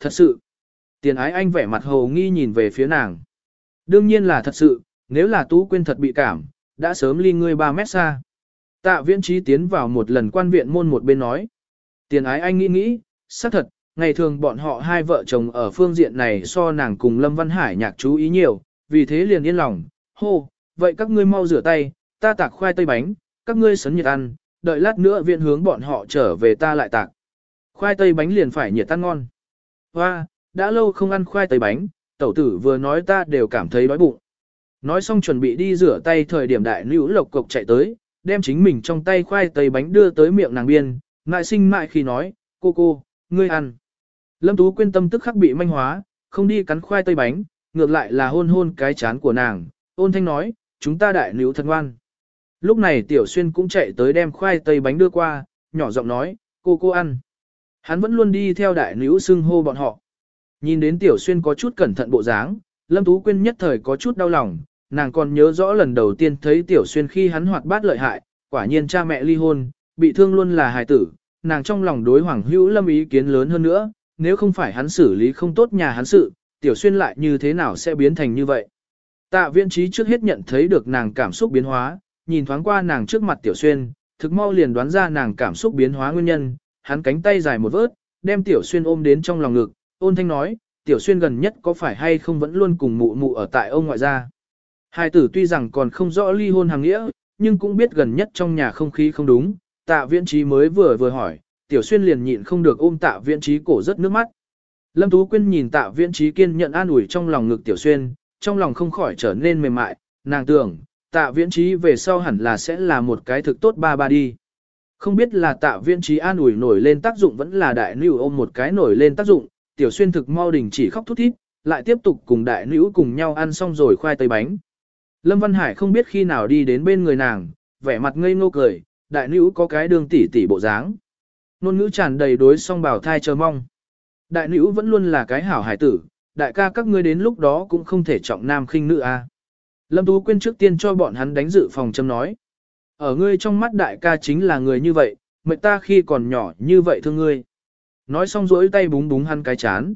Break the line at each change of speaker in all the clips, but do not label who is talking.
thật sự. Tiền ái anh vẻ mặt hồ nghi nhìn về phía nàng. Đương nhiên là thật sự, nếu là Tú Quyên thật bị cảm, đã sớm ly ngươi 3 mét xa. Tạ viễn trí tiến vào một lần quan viện môn một bên nói. Tiền ái anh nghĩ nghĩ, xác thật, ngày thường bọn họ hai vợ chồng ở phương diện này so nàng cùng Lâm Văn Hải nhạc chú ý nhiều, vì thế liền yên lòng, hô, vậy các ngươi mau rửa tay, ta tạc khoai tây bánh, các ngươi sấn nhiệt ăn, đợi lát nữa viện hướng bọn họ trở về ta lại tạc. Khoai tây bánh liền phải nhiệt tan ngon. Hoa, đã lâu không ăn khoai tây bánh, tẩu tử vừa nói ta đều cảm thấy đói bụng. Nói xong chuẩn bị đi rửa tay thời điểm đại nữ lộc cộc chạy tới, đem chính mình trong tay khoai tây bánh đưa tới miệng nàng biên, ngại sinh mại khi nói, cô cô, ngươi ăn. Lâm Tú quyên tâm tức khắc bị manh hóa, không đi cắn khoai tây bánh, ngược lại là hôn hôn cái chán của nàng, ôn thanh nói, chúng ta đại nữ thật ngoan. Lúc này Tiểu Xuyên cũng chạy tới đem khoai tây bánh đưa qua, nhỏ giọng nói, cô cô ăn. Hắn vẫn luôn đi theo đại nữ xưng hô bọn họ. Nhìn đến Tiểu Xuyên có chút cẩn thận bộ dáng, Lâm Tú Quyên nhất thời có chút đau lòng, nàng còn nhớ rõ lần đầu tiên thấy Tiểu Xuyên khi hắn hoạt bát lợi hại, quả nhiên cha mẹ ly hôn, bị thương luôn là hài tử, nàng trong lòng đối Hoàng Hữu Lâm ý kiến lớn hơn nữa, nếu không phải hắn xử lý không tốt nhà hắn sự, Tiểu Xuyên lại như thế nào sẽ biến thành như vậy. Tạ Viễn trí trước hết nhận thấy được nàng cảm xúc biến hóa, nhìn thoáng qua nàng trước mặt Tiểu Xuyên, thực mau liền đoán ra nàng cảm xúc biến hóa nguyên nhân, hắn cánh tay dài một vớt, đem Tiểu Xuyên ôm đến trong lòng ngực, ôn thanh nói, Tiểu Xuyên gần nhất có phải hay không vẫn luôn cùng mụ mụ ở tại ông ngoại gia. Hai tử tuy rằng còn không rõ ly hôn hàng nghĩa, nhưng cũng biết gần nhất trong nhà không khí không đúng, tạ viễn trí mới vừa vừa hỏi, Tiểu Xuyên liền nhịn không được ôm tạ viễn trí cổ rất nước mắt. Lâm Tú Quyên nhìn tạ viễn trí kiên nhận an ủi trong lòng ngực Tiểu Xuyên, trong lòng không khỏi trở nên mềm mại, nàng tưởng, tạ viễn trí về sau hẳn là sẽ là một cái thực tốt ba ba đi. Không biết là tạ viên trí an ủi nổi lên tác dụng vẫn là đại nữ ôm một cái nổi lên tác dụng, tiểu xuyên thực mau đình chỉ khóc thút thít, lại tiếp tục cùng đại nữ cùng nhau ăn xong rồi khoai tây bánh. Lâm Văn Hải không biết khi nào đi đến bên người nàng, vẻ mặt ngây ngô cười, đại nữ có cái đường tỉ tỉ bộ dáng. Nôn ngữ tràn đầy đối song bảo thai chờ mong. Đại nữ vẫn luôn là cái hảo hải tử, đại ca các ngươi đến lúc đó cũng không thể trọng nam khinh nữ a. Lâm Tú Quyên trước tiên cho bọn hắn đánh dự phòng châm nói. Ở ngươi trong mắt đại ca chính là người như vậy, mệnh ta khi còn nhỏ như vậy thương ngươi. Nói xong rỗi tay búng búng hắn cái chán.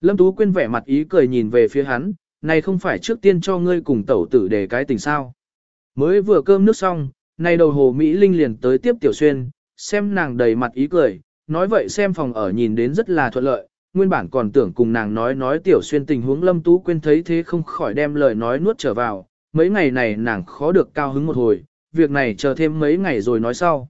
Lâm Tú Quyên vẻ mặt ý cười nhìn về phía hắn, này không phải trước tiên cho ngươi cùng tẩu tử để cái tình sao. Mới vừa cơm nước xong, này đầu hồ Mỹ Linh liền tới tiếp Tiểu Xuyên, xem nàng đầy mặt ý cười, nói vậy xem phòng ở nhìn đến rất là thuận lợi, nguyên bản còn tưởng cùng nàng nói nói Tiểu Xuyên tình huống Lâm Tú Quyên thấy thế không khỏi đem lời nói nuốt trở vào, mấy ngày này nàng khó được cao hứng một hồi, việc này chờ thêm mấy ngày rồi nói sau.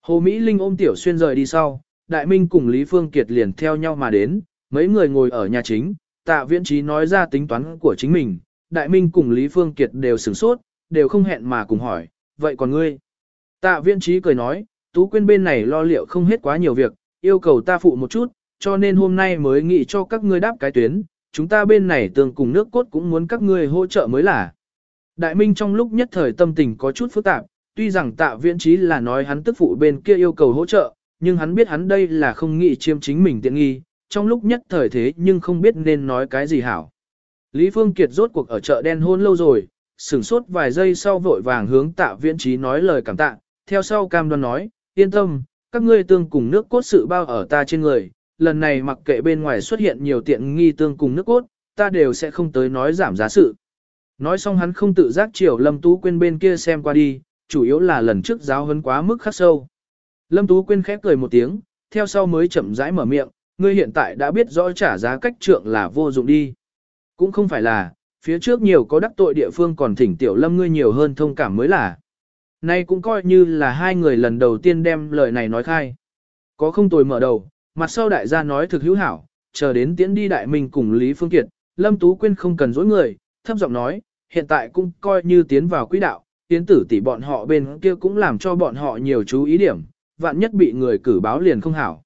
Hồ Mỹ Linh ôm Tiểu Xuyên rời đi sau, Đại Minh cùng Lý Phương Kiệt liền theo nhau mà đến, mấy người ngồi ở nhà chính, tạ viễn trí nói ra tính toán của chính mình, Đại Minh cùng Lý Phương Kiệt đều sửng sốt, đều không hẹn mà cùng hỏi, vậy còn ngươi? Tạ viễn trí cười nói, Tú Quyên bên này lo liệu không hết quá nhiều việc, yêu cầu ta phụ một chút, cho nên hôm nay mới nghĩ cho các ngươi đáp cái tuyến, chúng ta bên này tương cùng nước cốt cũng muốn các ngươi hỗ trợ mới là. Đại Minh trong lúc nhất thời tâm tình có chút phức tạp, tuy rằng tạ viễn trí là nói hắn tức phụ bên kia yêu cầu hỗ trợ, nhưng hắn biết hắn đây là không nghĩ chiếm chính mình tiện nghi, trong lúc nhất thời thế nhưng không biết nên nói cái gì hảo. Lý Phương Kiệt rốt cuộc ở chợ đen hôn lâu rồi, sửng sốt vài giây sau vội vàng hướng tạ viễn trí nói lời cảm tạ, theo sau cam đoan nói, yên tâm, các ngươi tương cùng nước cốt sự bao ở ta trên người, lần này mặc kệ bên ngoài xuất hiện nhiều tiện nghi tương cùng nước cốt, ta đều sẽ không tới nói giảm giá sự. Nói xong hắn không tự giác chiều Lâm Tú Quyên bên kia xem qua đi, chủ yếu là lần trước giáo hấn quá mức khắc sâu. Lâm Tú Quyên khép cười một tiếng, theo sau mới chậm rãi mở miệng, ngươi hiện tại đã biết rõ trả giá cách trượng là vô dụng đi. Cũng không phải là, phía trước nhiều có đắc tội địa phương còn thỉnh tiểu lâm ngươi nhiều hơn thông cảm mới là. Nay cũng coi như là hai người lần đầu tiên đem lời này nói khai. Có không tồi mở đầu, mặt sau đại gia nói thực hữu hảo, chờ đến tiễn đi đại mình cùng Lý Phương Kiệt, Lâm Tú Quyên không cần dối người, thấp giọng nói, hiện tại cũng coi như tiến vào quỹ đạo, tiến tử tỷ bọn họ bên kia cũng làm cho bọn họ nhiều chú ý điểm, vạn nhất bị người cử báo liền không hảo.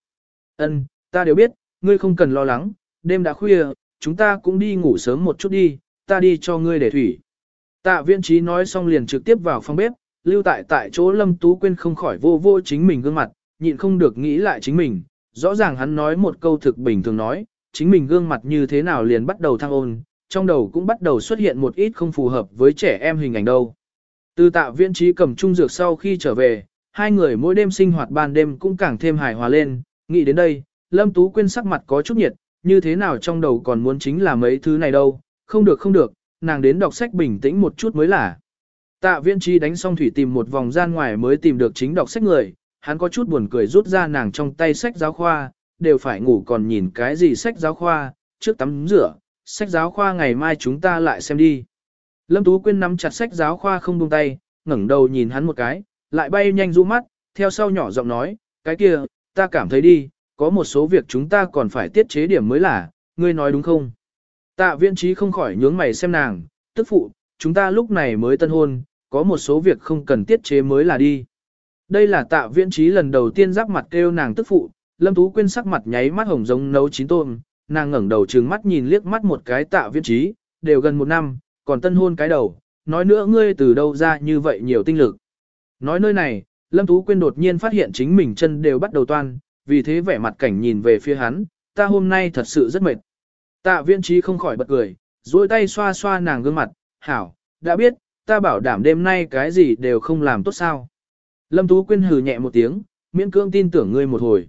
Ân, ta đều biết, ngươi không cần lo lắng, đêm đã khuya, chúng ta cũng đi ngủ sớm một chút đi, ta đi cho ngươi để thủy. Tạ viên trí nói xong liền trực tiếp vào phòng bếp, lưu tại tại chỗ Lâm Tú Quyên không khỏi vô vô chính mình gương mặt, nhịn không được nghĩ lại chính mình, rõ ràng hắn nói một câu thực bình thường nói, chính mình gương mặt như thế nào liền bắt đầu thăng ôn, trong đầu cũng bắt đầu xuất hiện một ít không phù hợp với trẻ em hình ảnh đâu. Từ tạ viên trí cầm trung dược sau khi trở về, hai người mỗi đêm sinh hoạt ban đêm cũng càng thêm hài hòa lên, nghĩ đến đây, Lâm Tú Quyên sắc mặt có chút nhiệt, như thế nào trong đầu còn muốn chính là mấy thứ này đâu, không được không được, nàng đến đọc sách bình tĩnh một chút mới là. Tạ viên chi đánh xong thủy tìm một vòng gian ngoài mới tìm được chính đọc sách người, hắn có chút buồn cười rút ra nàng trong tay sách giáo khoa, đều phải ngủ còn nhìn cái gì sách giáo khoa, trước tắm rửa, sách giáo khoa ngày mai chúng ta lại xem đi. Lâm Tú Quyên nắm chặt sách giáo khoa không buông tay, ngẩng đầu nhìn hắn một cái, lại bay nhanh rũ mắt, theo sau nhỏ giọng nói, cái kia, ta cảm thấy đi, có một số việc chúng ta còn phải tiết chế điểm mới là, ngươi nói đúng không? Tạ viên trí không khỏi nhướng mày xem nàng, tức phụ, chúng ta lúc này mới tân hôn, có một số việc không cần tiết chế mới là đi. Đây là tạ viễn trí lần đầu tiên giáp mặt kêu nàng tức phụ, Lâm Tú Quyên sắc mặt nháy mắt hồng giống nấu chín tôm, nàng ngẩng đầu trừng mắt nhìn liếc mắt một cái tạ viễn trí, đều gần một năm, còn tân hôn cái đầu, nói nữa ngươi từ đâu ra như vậy nhiều tinh lực. Nói nơi này, Lâm Tú Quyên đột nhiên phát hiện chính mình chân đều bắt đầu toan, vì thế vẻ mặt cảnh nhìn về phía hắn, ta hôm nay thật sự rất mệt. Tạ viễn trí không khỏi bật cười, duỗi tay xoa xoa nàng gương mặt, hảo, đã biết, ta bảo đảm đêm nay cái gì đều không làm tốt sao. Lâm Tú Quyên hừ nhẹ một tiếng, miễn cưỡng tin tưởng ngươi một hồi.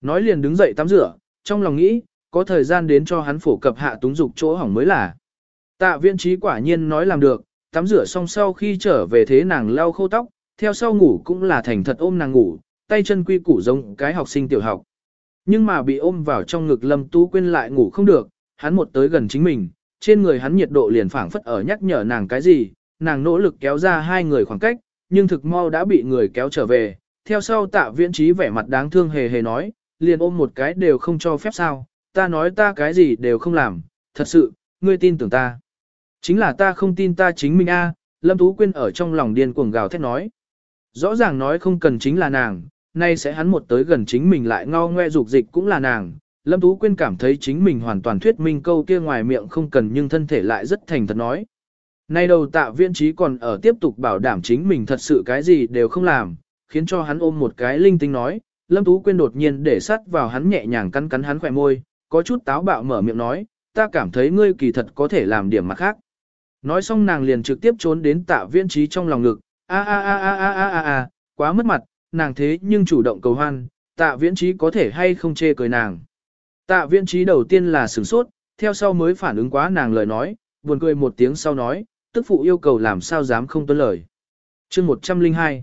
Nói liền đứng dậy tắm rửa, trong lòng nghĩ, có thời gian đến cho hắn phổ cập hạ túng dục chỗ hỏng mới là. Tạ viên trí quả nhiên nói làm được, tắm rửa xong sau khi trở về thế nàng lau khô tóc, theo sau ngủ cũng là thành thật ôm nàng ngủ, tay chân quy củ giống cái học sinh tiểu học. Nhưng mà bị ôm vào trong ngực Lâm Tú Quyên lại ngủ không được, hắn một tới gần chính mình, trên người hắn nhiệt độ liền phảng phất ở nhắc nhở nàng cái gì, nàng nỗ lực kéo ra hai người khoảng cách, nhưng thực mau đã bị người kéo trở về. Theo sau tạ viễn trí vẻ mặt đáng thương hề hề nói, liền ôm một cái đều không cho phép sao, ta nói ta cái gì đều không làm, thật sự, ngươi tin tưởng ta. Chính là ta không tin ta chính mình a. Lâm Tú Quyên ở trong lòng điên cuồng gào thét nói. Rõ ràng nói không cần chính là nàng, nay sẽ hắn một tới gần chính mình lại ngao ngoe dục dịch cũng là nàng. Lâm Tú Quyên cảm thấy chính mình hoàn toàn thuyết minh câu kia ngoài miệng không cần nhưng thân thể lại rất thành thật nói. Nay đầu tạ viên trí còn ở tiếp tục bảo đảm chính mình thật sự cái gì đều không làm, khiến cho hắn ôm một cái linh tinh nói, Lâm Tú Quyên đột nhiên để sắt vào hắn nhẹ nhàng cắn cắn hắn khỏe môi, có chút táo bạo mở miệng nói, ta cảm thấy ngươi kỳ thật có thể làm điểm mặt khác. Nói xong nàng liền trực tiếp trốn đến tạ viên trí trong lòng ngực, a a a a a a a a, quá mất mặt, nàng thế nhưng chủ động cầu hoan, tạ viễn trí có thể hay không chê cười nàng. Tạ viễn trí đầu tiên là sửng sốt, theo sau mới phản ứng quá nàng lời nói, buồn cười một tiếng sau nói, tức phụ yêu cầu làm sao dám không tuân lời. chương 102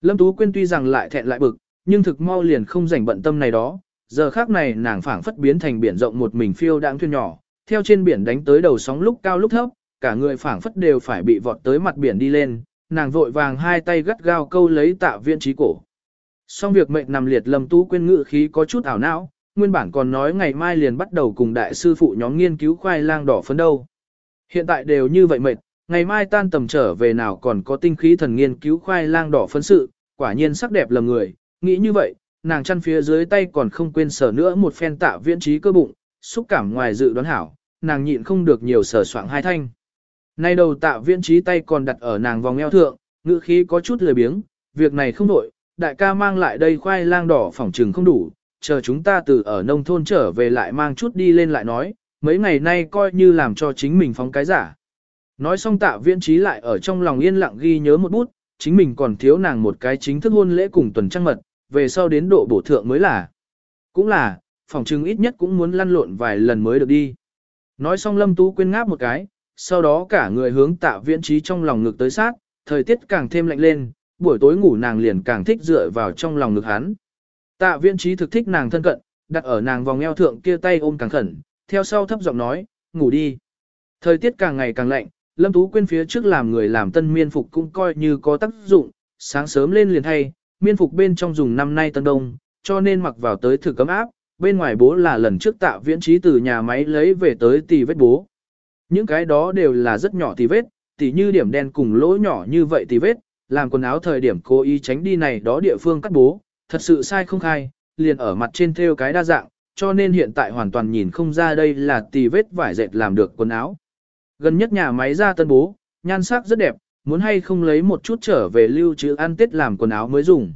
Lâm Tú Quyên tuy rằng lại thẹn lại bực, nhưng thực mau liền không rảnh bận tâm này đó, giờ khác này nàng phảng phất biến thành biển rộng một mình phiêu đang thuyền nhỏ, theo trên biển đánh tới đầu sóng lúc cao lúc thấp, cả người phảng phất đều phải bị vọt tới mặt biển đi lên, nàng vội vàng hai tay gắt gao câu lấy tạ viên trí cổ. Xong việc mệnh nằm liệt Lâm Tú quên ngự khí có chút ảo não, nguyên bản còn nói ngày mai liền bắt đầu cùng đại sư phụ nhóm nghiên cứu khoai lang đỏ phấn đâu. Hiện tại đều như vậy mệt, ngày mai tan tầm trở về nào còn có tinh khí thần nghiên cứu khoai lang đỏ phấn sự, quả nhiên sắc đẹp lầm người, nghĩ như vậy, nàng chăn phía dưới tay còn không quên sở nữa một phen tạ viễn trí cơ bụng, xúc cảm ngoài dự đoán hảo, nàng nhịn không được nhiều sở soạn hai thanh. Nay đầu tạ viễn trí tay còn đặt ở nàng vòng eo thượng, ngữ khí có chút lười biếng, việc này không đổi, đại ca mang lại đây khoai lang đỏ phỏng trừng không đủ, chờ chúng ta từ ở nông thôn trở về lại mang chút đi lên lại nói, mấy ngày nay coi như làm cho chính mình phóng cái giả. Nói xong tạ viễn trí lại ở trong lòng yên lặng ghi nhớ một bút, chính mình còn thiếu nàng một cái chính thức hôn lễ cùng tuần trăng mật, về sau đến độ bổ thượng mới là. Cũng là, phòng trưng ít nhất cũng muốn lăn lộn vài lần mới được đi. Nói xong lâm tú quên ngáp một cái, sau đó cả người hướng tạ viễn trí trong lòng ngực tới sát, thời tiết càng thêm lạnh lên, buổi tối ngủ nàng liền càng thích dựa vào trong lòng ngực hắn. Tạ viễn trí thực thích nàng thân cận, đặt ở nàng vòng eo thượng kia tay ôm càng khẩn, theo sau thấp giọng nói, ngủ đi. Thời tiết càng ngày càng lạnh, Lâm Tú Quyên phía trước làm người làm tân miên phục cũng coi như có tác dụng, sáng sớm lên liền thay, miên phục bên trong dùng năm nay tân đông, cho nên mặc vào tới thử cấm áp, bên ngoài bố là lần trước tạ viễn trí từ nhà máy lấy về tới tì vết bố. Những cái đó đều là rất nhỏ tì vết, tỉ như điểm đen cùng lỗ nhỏ như vậy tì vết, làm quần áo thời điểm cố ý tránh đi này đó địa phương cắt bố, thật sự sai không khai, liền ở mặt trên theo cái đa dạng, cho nên hiện tại hoàn toàn nhìn không ra đây là tì vết vải dệt làm được quần áo. Gần nhất nhà máy ra tân bố, nhan sắc rất đẹp, muốn hay không lấy một chút trở về lưu trữ ăn tết làm quần áo mới dùng.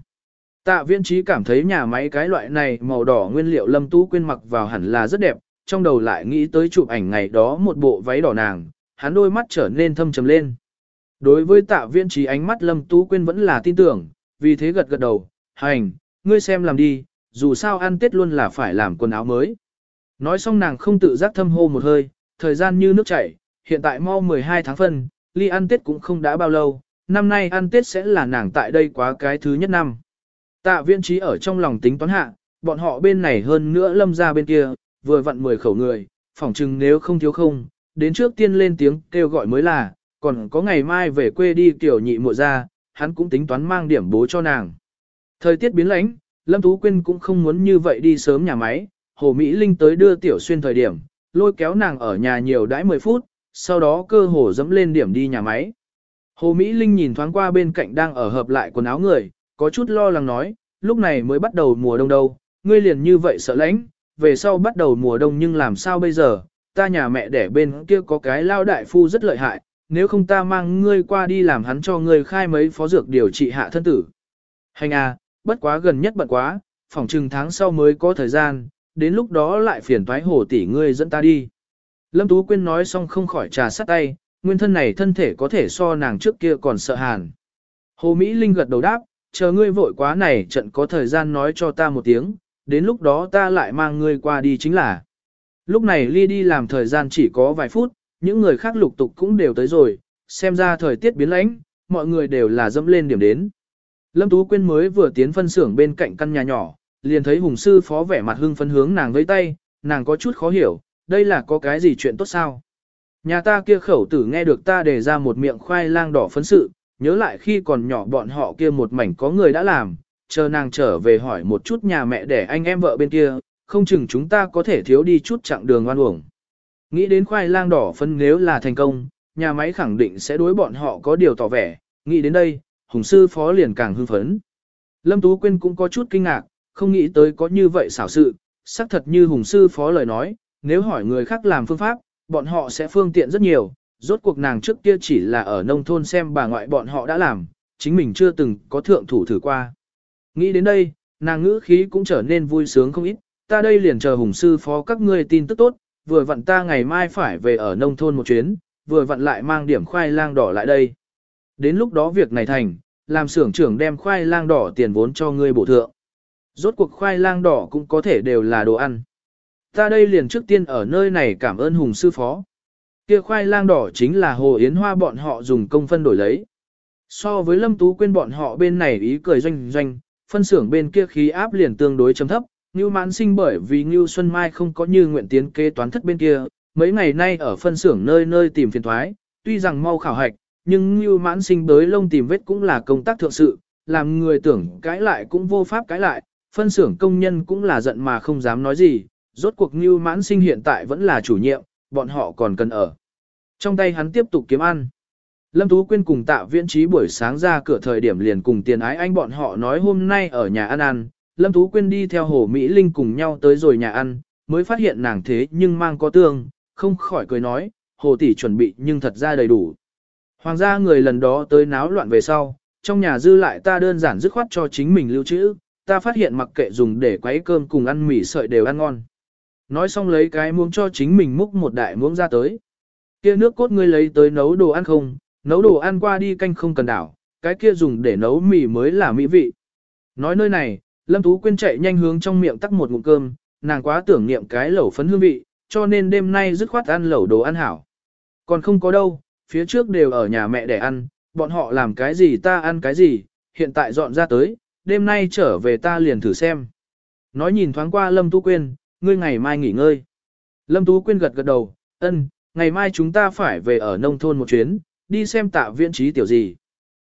Tạ viên trí cảm thấy nhà máy cái loại này màu đỏ nguyên liệu lâm tú quên mặc vào hẳn là rất đẹp, trong đầu lại nghĩ tới chụp ảnh ngày đó một bộ váy đỏ nàng, hắn đôi mắt trở nên thâm trầm lên. Đối với tạ viên trí ánh mắt lâm tú quên vẫn là tin tưởng, vì thế gật gật đầu, hành, ngươi xem làm đi, dù sao ăn tết luôn là phải làm quần áo mới. Nói xong nàng không tự giác thâm hô một hơi, thời gian như nước chảy, hiện tại mau 12 tháng phân, ly ăn Tết cũng không đã bao lâu, năm nay ăn Tết sẽ là nàng tại đây quá cái thứ nhất năm. Tạ viên trí ở trong lòng tính toán hạ, bọn họ bên này hơn nữa lâm ra bên kia, vừa vặn 10 khẩu người, phỏng chừng nếu không thiếu không, đến trước tiên lên tiếng kêu gọi mới là, còn có ngày mai về quê đi tiểu nhị mộ ra, hắn cũng tính toán mang điểm bố cho nàng. Thời tiết biến lãnh, Lâm Tú Quyên cũng không muốn như vậy đi sớm nhà máy, Hồ Mỹ Linh tới đưa tiểu xuyên thời điểm, lôi kéo nàng ở nhà nhiều đãi 10 phút, sau đó cơ hồ dẫm lên điểm đi nhà máy. Hồ Mỹ Linh nhìn thoáng qua bên cạnh đang ở hợp lại quần áo người, có chút lo lắng nói, lúc này mới bắt đầu mùa đông đâu, ngươi liền như vậy sợ lãnh, về sau bắt đầu mùa đông nhưng làm sao bây giờ, ta nhà mẹ đẻ bên kia có cái lao đại phu rất lợi hại, nếu không ta mang ngươi qua đi làm hắn cho ngươi khai mấy phó dược điều trị hạ thân tử. Hành à, bất quá gần nhất bận quá, phỏng chừng tháng sau mới có thời gian, đến lúc đó lại phiền thoái hồ tỷ ngươi dẫn ta đi. Lâm Tú Quyên nói xong không khỏi trà sắt tay, nguyên thân này thân thể có thể so nàng trước kia còn sợ hàn. Hồ Mỹ Linh gật đầu đáp, chờ ngươi vội quá này trận có thời gian nói cho ta một tiếng, đến lúc đó ta lại mang ngươi qua đi chính là. Lúc này Ly đi làm thời gian chỉ có vài phút, những người khác lục tục cũng đều tới rồi, xem ra thời tiết biến lãnh, mọi người đều là dẫm lên điểm đến. Lâm Tú Quyên mới vừa tiến phân xưởng bên cạnh căn nhà nhỏ, liền thấy hùng sư phó vẻ mặt hưng phấn hướng nàng với tay, nàng có chút khó hiểu, đây là có cái gì chuyện tốt sao? Nhà ta kia khẩu tử nghe được ta đề ra một miệng khoai lang đỏ phấn sự, nhớ lại khi còn nhỏ bọn họ kia một mảnh có người đã làm, chờ nàng trở về hỏi một chút nhà mẹ để anh em vợ bên kia, không chừng chúng ta có thể thiếu đi chút chặng đường oan uổng. Nghĩ đến khoai lang đỏ phấn nếu là thành công, nhà máy khẳng định sẽ đối bọn họ có điều tỏ vẻ, nghĩ đến đây, hùng sư phó liền càng hưng phấn. Lâm Tú Quyên cũng có chút kinh ngạc, không nghĩ tới có như vậy xảo sự, xác thật như hùng sư phó lời nói, nếu hỏi người khác làm phương pháp, bọn họ sẽ phương tiện rất nhiều, rốt cuộc nàng trước kia chỉ là ở nông thôn xem bà ngoại bọn họ đã làm, chính mình chưa từng có thượng thủ thử qua. Nghĩ đến đây, nàng ngữ khí cũng trở nên vui sướng không ít, ta đây liền chờ hùng sư phó các ngươi tin tức tốt, vừa vặn ta ngày mai phải về ở nông thôn một chuyến, vừa vặn lại mang điểm khoai lang đỏ lại đây. Đến lúc đó việc này thành, làm xưởng trưởng đem khoai lang đỏ tiền vốn cho ngươi bổ thượng. Rốt cuộc khoai lang đỏ cũng có thể đều là đồ ăn. Ta đây liền trước tiên ở nơi này cảm ơn hùng sư phó. Kia khoai lang đỏ chính là hồ yến hoa bọn họ dùng công phân đổi lấy. So với lâm tú quên bọn họ bên này ý cười doanh doanh, phân xưởng bên kia khí áp liền tương đối chấm thấp. Ngưu mãn sinh bởi vì Ngưu Xuân Mai không có như nguyện tiến kế toán thất bên kia, mấy ngày nay ở phân xưởng nơi nơi tìm phiền thoái, tuy rằng mau khảo hạch, nhưng Ngưu mãn sinh bới lông tìm vết cũng là công tác thượng sự, làm người tưởng cãi lại cũng vô pháp cãi lại, phân xưởng công nhân cũng là giận mà không dám nói gì, rốt cuộc Ngưu mãn sinh hiện tại vẫn là chủ nhiệm, bọn họ còn cần ở. Trong tay hắn tiếp tục kiếm ăn. Lâm Tú Quyên cùng tạ viễn trí buổi sáng ra cửa thời điểm liền cùng tiền ái anh bọn họ nói hôm nay ở nhà ăn ăn. Lâm Tú Quyên đi theo Hồ Mỹ Linh cùng nhau tới rồi nhà ăn, mới phát hiện nàng thế nhưng mang có tương, không khỏi cười nói, Hồ tỷ chuẩn bị nhưng thật ra đầy đủ. Hoàng gia người lần đó tới náo loạn về sau, trong nhà dư lại ta đơn giản dứt khoát cho chính mình lưu trữ, ta phát hiện mặc kệ dùng để quấy cơm cùng ăn mì sợi đều ăn ngon. Nói xong lấy cái muỗng cho chính mình múc một đại muỗng ra tới. Kia nước cốt ngươi lấy tới nấu đồ ăn không, nấu đồ ăn qua đi canh không cần đảo, cái kia dùng để nấu mì mới là mỹ vị. Nói nơi này, Lâm Tú Quyên chạy nhanh hướng trong miệng tắc một ngụm cơm, nàng quá tưởng niệm cái lẩu phấn hương vị, cho nên đêm nay dứt khoát ăn lẩu đồ ăn hảo. Còn không có đâu, phía trước đều ở nhà mẹ để ăn, bọn họ làm cái gì ta ăn cái gì, hiện tại dọn ra tới, đêm nay trở về ta liền thử xem. Nói nhìn thoáng qua Lâm Tú Quyên, ngươi ngày mai nghỉ ngơi. Lâm Tú Quyên gật gật đầu, ân, ngày mai chúng ta phải về ở nông thôn một chuyến, đi xem tạ viện trí tiểu gì.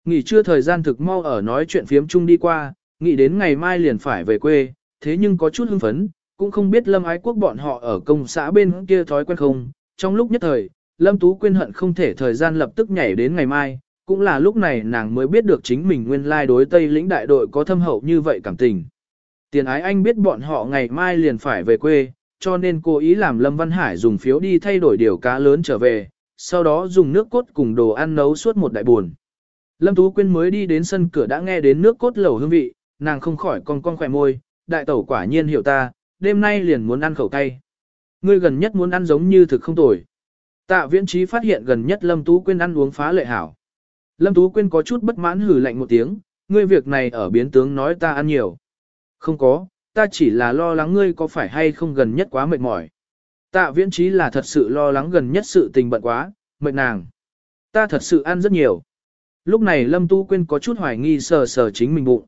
Nghỉ trưa thời gian thực mau ở nói chuyện phiếm chung đi qua, nghĩ đến ngày mai liền phải về quê, thế nhưng có chút hưng phấn, cũng không biết Lâm Ái Quốc bọn họ ở công xã bên kia thói quen không. Trong lúc nhất thời, Lâm Tú Quyên hận không thể thời gian lập tức nhảy đến ngày mai, cũng là lúc này nàng mới biết được chính mình nguyên lai đối Tây lĩnh đại đội có thâm hậu như vậy cảm tình. Tiền ái anh biết bọn họ ngày mai liền phải về quê, cho nên cố ý làm Lâm Văn Hải dùng phiếu đi thay đổi điều cá lớn trở về, sau đó dùng nước cốt cùng đồ ăn nấu suốt một đại buồn. Lâm Tú Quyên mới đi đến sân cửa đã nghe đến nước cốt lẩu hương vị, nàng không khỏi con con khỏe môi, đại tẩu quả nhiên hiểu ta, đêm nay liền muốn ăn khẩu tay. Ngươi gần nhất muốn ăn giống như thực không tồi. Tạ viễn trí phát hiện gần nhất Lâm Tú Quyên ăn uống phá lệ hảo. Lâm Tú Quyên có chút bất mãn hử lạnh một tiếng, ngươi việc này ở biến tướng nói ta ăn nhiều. Không có, ta chỉ là lo lắng ngươi có phải hay không gần nhất quá mệt mỏi. Tạ viễn trí là thật sự lo lắng gần nhất sự tình bận quá, mệt nàng. Ta thật sự ăn rất nhiều. Lúc này Lâm Tu Quyên có chút hoài nghi sờ sờ chính mình bụng.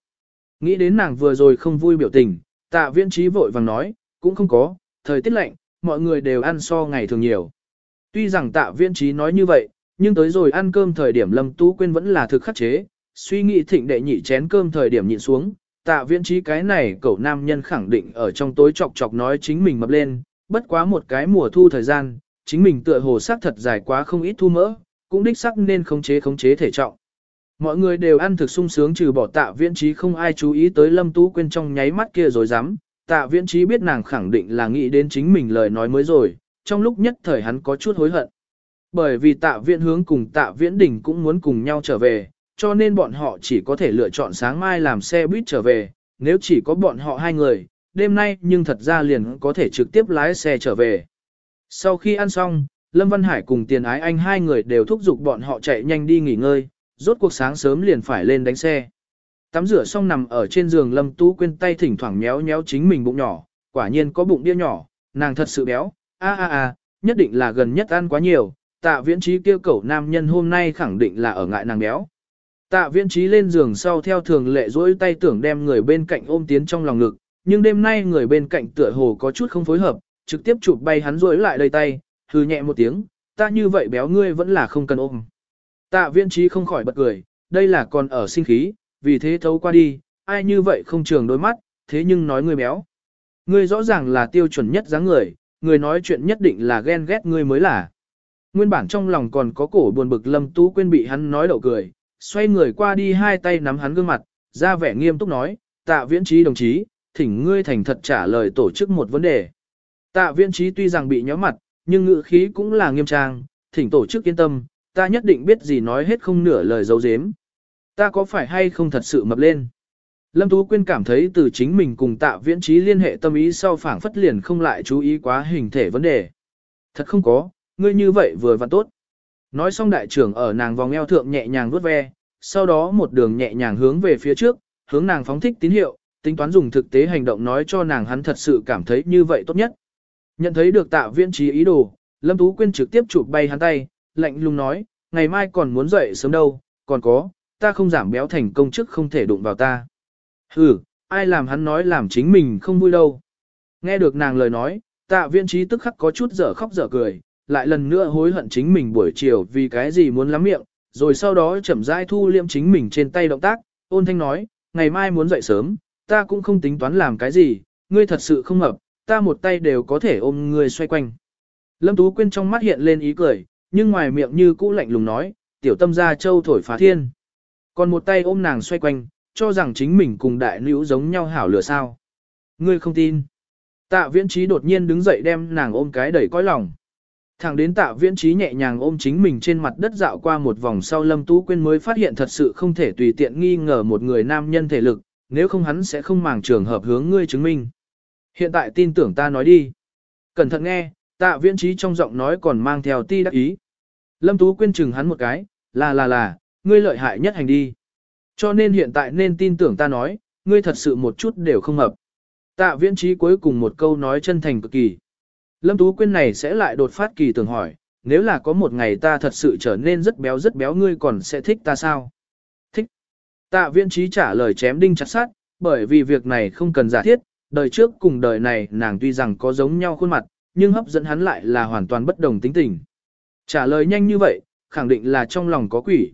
Nghĩ đến nàng vừa rồi không vui biểu tình, tạ viễn trí vội vàng nói, cũng không có, thời tiết lạnh, mọi người đều ăn so ngày thường nhiều. Tuy rằng tạ viễn trí nói như vậy, nhưng tới rồi ăn cơm thời điểm Lâm Tu Quyên vẫn là thực khắc chế, suy nghĩ thịnh đệ nhị chén cơm thời điểm nhịn xuống, tạ viễn trí cái này cậu nam nhân khẳng định ở trong tối chọc chọc nói chính mình mập lên, bất quá một cái mùa thu thời gian, chính mình tựa hồ sắc thật dài quá không ít thu mỡ, cũng đích sắc nên khống chế khống chế thể trọng. Mọi người đều ăn thực sung sướng trừ bỏ tạ viễn trí không ai chú ý tới Lâm Tú quên trong nháy mắt kia rồi dám, tạ viễn trí biết nàng khẳng định là nghĩ đến chính mình lời nói mới rồi, trong lúc nhất thời hắn có chút hối hận. Bởi vì tạ viễn hướng cùng tạ viễn đỉnh cũng muốn cùng nhau trở về, cho nên bọn họ chỉ có thể lựa chọn sáng mai làm xe buýt trở về, nếu chỉ có bọn họ hai người, đêm nay nhưng thật ra liền có thể trực tiếp lái xe trở về. Sau khi ăn xong, Lâm Văn Hải cùng tiền ái anh hai người đều thúc giục bọn họ chạy nhanh đi nghỉ ngơi, rốt cuộc sáng sớm liền phải lên đánh xe. Tắm rửa xong nằm ở trên giường Lâm Tú quên tay thỉnh thoảng méo méo chính mình bụng nhỏ, quả nhiên có bụng đĩa nhỏ, nàng thật sự béo, a a a, nhất định là gần nhất ăn quá nhiều, tạ viễn trí kêu cẩu nam nhân hôm nay khẳng định là ở ngại nàng béo. Tạ viễn trí lên giường sau theo thường lệ dỗi tay tưởng đem người bên cạnh ôm tiến trong lòng ngực, nhưng đêm nay người bên cạnh tựa hồ có chút không phối hợp, trực tiếp chụp bay hắn rỗi lại đầy tay, hư nhẹ một tiếng, ta như vậy béo ngươi vẫn là không cần ôm. Tạ viễn trí không khỏi bật cười, đây là còn ở sinh khí, vì thế thấu qua đi, ai như vậy không trường đôi mắt, thế nhưng nói ngươi béo. Ngươi rõ ràng là tiêu chuẩn nhất dáng người, người nói chuyện nhất định là ghen ghét ngươi mới là. Nguyên bản trong lòng còn có cổ buồn bực Lâm Tú quên bị hắn nói đậu cười, xoay người qua đi hai tay nắm hắn gương mặt, ra vẻ nghiêm túc nói, tạ viễn trí đồng chí, thỉnh ngươi thành thật trả lời tổ chức một vấn đề. Tạ viễn trí tuy rằng bị nhó mặt, nhưng ngữ khí cũng là nghiêm trang, thỉnh tổ chức yên tâm, ta nhất định biết gì nói hết không nửa lời dấu dếm. Ta có phải hay không thật sự mập lên? Lâm Tú Quyên cảm thấy từ chính mình cùng tạ viễn trí liên hệ tâm ý sau phảng phất liền không lại chú ý quá hình thể vấn đề. Thật không có, ngươi như vậy vừa và tốt. Nói xong đại trưởng ở nàng vòng eo thượng nhẹ nhàng vuốt ve, sau đó một đường nhẹ nhàng hướng về phía trước, hướng nàng phóng thích tín hiệu, tính toán dùng thực tế hành động nói cho nàng hắn thật sự cảm thấy như vậy tốt nhất. Nhận thấy được tạ viễn trí ý đồ, Lâm Tú Quyên trực tiếp chụp bay hắn tay, lạnh lùng nói, ngày mai còn muốn dậy sớm đâu, còn có, ta không giảm béo thành công chức không thể đụng vào ta. Ừ, ai làm hắn nói làm chính mình không vui đâu. Nghe được nàng lời nói, tạ viễn trí tức khắc có chút dở khóc dở cười, lại lần nữa hối hận chính mình buổi chiều vì cái gì muốn lắm miệng, rồi sau đó chậm rãi thu liệm chính mình trên tay động tác, ôn thanh nói, ngày mai muốn dậy sớm, ta cũng không tính toán làm cái gì, ngươi thật sự không hợp, ta một tay đều có thể ôm ngươi xoay quanh. Lâm Tú Quyên trong mắt hiện lên ý cười, nhưng ngoài miệng như cũ lạnh lùng nói, tiểu tâm gia châu thổi phá thiên. Còn một tay ôm nàng xoay quanh, cho rằng chính mình cùng đại nữ giống nhau hảo lửa sao. Ngươi không tin. Tạ viễn trí đột nhiên đứng dậy đem nàng ôm cái đẩy cõi lòng. Thẳng đến tạ viễn trí nhẹ nhàng ôm chính mình trên mặt đất dạo qua một vòng sau Lâm Tú Quyên mới phát hiện thật sự không thể tùy tiện nghi ngờ một người nam nhân thể lực, nếu không hắn sẽ không màng trường hợp hướng ngươi chứng minh. Hiện tại tin tưởng ta nói đi. Cẩn thận nghe, tạ viễn trí trong giọng nói còn mang theo ti đắc ý. Lâm Tú Quyên chừng hắn một cái, là là là, ngươi lợi hại nhất hành đi. Cho nên hiện tại nên tin tưởng ta nói, ngươi thật sự một chút đều không hợp. Tạ viễn trí cuối cùng một câu nói chân thành cực kỳ. Lâm Tú Quyên này sẽ lại đột phát kỳ tưởng hỏi, nếu là có một ngày ta thật sự trở nên rất béo rất béo ngươi còn sẽ thích ta sao? Thích. Tạ viên trí trả lời chém đinh chặt sát, bởi vì việc này không cần giả thiết, đời trước cùng đời này nàng tuy rằng có giống nhau khuôn mặt, nhưng hấp dẫn hắn lại là hoàn toàn bất đồng tính tình. Trả lời nhanh như vậy, khẳng định là trong lòng có quỷ.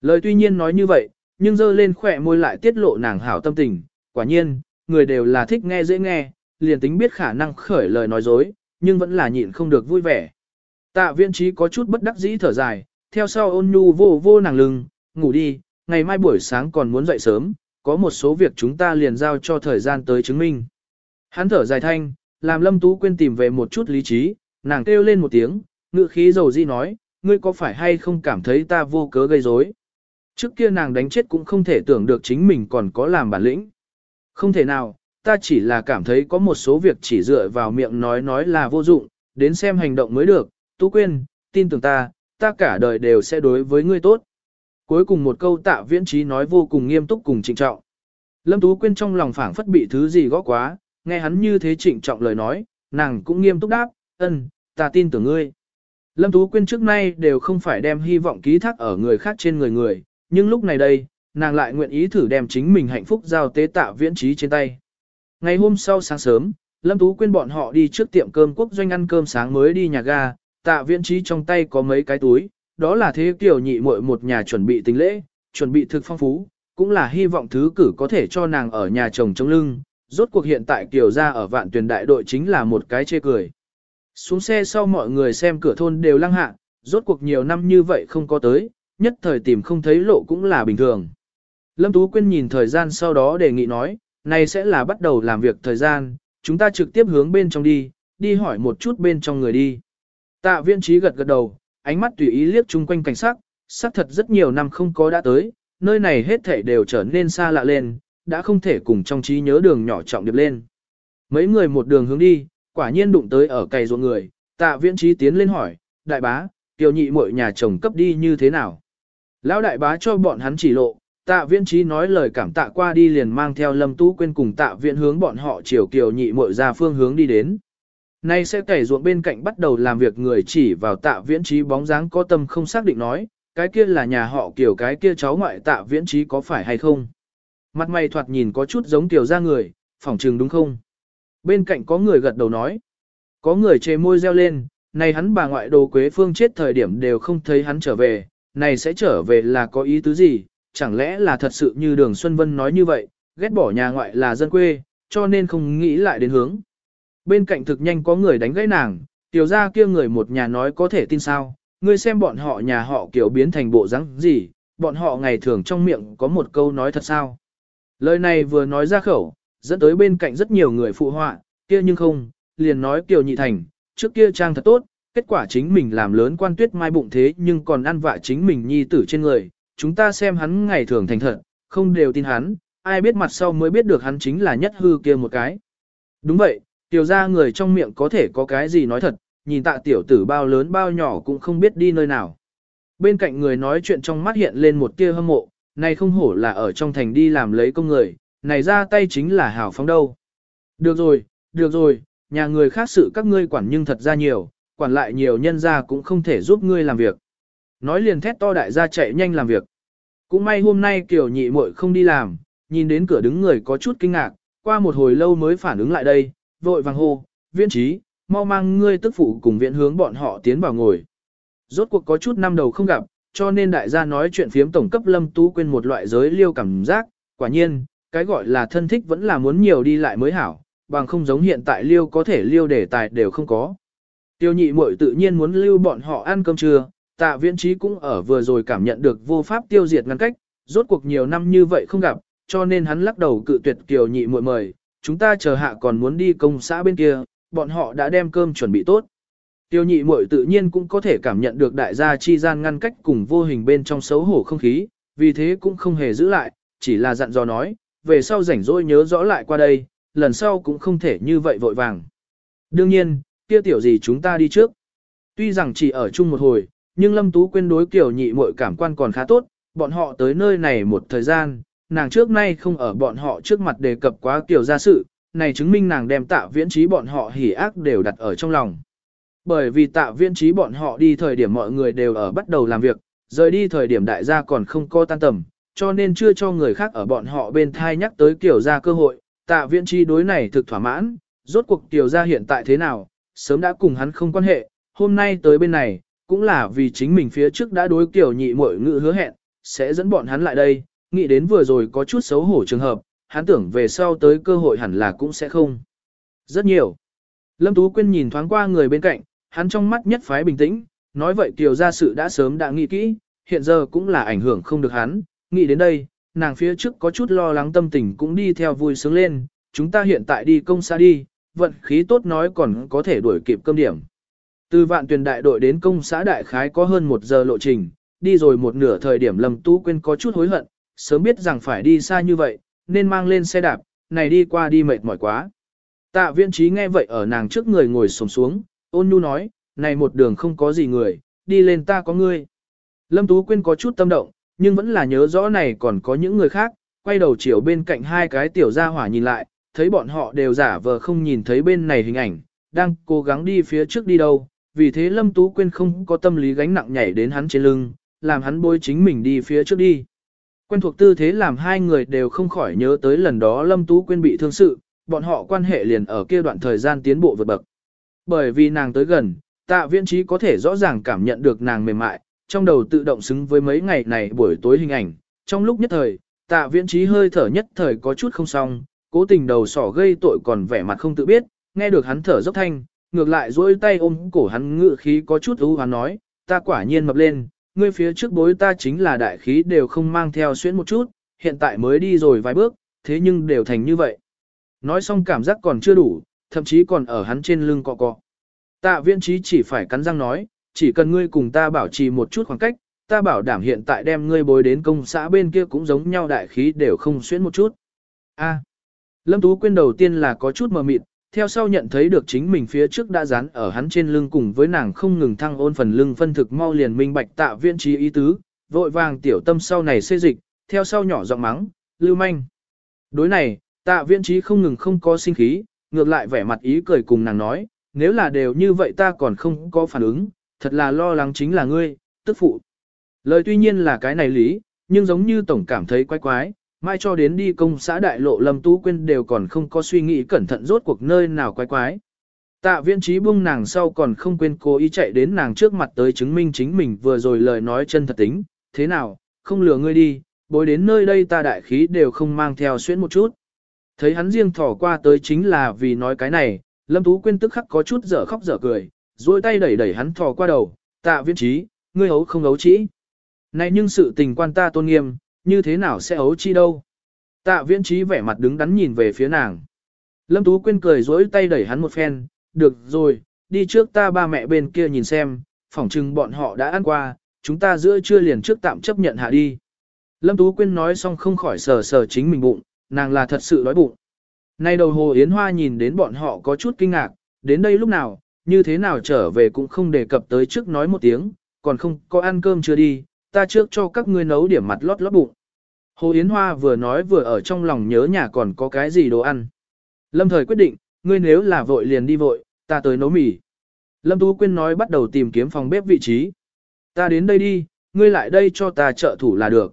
Lời tuy nhiên nói như vậy, nhưng dơ lên khỏe môi lại tiết lộ nàng hảo tâm tình, quả nhiên, người đều là thích nghe dễ nghe, liền tính biết khả năng khởi lời nói dối, nhưng vẫn là nhịn không được vui vẻ. Tạ viên trí có chút bất đắc dĩ thở dài, theo sau ôn nhu vô vô nàng lưng, ngủ đi, ngày mai buổi sáng còn muốn dậy sớm, có một số việc chúng ta liền giao cho thời gian tới chứng minh. Hắn thở dài thanh, làm Lâm Tú quên tìm về một chút lý trí, nàng kêu lên một tiếng, ngự khí dầu di nói, ngươi có phải hay không cảm thấy ta vô cớ gây rối? Trước kia nàng đánh chết cũng không thể tưởng được chính mình còn có làm bản lĩnh. Không thể nào, ta chỉ là cảm thấy có một số việc chỉ dựa vào miệng nói nói là vô dụng, đến xem hành động mới được, Tú Quyên, tin tưởng ta, ta cả đời đều sẽ đối với ngươi tốt. Cuối cùng một câu tạ viễn trí nói vô cùng nghiêm túc cùng trịnh trọng. Lâm Tú Quyên trong lòng phảng phất bị thứ gì gõ quá, nghe hắn như thế trịnh trọng lời nói, nàng cũng nghiêm túc đáp, ân, ta tin tưởng ngươi. Lâm Tú Quyên trước nay đều không phải đem hy vọng ký thác ở người khác trên người người, nhưng lúc này đây, nàng lại nguyện ý thử đem chính mình hạnh phúc giao tế tạ viễn trí trên tay. Ngày hôm sau sáng sớm, Lâm Tú Quyên bọn họ đi trước tiệm cơm quốc doanh ăn cơm sáng mới đi nhà ga, tạ viễn trí trong tay có mấy cái túi, đó là thế kiểu nhị muội một nhà chuẩn bị tình lễ, chuẩn bị thực phong phú, cũng là hy vọng thứ cử có thể cho nàng ở nhà chồng trong lưng, rốt cuộc hiện tại kiểu ra ở vạn tuyển đại đội chính là một cái chê cười. Xuống xe sau mọi người xem cửa thôn đều lăng hạ, rốt cuộc nhiều năm như vậy không có tới, nhất thời tìm không thấy lộ cũng là bình thường. Lâm Tú Quyên nhìn thời gian sau đó đề nghị nói, này sẽ là bắt đầu làm việc thời gian, chúng ta trực tiếp hướng bên trong đi, đi hỏi một chút bên trong người đi. Tạ viên trí gật gật đầu, ánh mắt tùy ý liếc chung quanh cảnh sắc, sắc thật rất nhiều năm không có đã tới, nơi này hết thể đều trở nên xa lạ lên, đã không thể cùng trong trí nhớ đường nhỏ trọng điệp lên. Mấy người một đường hướng đi, quả nhiên đụng tới ở cày ruộng người, tạ viễn trí tiến lên hỏi, đại bá, tiểu nhị muội nhà chồng cấp đi như thế nào? Lão đại bá cho bọn hắn chỉ lộ, tạ viễn trí nói lời cảm tạ qua đi liền mang theo lâm tú quên cùng tạ viễn hướng bọn họ chiều kiều nhị muội ra phương hướng đi đến. Nay sẽ cày ruộng bên cạnh bắt đầu làm việc người chỉ vào tạ viễn trí bóng dáng có tâm không xác định nói, cái kia là nhà họ kiểu cái kia cháu ngoại tạ viễn trí có phải hay không? Mặt mày thoạt nhìn có chút giống tiểu ra người, phỏng trừng đúng không? Bên cạnh có người gật đầu nói. Có người chê môi reo lên, này hắn bà ngoại đồ quế phương chết thời điểm đều không thấy hắn trở về, này sẽ trở về là có ý tứ gì, chẳng lẽ là thật sự như đường Xuân Vân nói như vậy, ghét bỏ nhà ngoại là dân quê, cho nên không nghĩ lại đến hướng. Bên cạnh thực nhanh có người đánh gãy nàng, tiểu ra kia người một nhà nói có thể tin sao, ngươi xem bọn họ nhà họ kiểu biến thành bộ rắn gì, bọn họ ngày thường trong miệng có một câu nói thật sao. Lời này vừa nói ra khẩu, dẫn tới bên cạnh rất nhiều người phụ họa, kia nhưng không, liền nói Kiều Nhị Thành, trước kia trang thật tốt, kết quả chính mình làm lớn quan tuyết mai bụng thế nhưng còn ăn vạ chính mình nhi tử trên người, chúng ta xem hắn ngày thường thành thật, không đều tin hắn, ai biết mặt sau mới biết được hắn chính là nhất hư kia một cái. Đúng vậy, tiểu ra người trong miệng có thể có cái gì nói thật, nhìn tạ tiểu tử bao lớn bao nhỏ cũng không biết đi nơi nào. Bên cạnh người nói chuyện trong mắt hiện lên một tia hâm mộ, này không hổ là ở trong thành đi làm lấy công người, này ra tay chính là hảo phóng đâu. Được rồi, được rồi, nhà người khác sự các ngươi quản nhưng thật ra nhiều, quản lại nhiều nhân ra cũng không thể giúp ngươi làm việc. Nói liền thét to đại gia chạy nhanh làm việc. Cũng may hôm nay kiểu nhị muội không đi làm, nhìn đến cửa đứng người có chút kinh ngạc, qua một hồi lâu mới phản ứng lại đây, vội vàng hô, viên trí, mau mang ngươi tức phụ cùng viện hướng bọn họ tiến vào ngồi. Rốt cuộc có chút năm đầu không gặp, cho nên đại gia nói chuyện phiếm tổng cấp lâm tú quên một loại giới liêu cảm giác, quả nhiên, cái gọi là thân thích vẫn là muốn nhiều đi lại mới hảo, bằng không giống hiện tại liêu có thể liêu đề tài đều không có. Tiêu nhị muội tự nhiên muốn lưu bọn họ ăn cơm trưa, tạ viễn trí cũng ở vừa rồi cảm nhận được vô pháp tiêu diệt ngăn cách, rốt cuộc nhiều năm như vậy không gặp, cho nên hắn lắc đầu cự tuyệt kiều nhị muội mời, chúng ta chờ hạ còn muốn đi công xã bên kia, bọn họ đã đem cơm chuẩn bị tốt. Tiêu nhị muội tự nhiên cũng có thể cảm nhận được đại gia chi gian ngăn cách cùng vô hình bên trong xấu hổ không khí, vì thế cũng không hề giữ lại, chỉ là dặn dò nói, về sau rảnh rỗi nhớ rõ lại qua đây, lần sau cũng không thể như vậy vội vàng. Đương nhiên, kia tiểu gì chúng ta đi trước. Tuy rằng chỉ ở chung một hồi, nhưng Lâm Tú Quyên đối kiểu nhị muội cảm quan còn khá tốt, bọn họ tới nơi này một thời gian, nàng trước nay không ở bọn họ trước mặt đề cập quá kiểu gia sự, này chứng minh nàng đem tạ viễn trí bọn họ hỉ ác đều đặt ở trong lòng. Bởi vì tạ viễn trí bọn họ đi thời điểm mọi người đều ở bắt đầu làm việc, rời đi thời điểm đại gia còn không có tan tầm, cho nên chưa cho người khác ở bọn họ bên thai nhắc tới kiểu Gia cơ hội, tạ viễn trí đối này thực thỏa mãn, rốt cuộc kiểu Gia hiện tại thế nào, sớm đã cùng hắn không quan hệ, hôm nay tới bên này, cũng là vì chính mình phía trước đã đối kiểu nhị muội ngự hứa hẹn, sẽ dẫn bọn hắn lại đây, nghĩ đến vừa rồi có chút xấu hổ trường hợp, hắn tưởng về sau tới cơ hội hẳn là cũng sẽ không. Rất nhiều. Lâm Tú Quyên nhìn thoáng qua người bên cạnh, hắn trong mắt nhất phái bình tĩnh, nói vậy Kiều gia sự đã sớm đã nghĩ kỹ, hiện giờ cũng là ảnh hưởng không được hắn, nghĩ đến đây, nàng phía trước có chút lo lắng tâm tình cũng đi theo vui sướng lên, chúng ta hiện tại đi công xa đi, vận khí tốt nói còn có thể đuổi kịp cơm điểm. Từ vạn tuyển đại đội đến công xã đại khái có hơn một giờ lộ trình, đi rồi một nửa thời điểm Lâm Tú Quyên có chút hối hận, sớm biết rằng phải đi xa như vậy, nên mang lên xe đạp, này đi qua đi mệt mỏi quá. Tạ viên trí nghe vậy ở nàng trước người ngồi sồm xuống, ôn nhu nói, này một đường không có gì người, đi lên ta có ngươi. Lâm Tú Quyên có chút tâm động, nhưng vẫn là nhớ rõ này còn có những người khác, quay đầu chiều bên cạnh hai cái tiểu gia hỏa nhìn lại, thấy bọn họ đều giả vờ không nhìn thấy bên này hình ảnh, đang cố gắng đi phía trước đi đâu, vì thế Lâm Tú Quyên không có tâm lý gánh nặng nhảy đến hắn trên lưng, làm hắn bôi chính mình đi phía trước đi. Quen thuộc tư thế làm hai người đều không khỏi nhớ tới lần đó Lâm Tú Quyên bị thương sự, bọn họ quan hệ liền ở kia đoạn thời gian tiến bộ vượt bậc. Bởi vì nàng tới gần, tạ viễn trí có thể rõ ràng cảm nhận được nàng mềm mại, trong đầu tự động xứng với mấy ngày này buổi tối hình ảnh. Trong lúc nhất thời, tạ viễn trí hơi thở nhất thời có chút không xong, cố tình đầu sỏ gây tội còn vẻ mặt không tự biết, nghe được hắn thở dốc thanh, ngược lại duỗi tay ôm cổ hắn ngự khí có chút ưu hắn nói, ta quả nhiên mập lên, ngươi phía trước bối ta chính là đại khí đều không mang theo xuyến một chút, hiện tại mới đi rồi vài bước, thế nhưng đều thành như vậy. Nói xong cảm giác còn chưa đủ, thậm chí còn ở hắn trên lưng cọ cọ. Tạ viễn trí chỉ phải cắn răng nói, chỉ cần ngươi cùng ta bảo trì một chút khoảng cách, ta bảo đảm hiện tại đem ngươi bối đến công xã bên kia cũng giống nhau đại khí đều không xuyến một chút. A. Lâm Tú Quyên đầu tiên là có chút mờ mịt, theo sau nhận thấy được chính mình phía trước đã dán ở hắn trên lưng cùng với nàng không ngừng thăng ôn phần lưng phân thực mau liền minh bạch tạ viễn trí ý tứ, vội vàng tiểu tâm sau này xê dịch, theo sau nhỏ giọng mắng, lưu manh. Đối này, tạ viễn trí không ngừng không có sinh khí, ngược lại vẻ mặt ý cười cùng nàng nói, nếu là đều như vậy ta còn không có phản ứng, thật là lo lắng chính là ngươi, tức phụ. Lời tuy nhiên là cái này lý, nhưng giống như tổng cảm thấy quái quái, mai cho đến đi công xã đại lộ Lâm Tú Quyên đều còn không có suy nghĩ cẩn thận rốt cuộc nơi nào quái quái. Tạ viễn trí buông nàng sau còn không quên cố ý chạy đến nàng trước mặt tới chứng minh chính mình vừa rồi lời nói chân thật tính, thế nào, không lừa ngươi đi, bối đến nơi đây ta đại khí đều không mang theo xuyễn một chút. Thấy hắn riêng thỏ qua tới chính là vì nói cái này, Lâm Tú Quyên tức khắc có chút dở khóc dở cười, duỗi tay đẩy đẩy hắn thò qua đầu, tạ viễn trí, ngươi ấu không ấu trĩ. Này nhưng sự tình quan ta tôn nghiêm, như thế nào sẽ ấu chi đâu. Tạ viễn trí vẻ mặt đứng đắn nhìn về phía nàng. Lâm Tú Quyên cười dối tay đẩy hắn một phen, được rồi, đi trước ta ba mẹ bên kia nhìn xem, phỏng chừng bọn họ đã ăn qua, chúng ta giữa trưa liền trước tạm chấp nhận hạ đi. Lâm Tú Quyên nói xong không khỏi sờ sờ chính mình bụng, nàng là thật sự đói bụng. Nay đầu hồ Yến Hoa nhìn đến bọn họ có chút kinh ngạc, đến đây lúc nào, như thế nào trở về cũng không đề cập tới trước nói một tiếng, còn không có ăn cơm chưa đi, ta trước cho các ngươi nấu điểm mặt lót lót bụng. Hồ Yến Hoa vừa nói vừa ở trong lòng nhớ nhà còn có cái gì đồ ăn. Lâm thời quyết định, ngươi nếu là vội liền đi vội, ta tới nấu mì. Lâm Tú Quyên nói bắt đầu tìm kiếm phòng bếp vị trí. Ta đến đây đi, ngươi lại đây cho ta trợ thủ là được.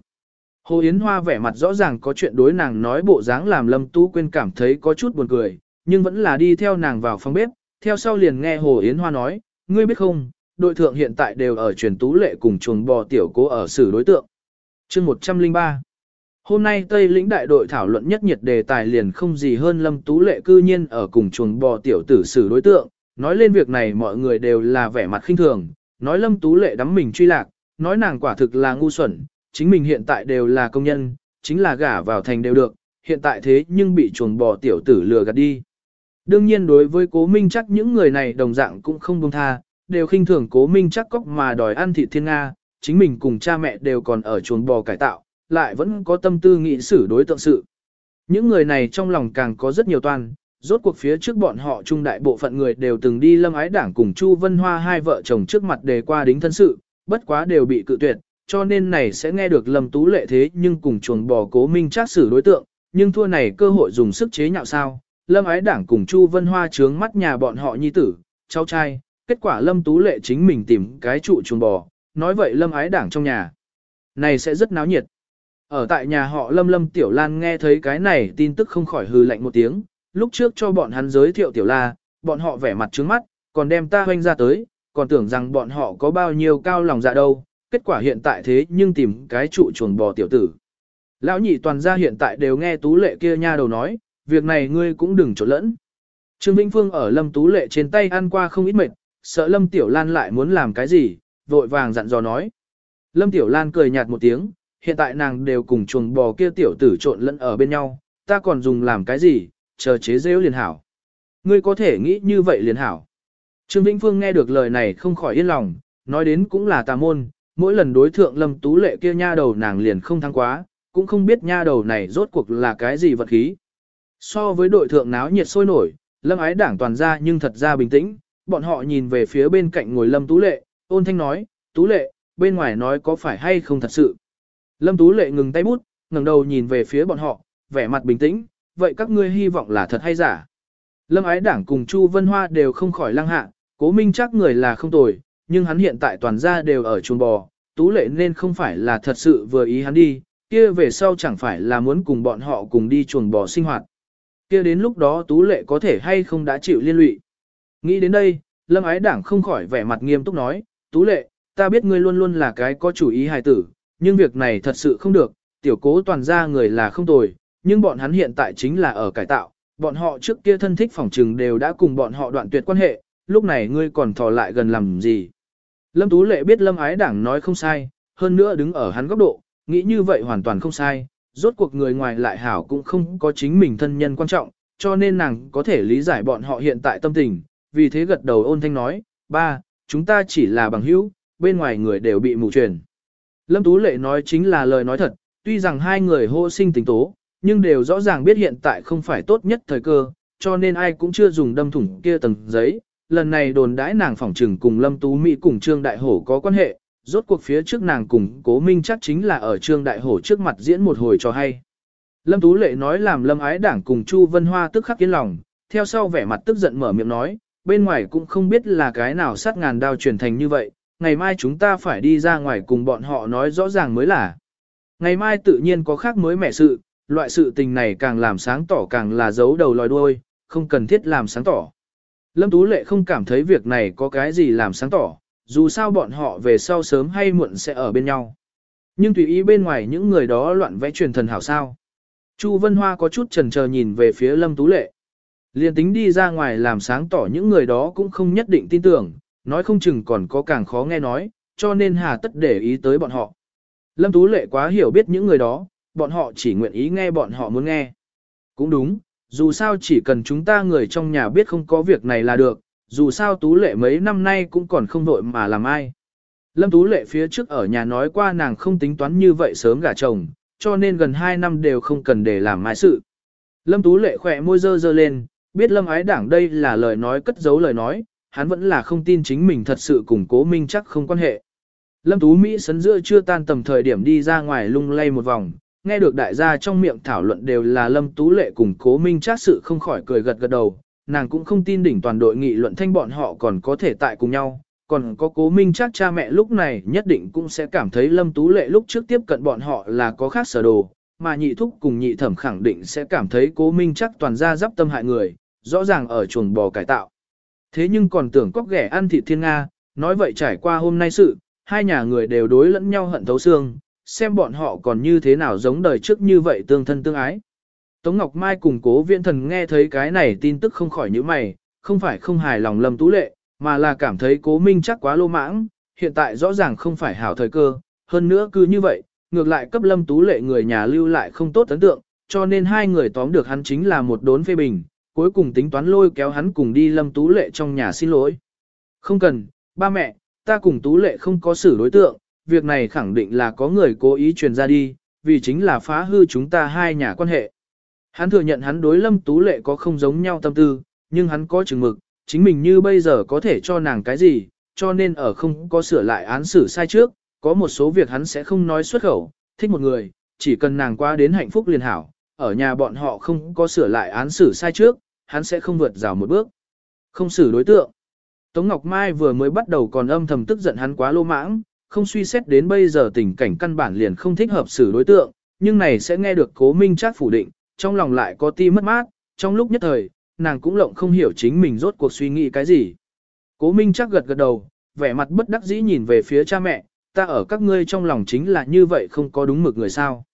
Hồ Yến Hoa vẻ mặt rõ ràng có chuyện đối nàng nói bộ dáng làm Lâm Tú Quyên cảm thấy có chút buồn cười, nhưng vẫn là đi theo nàng vào phòng bếp, theo sau liền nghe Hồ Yến Hoa nói, ngươi biết không, đội thượng hiện tại đều ở truyền tú lệ cùng chuồng bò tiểu cố ở xử đối tượng. chương 103 Hôm nay Tây lĩnh đại đội thảo luận nhất nhiệt đề tài liền không gì hơn Lâm Tú Lệ cư nhiên ở cùng chuồng bò tiểu tử xử đối tượng, nói lên việc này mọi người đều là vẻ mặt khinh thường, nói Lâm Tú Lệ đắm mình truy lạc, nói nàng quả thực là ngu xuẩn, chính mình hiện tại đều là công nhân, chính là gả vào thành đều được, hiện tại thế nhưng bị chuồng bò tiểu tử lừa gạt đi. Đương nhiên đối với cố minh chắc những người này đồng dạng cũng không buông tha, đều khinh thường cố minh chắc cóc mà đòi ăn thịt thiên Nga, chính mình cùng cha mẹ đều còn ở chuồng bò cải tạo, lại vẫn có tâm tư nghị xử đối tượng sự. Những người này trong lòng càng có rất nhiều toan, rốt cuộc phía trước bọn họ trung đại bộ phận người đều từng đi lâm ái đảng cùng Chu Vân Hoa hai vợ chồng trước mặt đề qua đính thân sự, bất quá đều bị cự tuyệt, cho nên này sẽ nghe được lâm tú lệ thế nhưng cùng chuồng bò cố minh trác xử đối tượng, nhưng thua này cơ hội dùng sức chế nhạo sao. Lâm ái đảng cùng Chu Vân Hoa trướng mắt nhà bọn họ nhi tử, cháu trai, kết quả Lâm Tú Lệ chính mình tìm cái trụ chuồng bò, nói vậy Lâm ái đảng trong nhà. Này sẽ rất náo nhiệt. Ở tại nhà họ Lâm Lâm Tiểu Lan nghe thấy cái này tin tức không khỏi hừ lạnh một tiếng, lúc trước cho bọn hắn giới thiệu Tiểu La, bọn họ vẻ mặt trướng mắt, còn đem ta hoanh ra tới, còn tưởng rằng bọn họ có bao nhiêu cao lòng dạ đâu, kết quả hiện tại thế nhưng tìm cái trụ chuồng bò tiểu tử. Lão nhị toàn gia hiện tại đều nghe Tú Lệ kia nha đầu nói, việc này ngươi cũng đừng trộn lẫn. Trương Vĩnh Phương ở Lâm Tú Lệ trên tay ăn qua không ít mệt, sợ Lâm Tiểu Lan lại muốn làm cái gì, vội vàng dặn dò nói. Lâm Tiểu Lan cười nhạt một tiếng, hiện tại nàng đều cùng chuồng bò kia tiểu tử trộn lẫn ở bên nhau, ta còn dùng làm cái gì, chờ chế rêu liền hảo. Ngươi có thể nghĩ như vậy liền hảo. Trương Vĩnh Phương nghe được lời này không khỏi yên lòng, nói đến cũng là tà môn, mỗi lần đối thượng lâm tú lệ kia nha đầu nàng liền không thắng quá, cũng không biết nha đầu này rốt cuộc là cái gì vật khí. So với đội thượng náo nhiệt sôi nổi, lâm ái đảng toàn ra nhưng thật ra bình tĩnh, bọn họ nhìn về phía bên cạnh ngồi lâm tú lệ, ôn thanh nói, tú lệ, bên ngoài nói có phải hay không thật sự. Lâm Tú Lệ ngừng tay bút, ngẩng đầu nhìn về phía bọn họ, vẻ mặt bình tĩnh, vậy các ngươi hy vọng là thật hay giả? Lâm ái đảng cùng Chu Vân Hoa đều không khỏi lăng hạ, cố minh chắc người là không tồi, nhưng hắn hiện tại toàn gia đều ở chuồng bò, tú lệ nên không phải là thật sự vừa ý hắn đi, kia về sau chẳng phải là muốn cùng bọn họ cùng đi chuồng bò sinh hoạt. Kia đến lúc đó tú lệ có thể hay không đã chịu liên lụy. Nghĩ đến đây, lâm ái đảng không khỏi vẻ mặt nghiêm túc nói, tú lệ, ta biết ngươi luôn luôn là cái có chủ ý hài tử, nhưng việc này thật sự không được, tiểu cố toàn gia người là không tồi, nhưng bọn hắn hiện tại chính là ở cải tạo, bọn họ trước kia thân thích phỏng trừng đều đã cùng bọn họ đoạn tuyệt quan hệ, lúc này ngươi còn thò lại gần làm gì. Lâm Tú Lệ biết Lâm Ái Đảng nói không sai, hơn nữa đứng ở hắn góc độ, nghĩ như vậy hoàn toàn không sai, rốt cuộc người ngoài lại hảo cũng không có chính mình thân nhân quan trọng, cho nên nàng có thể lý giải bọn họ hiện tại tâm tình, vì thế gật đầu ôn thanh nói, ba, chúng ta chỉ là bằng hữu, bên ngoài người đều bị mù truyền. Lâm Tú Lệ nói chính là lời nói thật, tuy rằng hai người hô sinh tình tố, nhưng đều rõ ràng biết hiện tại không phải tốt nhất thời cơ, cho nên ai cũng chưa dùng đâm thủng kia tầng giấy. Lần này đồn đãi nàng phỏng trừng cùng Lâm Tú Mỹ cùng Trương Đại Hổ có quan hệ, rốt cuộc phía trước nàng cùng Cố Minh chắc chính là ở Trương Đại Hổ trước mặt diễn một hồi cho hay. Lâm Tú Lệ nói làm Lâm Ái Đảng cùng Chu Vân Hoa tức khắc kiến lòng, theo sau vẻ mặt tức giận mở miệng nói, bên ngoài cũng không biết là cái nào sát ngàn đao truyền thành như vậy, ngày mai chúng ta phải đi ra ngoài cùng bọn họ nói rõ ràng mới là. Ngày mai tự nhiên có khác mới mẻ sự, loại sự tình này càng làm sáng tỏ càng là giấu đầu lòi đuôi, không cần thiết làm sáng tỏ. Lâm Tú Lệ không cảm thấy việc này có cái gì làm sáng tỏ, dù sao bọn họ về sau sớm hay muộn sẽ ở bên nhau. Nhưng tùy ý bên ngoài những người đó loạn vẽ truyền thần hảo sao. Chu Vân Hoa có chút chần chờ nhìn về phía Lâm Tú Lệ. Liên tính đi ra ngoài làm sáng tỏ những người đó cũng không nhất định tin tưởng, nói không chừng còn có càng khó nghe nói, cho nên hà tất để ý tới bọn họ. Lâm Tú Lệ quá hiểu biết những người đó, bọn họ chỉ nguyện ý nghe bọn họ muốn nghe. Cũng đúng, dù sao chỉ cần chúng ta người trong nhà biết không có việc này là được, dù sao Tú Lệ mấy năm nay cũng còn không đội mà làm ai. Lâm Tú Lệ phía trước ở nhà nói qua nàng không tính toán như vậy sớm gả chồng, cho nên gần 2 năm đều không cần để làm mai sự. Lâm Tú Lệ khỏe môi dơ dơ lên, biết Lâm Ái Đảng đây là lời nói cất giấu lời nói, hắn vẫn là không tin chính mình thật sự cùng cố minh chắc không quan hệ. Lâm Tú Mỹ sấn giữa chưa tan tầm thời điểm đi ra ngoài lung lay một vòng, nghe được đại gia trong miệng thảo luận đều là Lâm Tú Lệ cùng cố minh chắc sự không khỏi cười gật gật đầu, nàng cũng không tin đỉnh toàn đội nghị luận thanh bọn họ còn có thể tại cùng nhau, còn có cố minh chắc cha mẹ lúc này nhất định cũng sẽ cảm thấy Lâm Tú Lệ lúc trước tiếp cận bọn họ là có khác sở đồ, mà nhị thúc cùng nhị thẩm khẳng định sẽ cảm thấy cố minh chắc toàn ra dắp tâm hại người, rõ ràng ở chuồng bò cải tạo. Thế nhưng còn tưởng cóc ghẻ ăn thịt thiên Nga, nói vậy trải qua hôm nay sự, hai nhà người đều đối lẫn nhau hận thấu xương, xem bọn họ còn như thế nào giống đời trước như vậy tương thân tương ái. Tống Ngọc Mai cùng cố viễn thần nghe thấy cái này tin tức không khỏi những mày, không phải không hài lòng Lâm Tú Lệ, mà là cảm thấy cố minh chắc quá lô mãng, hiện tại rõ ràng không phải hảo thời cơ, hơn nữa cứ như vậy, ngược lại cấp Lâm Tú Lệ người nhà lưu lại không tốt ấn tượng, cho nên hai người tóm được hắn chính là một đốn phê bình, cuối cùng tính toán lôi kéo hắn cùng đi Lâm Tú Lệ trong nhà xin lỗi. Không cần, ba mẹ, ta cùng Tú Lệ không có xử đối tượng, việc này khẳng định là có người cố ý truyền ra đi, vì chính là phá hư chúng ta hai nhà quan hệ. Hắn thừa nhận hắn đối Lâm Tú Lệ có không giống nhau tâm tư, nhưng hắn có chừng mực, chính mình như bây giờ có thể cho nàng cái gì, cho nên ở không có sửa lại án xử sai trước, có một số việc hắn sẽ không nói xuất khẩu, thích một người, chỉ cần nàng qua đến hạnh phúc liền hảo, ở nhà bọn họ không có sửa lại án xử sai trước, hắn sẽ không vượt rào một bước. Không xử đối tượng. Tống Ngọc Mai vừa mới bắt đầu còn âm thầm tức giận hắn quá lô mãng, không suy xét đến bây giờ tình cảnh căn bản liền không thích hợp xử đối tượng, nhưng này sẽ nghe được cố minh chắc phủ định, trong lòng lại có ti mất mát, trong lúc nhất thời, nàng cũng lộng không hiểu chính mình rốt cuộc suy nghĩ cái gì. Cố minh chắc gật gật đầu, vẻ mặt bất đắc dĩ nhìn về phía cha mẹ, ta ở các ngươi trong lòng chính là như vậy không có đúng mực người sao.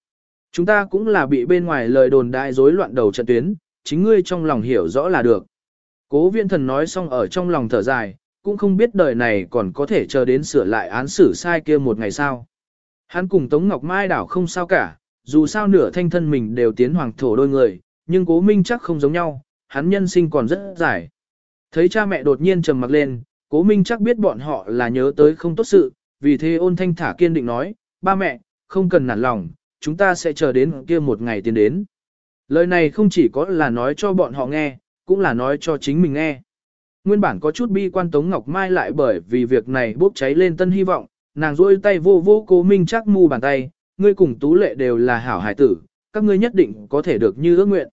Chúng ta cũng là bị bên ngoài lời đồn đại rối loạn đầu trận tuyến, chính ngươi trong lòng hiểu rõ là được. Cố viên thần nói xong ở trong lòng thở dài, cũng không biết đời này còn có thể chờ đến sửa lại án xử sai kia một ngày sao. Hắn cùng Tống Ngọc Mai đảo không sao cả, dù sao nửa thanh thân mình đều tiến hoàng thổ đôi người, nhưng cố minh chắc không giống nhau, hắn nhân sinh còn rất dài. Thấy cha mẹ đột nhiên trầm mặc lên, cố minh chắc biết bọn họ là nhớ tới không tốt sự, vì thế ôn thanh thả kiên định nói, ba mẹ, không cần nản lòng, chúng ta sẽ chờ đến kia một ngày tiến đến. Lời này không chỉ có là nói cho bọn họ nghe, cũng là nói cho chính mình nghe. Nguyên bản có chút bi quan Tống Ngọc Mai lại bởi vì việc này bốc cháy lên tân hy vọng, nàng rôi tay vô vô cố minh chắc mu bàn tay, ngươi cùng tú lệ đều là hảo hải tử, các ngươi nhất định có thể được như ước nguyện.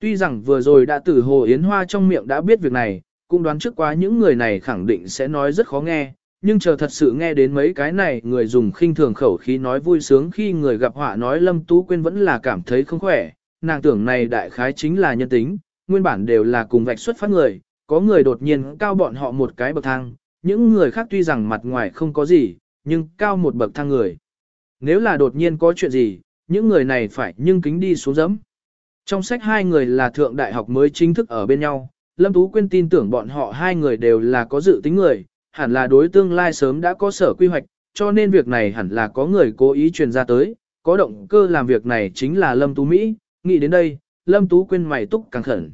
Tuy rằng vừa rồi đã từ Hồ Yến Hoa trong miệng đã biết việc này, cũng đoán trước quá những người này khẳng định sẽ nói rất khó nghe, nhưng chờ thật sự nghe đến mấy cái này người dùng khinh thường khẩu khí nói vui sướng khi người gặp họa nói Lâm Tú Quyên vẫn là cảm thấy không khỏe, nàng tưởng này đại khái chính là nhân tính, nguyên bản đều là cùng vạch xuất phát người, có người đột nhiên cao bọn họ một cái bậc thang, những người khác tuy rằng mặt ngoài không có gì, nhưng cao một bậc thang người. Nếu là đột nhiên có chuyện gì, những người này phải nhưng kính đi xuống dẫm. Trong sách hai người là thượng đại học mới chính thức ở bên nhau, Lâm Tú Quyên tin tưởng bọn họ hai người đều là có dự tính người, hẳn là đối tương lai sớm đã có sở quy hoạch, cho nên việc này hẳn là có người cố ý truyền ra tới, có động cơ làm việc này chính là Lâm Tú Mỹ, nghĩ đến đây, Lâm Tú Quyên mày túc càng khẩn.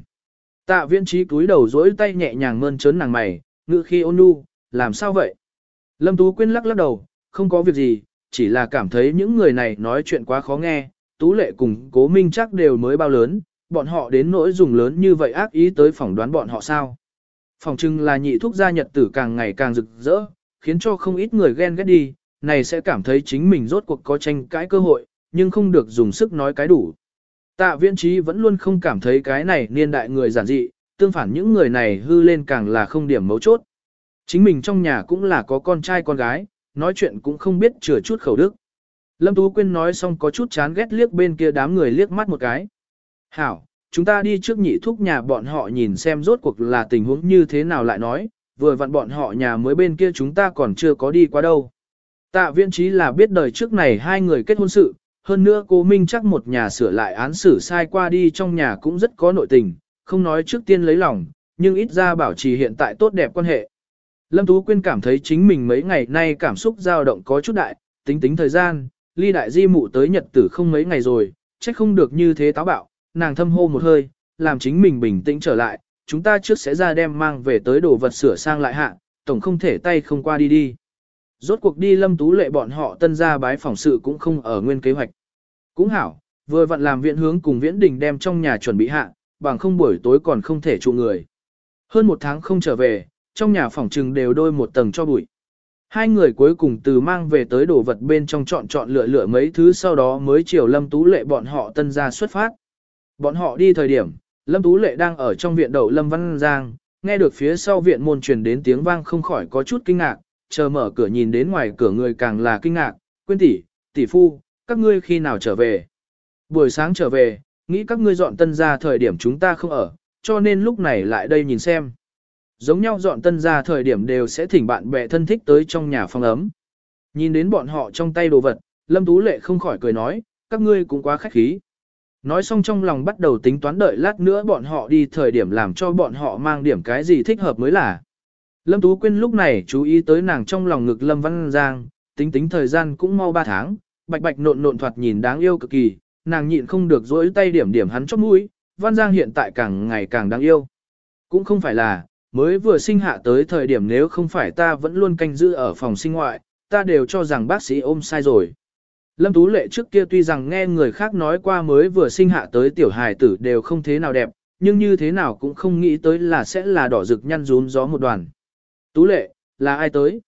Tạ viễn trí cúi đầu dỗi tay nhẹ nhàng mơn trớn nàng mày, ngự khi ôn nhu, làm sao vậy? Lâm Tú Quyên lắc lắc đầu, không có việc gì, chỉ là cảm thấy những người này nói chuyện quá khó nghe, Tú Lệ cùng Cố Minh chắc đều mới bao lớn, bọn họ đến nỗi dùng lớn như vậy ác ý tới phỏng đoán bọn họ sao. Phòng trưng là nhị thuốc gia nhật tử càng ngày càng rực rỡ, khiến cho không ít người ghen ghét đi, này sẽ cảm thấy chính mình rốt cuộc có tranh cãi cơ hội, nhưng không được dùng sức nói cái đủ. Tạ viễn trí vẫn luôn không cảm thấy cái này niên đại người giản dị, tương phản những người này hư lên càng là không điểm mấu chốt. Chính mình trong nhà cũng là có con trai con gái, nói chuyện cũng không biết chừa chút khẩu đức. Lâm Tú Quyên nói xong có chút chán ghét liếc bên kia đám người liếc mắt một cái. Hảo, chúng ta đi trước nhị thúc nhà bọn họ nhìn xem rốt cuộc là tình huống như thế nào lại nói, vừa vặn bọn họ nhà mới bên kia chúng ta còn chưa có đi qua đâu. Tạ viên trí là biết đời trước này hai người kết hôn sự, hơn nữa cô Minh chắc một nhà sửa lại án xử sai qua đi trong nhà cũng rất có nội tình, không nói trước tiên lấy lòng, nhưng ít ra bảo trì hiện tại tốt đẹp quan hệ. Lâm Tú Quyên cảm thấy chính mình mấy ngày nay cảm xúc dao động có chút đại, tính tính thời gian, ly đại di mụ tới nhật tử không mấy ngày rồi, chắc không được như thế táo bạo, nàng thâm hô một hơi, làm chính mình bình tĩnh trở lại, chúng ta trước sẽ ra đem mang về tới đồ vật sửa sang lại hạ, tổng không thể tay không qua đi đi. Rốt cuộc đi lâm tú lệ bọn họ tân ra bái phòng sự cũng không ở nguyên kế hoạch. Cũng hảo, vừa vặn làm viện hướng cùng viễn đình đem trong nhà chuẩn bị hạ, bằng không buổi tối còn không thể trụ người. Hơn một tháng không trở về, trong nhà phòng trừng đều đôi một tầng cho bụi. Hai người cuối cùng từ mang về tới đồ vật bên trong chọn chọn lựa lựa mấy thứ sau đó mới chiều Lâm Tú Lệ bọn họ tân ra xuất phát. Bọn họ đi thời điểm, Lâm Tú Lệ đang ở trong viện đậu Lâm Văn Giang, nghe được phía sau viện môn truyền đến tiếng vang không khỏi có chút kinh ngạc, chờ mở cửa nhìn đến ngoài cửa người càng là kinh ngạc, quên tỷ, tỷ phu, các ngươi khi nào trở về. Buổi sáng trở về, nghĩ các ngươi dọn tân ra thời điểm chúng ta không ở, cho nên lúc này lại đây nhìn xem. Giống nhau dọn tân ra thời điểm đều sẽ thỉnh bạn bè thân thích tới trong nhà phòng ấm. Nhìn đến bọn họ trong tay đồ vật, Lâm Tú Lệ không khỏi cười nói, các ngươi cũng quá khách khí. Nói xong trong lòng bắt đầu tính toán đợi lát nữa bọn họ đi thời điểm làm cho bọn họ mang điểm cái gì thích hợp mới là. Lâm Tú Quyên lúc này chú ý tới nàng trong lòng ngực Lâm Văn Giang, tính tính thời gian cũng mau 3 tháng, bạch bạch nộn nộn thoạt nhìn đáng yêu cực kỳ, nàng nhịn không được dỗi tay điểm điểm hắn chóp mũi, Văn Giang hiện tại càng ngày càng đáng yêu. Cũng không phải là, mới vừa sinh hạ tới thời điểm nếu không phải ta vẫn luôn canh giữ ở phòng sinh ngoại, ta đều cho rằng bác sĩ ôm sai rồi. Lâm Tú Lệ trước kia tuy rằng nghe người khác nói qua mới vừa sinh hạ tới tiểu hài tử đều không thế nào đẹp, nhưng như thế nào cũng không nghĩ tới là sẽ là đỏ rực nhăn rún gió một đoàn. Tú Lệ, là ai tới?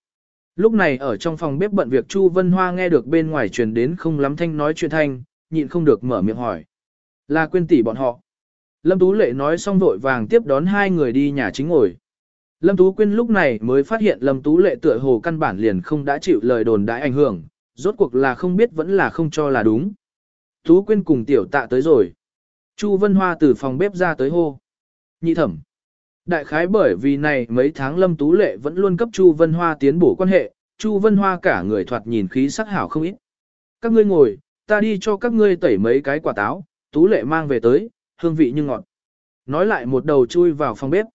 Lúc này ở trong phòng bếp bận việc Chu Vân Hoa nghe được bên ngoài truyền đến không lắm thanh nói chuyện thanh, nhịn không được mở miệng hỏi. Là quên tỷ bọn họ. Lâm Tú Lệ nói xong vội vàng tiếp đón hai người đi nhà chính ngồi. Lâm Tú Quyên lúc này mới phát hiện Lâm Tú Lệ tựa hồ căn bản liền không đã chịu lời đồn đãi ảnh hưởng, rốt cuộc là không biết vẫn là không cho là đúng. Tú Quyên cùng tiểu tạ tới rồi. Chu Vân Hoa từ phòng bếp ra tới hô. Nhị thẩm. Đại khái bởi vì này mấy tháng Lâm Tú Lệ vẫn luôn cấp Chu Vân Hoa tiến bổ quan hệ, Chu Vân Hoa cả người thoạt nhìn khí sắc hảo không ít. Các ngươi ngồi, ta đi cho các ngươi tẩy mấy cái quả táo, Tú Lệ mang về tới, hương vị như ngọt. Nói lại một đầu chui vào phòng bếp.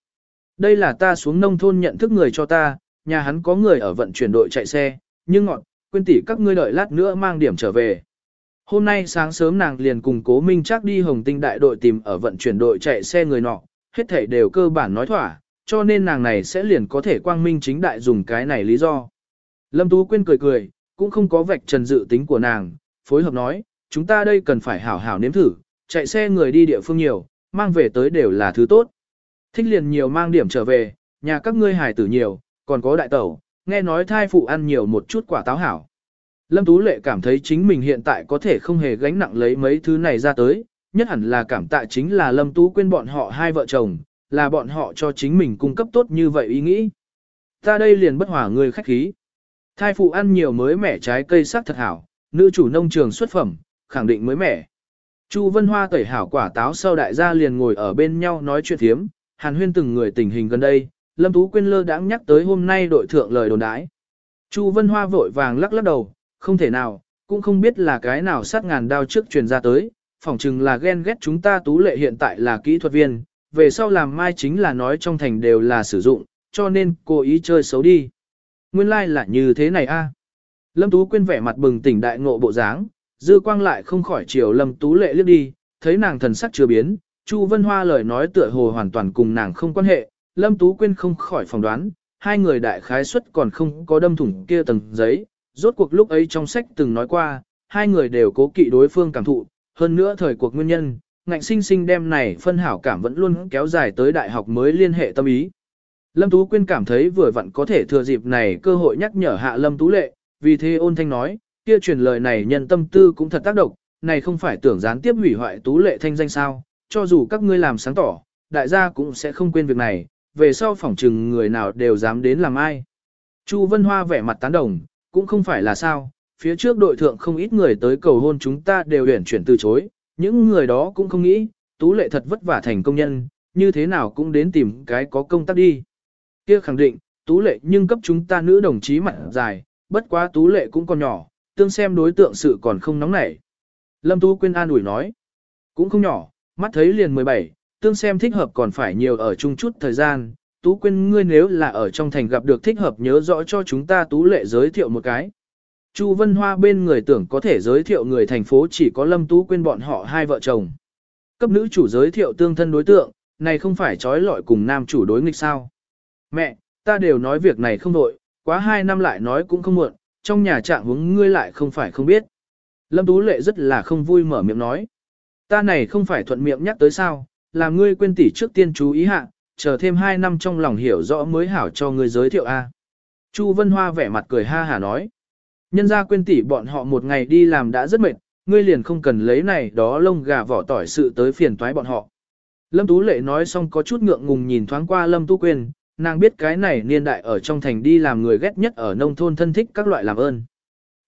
Đây là ta xuống nông thôn nhận thức người cho ta, nhà hắn có người ở vận chuyển đội chạy xe, nhưng ngọt, quên tỷ các ngươi đợi lát nữa mang điểm trở về. Hôm nay sáng sớm nàng liền cùng cố minh chắc đi hồng tinh đại đội tìm ở vận chuyển đội chạy xe người nọ, hết thảy đều cơ bản nói thỏa, cho nên nàng này sẽ liền có thể quang minh chính đại dùng cái này lý do. Lâm Tú Quyên cười cười, cũng không có vạch trần dự tính của nàng, phối hợp nói, chúng ta đây cần phải hảo hảo nếm thử, chạy xe người đi địa phương nhiều, mang về tới đều là thứ tốt. Thích liền nhiều mang điểm trở về, nhà các ngươi hài tử nhiều, còn có đại tẩu, nghe nói thai phụ ăn nhiều một chút quả táo hảo. Lâm Tú Lệ cảm thấy chính mình hiện tại có thể không hề gánh nặng lấy mấy thứ này ra tới, nhất hẳn là cảm tạ chính là Lâm Tú quên bọn họ hai vợ chồng, là bọn họ cho chính mình cung cấp tốt như vậy ý nghĩ. Ta đây liền bất hỏa người khách khí. Thai phụ ăn nhiều mới mẻ trái cây sắc thật hảo, nữ chủ nông trường xuất phẩm, khẳng định mới mẻ. Chu Vân Hoa tẩy hảo quả táo sau đại gia liền ngồi ở bên nhau nói chuyện thiếm, hàn huyên từng người tình hình gần đây, Lâm Tú Quyên lơ đãng nhắc tới hôm nay đội thượng lời đồn đãi. Chu Vân Hoa vội vàng lắc lắc đầu, không thể nào, cũng không biết là cái nào sát ngàn đao trước truyền ra tới, phỏng chừng là ghen ghét chúng ta tú lệ hiện tại là kỹ thuật viên, về sau làm mai chính là nói trong thành đều là sử dụng, cho nên cố ý chơi xấu đi. Nguyên lai like là như thế này a. Lâm Tú quên vẻ mặt bừng tỉnh đại ngộ bộ dáng, dư quang lại không khỏi chiều Lâm Tú lệ liếc đi, thấy nàng thần sắc chưa biến, Chu Vân Hoa lời nói tựa hồ hoàn toàn cùng nàng không quan hệ, Lâm Tú quên không khỏi phỏng đoán, hai người đại khái suất còn không có đâm thủng kia tầng giấy, rốt cuộc lúc ấy trong sách từng nói qua, hai người đều cố kỵ đối phương cảm thụ, hơn nữa thời cuộc nguyên nhân, ngạnh sinh sinh đem này phân hảo cảm vẫn luôn kéo dài tới đại học mới liên hệ tâm ý. Lâm Tú Quyên cảm thấy vừa vặn có thể thừa dịp này cơ hội nhắc nhở hạ Lâm Tú Lệ, vì thế ôn thanh nói, kia truyền lời này nhân tâm tư cũng thật tác động, này không phải tưởng gián tiếp hủy hoại Tú Lệ thanh danh sao, cho dù các ngươi làm sáng tỏ, đại gia cũng sẽ không quên việc này, về sau phỏng trừng người nào đều dám đến làm ai. Chu Vân Hoa vẻ mặt tán đồng, cũng không phải là sao, phía trước đội thượng không ít người tới cầu hôn chúng ta đều huyển chuyển từ chối, những người đó cũng không nghĩ, tú lệ thật vất vả thành công nhân, như thế nào cũng đến tìm cái có công tác đi. Kia khẳng định, tú lệ nhưng cấp chúng ta nữ đồng chí mặt dài, bất quá tú lệ cũng còn nhỏ, tương xem đối tượng sự còn không nóng nảy. Lâm Tú Quyên an ủi nói, cũng không nhỏ, mắt thấy liền 17, tương xem thích hợp còn phải nhiều ở chung chút thời gian, Tú Quyên ngươi nếu là ở trong thành gặp được thích hợp nhớ rõ cho chúng ta Tú Lệ giới thiệu một cái. Chu Vân Hoa bên người tưởng có thể giới thiệu người thành phố chỉ có Lâm Tú Quyên bọn họ hai vợ chồng. Cấp nữ chủ giới thiệu tương thân đối tượng, này không phải trói lọi cùng nam chủ đối nghịch sao. Mẹ, ta đều nói việc này không đội, quá hai năm lại nói cũng không muộn, trong nhà trạng hướng ngươi lại không phải không biết. Lâm Tú Lệ rất là không vui mở miệng nói. Ta này không phải thuận miệng nhắc tới sao, làm ngươi quên tỷ trước tiên chú ý hạ, chờ thêm hai năm trong lòng hiểu rõ mới hảo cho ngươi giới thiệu a. Chu Vân Hoa vẻ mặt cười ha hà nói. Nhân ra quên tỷ bọn họ một ngày đi làm đã rất mệt, ngươi liền không cần lấy này đó lông gà vỏ tỏi sự tới phiền toái bọn họ. Lâm Tú Lệ nói xong có chút ngượng ngùng nhìn thoáng qua Lâm Tú Quyên, nàng biết cái này niên đại ở trong thành đi làm người ghét nhất ở nông thôn thân thích các loại làm ơn.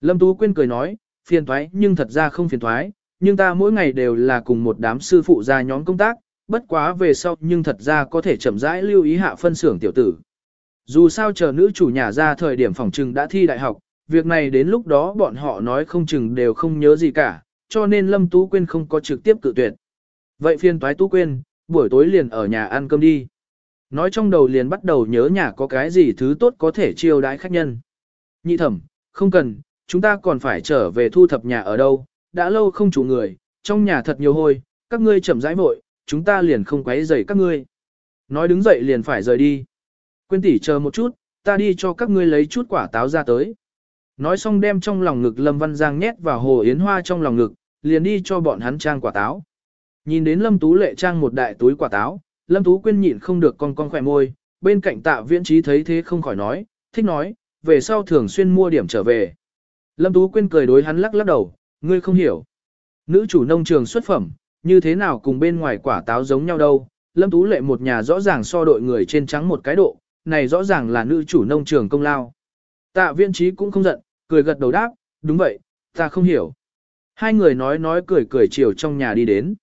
Lâm Tú Quyên cười nói, phiền toái nhưng thật ra không phiền toái, nhưng ta mỗi ngày đều là cùng một đám sư phụ ra nhóm công tác, bất quá về sau nhưng thật ra có thể chậm rãi lưu ý hạ phân xưởng tiểu tử. Dù sao chờ nữ chủ nhà ra thời điểm phòng trừng đã thi đại học, việc này đến lúc đó bọn họ nói không chừng đều không nhớ gì cả, cho nên Lâm Tú Quyên không có trực tiếp cự tuyệt. Vậy phiên toái Tú Quyên, buổi tối liền ở nhà ăn cơm đi. Nói trong đầu liền bắt đầu nhớ nhà có cái gì thứ tốt có thể chiêu đãi khách nhân. Nhị thẩm, không cần, chúng ta còn phải trở về thu thập nhà ở đâu, đã lâu không chủ người, trong nhà thật nhiều hôi, các ngươi chậm rãi vội, chúng ta liền không quấy rầy các ngươi. Nói đứng dậy liền phải rời đi. Quyên tỷ chờ một chút, ta đi cho các ngươi lấy chút quả táo ra tới. Nói xong đem trong lòng ngực Lâm Văn Giang nhét vào hồ yến hoa trong lòng ngực, liền đi cho bọn hắn trang quả táo. Nhìn đến Lâm Tú Lệ trang một đại túi quả táo, Lâm Tú Quyên nhịn không được con con khỏe môi, bên cạnh tạ viễn trí thấy thế không khỏi nói, thích nói, về sau thường xuyên mua điểm trở về. Lâm Tú Quyên cười đối hắn lắc lắc đầu, ngươi không hiểu. Nữ chủ nông trường xuất phẩm, như thế nào cùng bên ngoài quả táo giống nhau đâu. Lâm Tú Lệ một nhà rõ ràng so đội người trên trắng một cái độ, này rõ ràng là nữ chủ nông trường công lao. Tạ viên trí cũng không giận, cười gật đầu đáp, đúng vậy, ta không hiểu. Hai người nói nói cười cười chiều trong nhà đi đến.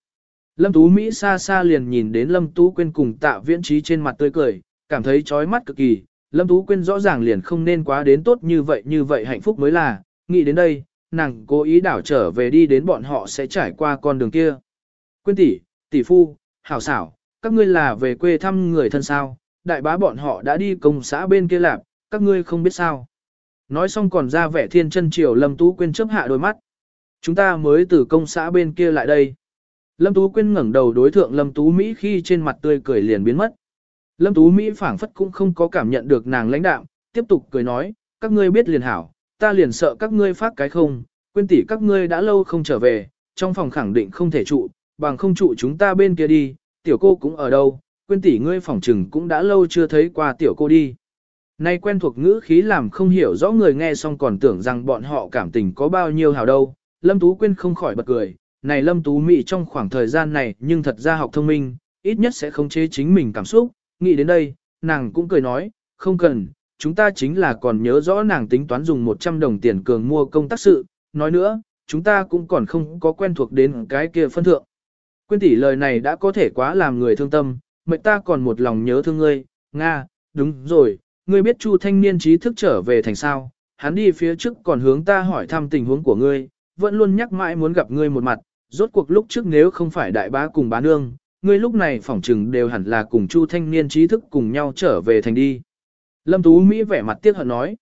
Lâm Tú Mỹ xa xa liền nhìn đến Lâm Tú Quyên cùng tạ viễn trí trên mặt tươi cười, cảm thấy chói mắt cực kỳ. Lâm Tú Quyên rõ ràng liền không nên quá đến tốt như vậy như vậy hạnh phúc mới là, nghĩ đến đây, nàng cố ý đảo trở về đi đến bọn họ sẽ trải qua con đường kia. Quyên tỷ, tỷ phu, hảo xảo, các ngươi là về quê thăm người thân sao, đại bá bọn họ đã đi công xã bên kia lạp, các ngươi không biết sao. Nói xong còn ra vẻ thiên chân triều Lâm Tú Quyên chớp hạ đôi mắt. Chúng ta mới từ công xã bên kia lại đây. Lâm Tú Quyên ngẩng đầu đối thượng Lâm Tú Mỹ khi trên mặt tươi cười liền biến mất. Lâm Tú Mỹ phảng phất cũng không có cảm nhận được nàng lãnh đạm, tiếp tục cười nói, các ngươi biết liền hảo, ta liền sợ các ngươi phát cái không, quên tỷ các ngươi đã lâu không trở về, trong phòng khẳng định không thể trụ, bằng không trụ chúng ta bên kia đi, tiểu cô cũng ở đâu, quên tỷ ngươi phòng trừng cũng đã lâu chưa thấy qua tiểu cô đi. Nay quen thuộc ngữ khí làm không hiểu rõ người nghe xong còn tưởng rằng bọn họ cảm tình có bao nhiêu hào đâu. Lâm Tú Quyên không khỏi bật cười, này Lâm Tú Mỹ trong khoảng thời gian này nhưng thật ra học thông minh, ít nhất sẽ không chế chính mình cảm xúc. Nghĩ đến đây, nàng cũng cười nói, không cần, chúng ta chính là còn nhớ rõ nàng tính toán dùng 100 đồng tiền cường mua công tác sự. Nói nữa, chúng ta cũng còn không có quen thuộc đến cái kia phân thượng. Quyên tỷ lời này đã có thể quá làm người thương tâm, mệnh ta còn một lòng nhớ thương ngươi, Nga, đúng rồi, ngươi biết Chu thanh niên trí thức trở về thành sao, hắn đi phía trước còn hướng ta hỏi thăm tình huống của ngươi, vẫn luôn nhắc mãi muốn gặp ngươi một mặt, rốt cuộc lúc trước nếu không phải đại bá cùng bá nương, ngươi lúc này phỏng trừng đều hẳn là cùng Chu thanh niên trí thức cùng nhau trở về thành đi. Lâm Tú Mỹ vẻ mặt tiếc hận nói.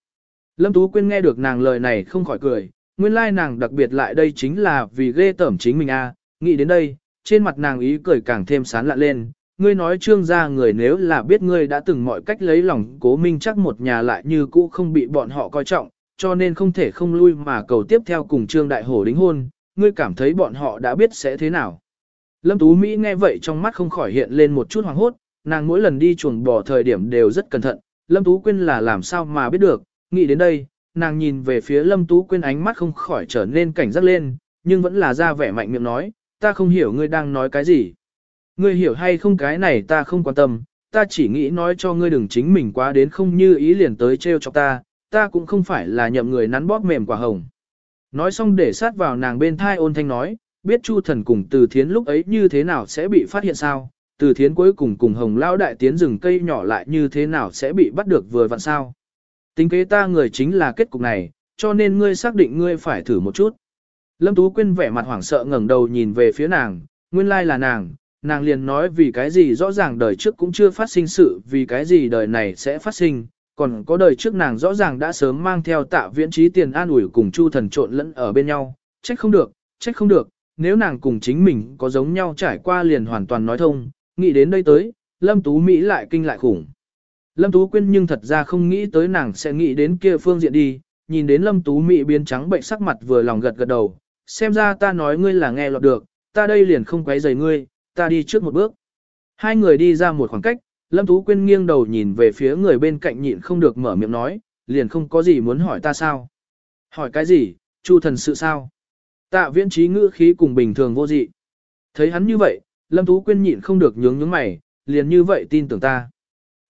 Lâm Tú Quyên nghe được nàng lời này không khỏi cười, nguyên lai nàng đặc biệt lại đây chính là vì ghê tởm chính mình a nghĩ đến đây, trên mặt nàng ý cười càng thêm sán lạ lên, ngươi nói trương gia người nếu là biết ngươi đã từng mọi cách lấy lòng cố minh chắc một nhà lại như cũ không bị bọn họ coi trọng, cho nên không thể không lui mà cầu tiếp theo cùng trương đại hổ đính hôn, ngươi cảm thấy bọn họ đã biết sẽ thế nào. Lâm Tú Mỹ nghe vậy trong mắt không khỏi hiện lên một chút hoàng hốt, nàng mỗi lần đi chuồng bò thời điểm đều rất cẩn thận, Lâm Tú Quyên là làm sao mà biết được, nghĩ đến đây, nàng nhìn về phía Lâm Tú Quyên ánh mắt không khỏi trở nên cảnh giác lên, nhưng vẫn là ra vẻ mạnh miệng nói, ta không hiểu ngươi đang nói cái gì. Ngươi hiểu hay không cái này ta không quan tâm, ta chỉ nghĩ nói cho ngươi đừng chính mình quá đến không như ý liền tới trêu cho ta, ta cũng không phải là nhậm người nắn bóp mềm quả hồng. Nói xong để sát vào nàng bên thai ôn thanh nói, biết Chu thần cùng từ thiến lúc ấy như thế nào sẽ bị phát hiện sao, từ thiến cuối cùng cùng hồng lao đại tiến rừng cây nhỏ lại như thế nào sẽ bị bắt được vừa vặn sao. Tính kế ta người chính là kết cục này, cho nên ngươi xác định ngươi phải thử một chút. Lâm Tú Quyên vẻ mặt hoảng sợ ngẩng đầu nhìn về phía nàng, nguyên lai là nàng, nàng liền nói vì cái gì rõ ràng đời trước cũng chưa phát sinh sự, vì cái gì đời này sẽ phát sinh, còn có đời trước nàng rõ ràng đã sớm mang theo tạ viễn trí tiền an ủi cùng chu thần trộn lẫn ở bên nhau, trách không được, trách không được, nếu nàng cùng chính mình có giống nhau trải qua liền hoàn toàn nói thông, nghĩ đến đây tới, Lâm Tú Mỹ lại kinh lại khủng. Lâm Tú Quyên nhưng thật ra không nghĩ tới nàng sẽ nghĩ đến kia phương diện đi, nhìn đến Lâm Tú Mỹ biến trắng bệnh sắc mặt vừa lòng gật gật đầu, xem ra ta nói ngươi là nghe lọt được, ta đây liền không quấy rầy ngươi, ta đi trước một bước. Hai người đi ra một khoảng cách, Lâm Tú Quyên nghiêng đầu nhìn về phía người bên cạnh nhịn không được mở miệng nói, liền không có gì muốn hỏi ta sao. Hỏi cái gì, chu thần sự sao? Tạ viễn trí ngữ khí cùng bình thường vô dị. Thấy hắn như vậy, Lâm Tú Quyên nhịn không được nhướng nhướng mày, liền như vậy tin tưởng ta.